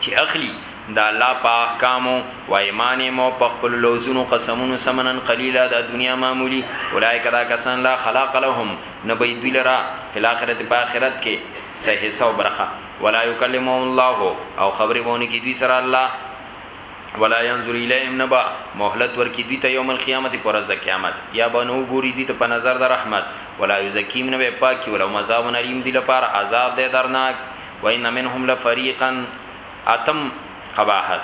چې اخلي د الله په احکامو و ایمان مو په خپل لوزونو قسمونو سمنن قلیلا د دنیا معمولی اولایک دا کسان لا خلاق لهم نبی دوی لرا فی الاخرت په اخرت کې صحیح سو برخه ولا یکلمهم الله او خبرې وونه کې دوی سره الله ولا ينظر الیهم نبا مهلت ورکی دوی ته یوم القیامت پر ورځ د قیامت یا بنو ګوری دوی ته په نظر د رحمت ولا یزکیم نبی پاکی ولا مزاون علیم دی لپاره عذاب دی درناک وان منهم لفريقا اتم قباحت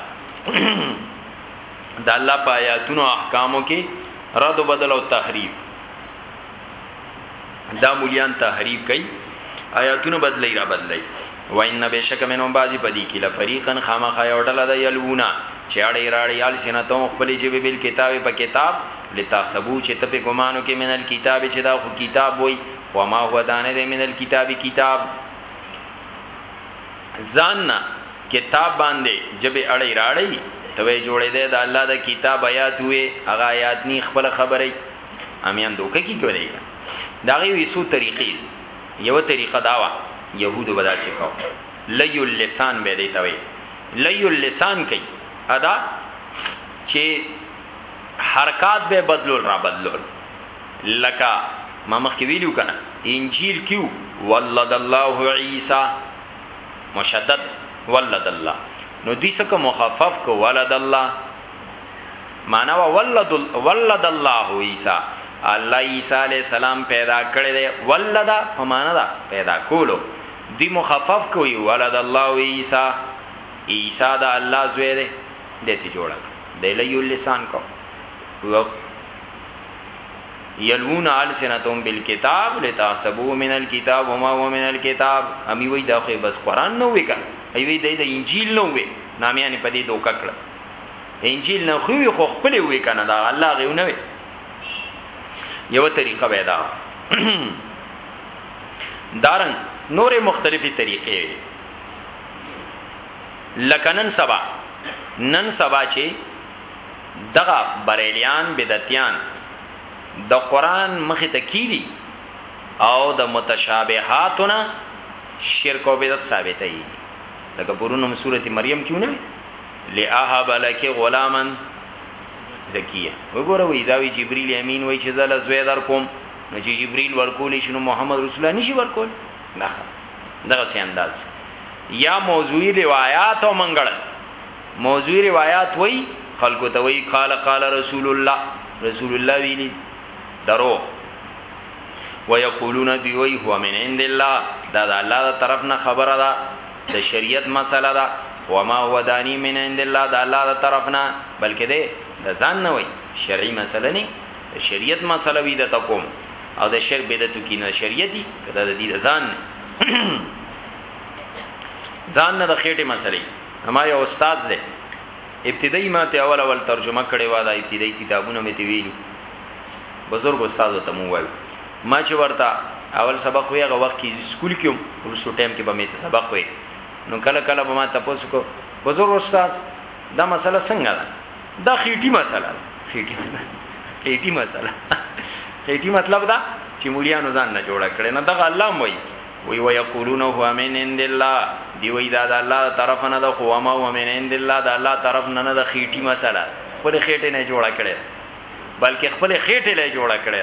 د الله په آیاتونو احکامو کې رد و بدل او تحریف دا مولیان تحریف کوي آیاتونه بدلی را بدلی وان بشک منهم بعضی پدی کې لفریقا خامخا یو ډله د یلونا چې اړې راړې یال سینتو خپل جیب بل کتاب په کتاب لتحسبو چې ته په ګمانو کې منل کتاب چې دا خو کتاب وای خو ما هو دانه دې منل کتابي کتاب ځان نه کتاب باندې جبه اړی راړی ته وی جوړې ده د الله د کتاب آیات وې هغه آیات نی خپل خبرې امیان دوکه کی کولای کا داغه ویسو طریقې یو طریقه داوا يهودو بدا سکو لیو اللسان به دی ته وی لیو اللسان کوي ادا چې حرکات به بدلول را بدلول لکه ما مخکې ویلي وو کنه انجیل کې وو ولد الله عیسی مشدد ولد الله نو دوی څخه مخفف کو ولد الله معنا وا ولد ولد الله عیسی الله عیسی علی السلام پیدا کړی دی ولدا په معنا دا پیدا کولو دی مخفف کوي ولد الله عیسی عیسی دا الله زوی دی دته جوړه دی له لسان کو یلوون السنتهم بالکتاب لتحسبوه من الكتاب وما هو من الكتاب امی وی دا خو بس قران نه وی کنه ای وی د انجیل نه وی نامیان په دې دوک کړه انجیل نه خو خو خپل وی کنه دا الله غو نه وی یو طریقه ودا دارن نورې مختلفي طریقې لکنن سبا نن سبا چې دغه بریلیان بدعتیان د قران مخ ته کی دی او د متشابهاتو نه شرک او بدعت ثابته ای لکه پرونم سورته مریم کیونه لاهب لک غلاما زکیه وګوره وی دا وی جبرئیل امین وی چې زل زوی در کوم نو چې جبرئیل ورکول شنو محمد رسول الله نشي ورکول نه دغه سي انداز یا موضوعی روایت او منګړت موضوعی روایات وای خلکو ته وای قال قال رسول الله رسول الله ویلی درو ويقولون دی وی هو من عند الله دا د الله تر طرف نه خبره ده د شریعت مسله ده هو ما هو دانی من عند الله دا الله تر طرف نه بلکې ده د ځان نه وی شرعي مسله نه د شریعت مسله وی د تقوم او د شر بدعتو کې نه شریعتي کدا د دې ځان نه ځان نه د خېټه مسله اما یو استاد دی ابتدایي ماته اول اول ترجمه کړې و دا ابتدایي کتابونه مې تی ویلي بزرګ استاد ته مو وایو ما چې ورته اول سبق وی هغه وخت کې سکول کې ورسو ټایم کې به مې ته سبق وی نو کله کله به ما تاسو کو بزرګ استاد دا مسله څنګه ده دا خېټي مسله ده خېټي خېټي مسله خېټي مطلب دا چې مليانو ځان نه جوړه کړي نه دغه الله موي وی ويقولون هو من عند الله دی وی دا د الله د طرف نه ده خو وما هو من عند الله د الله طرف نه نه ده خيټي مسله خپل خيټه نه جوړه کړي بلکې خپل خيټه له جوړه کړي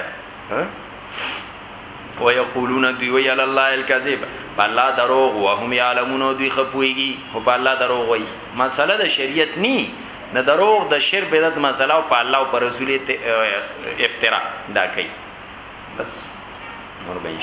ويقولون دوی وی علی الله الكذب الله دروغ وهم يعلمون دوی خپويږي خو په الله دروغ وی مسله د شریعت ني نه دروغ د شر بدعت مسله او په الله او پر رسول افترا دا کوي بس نور به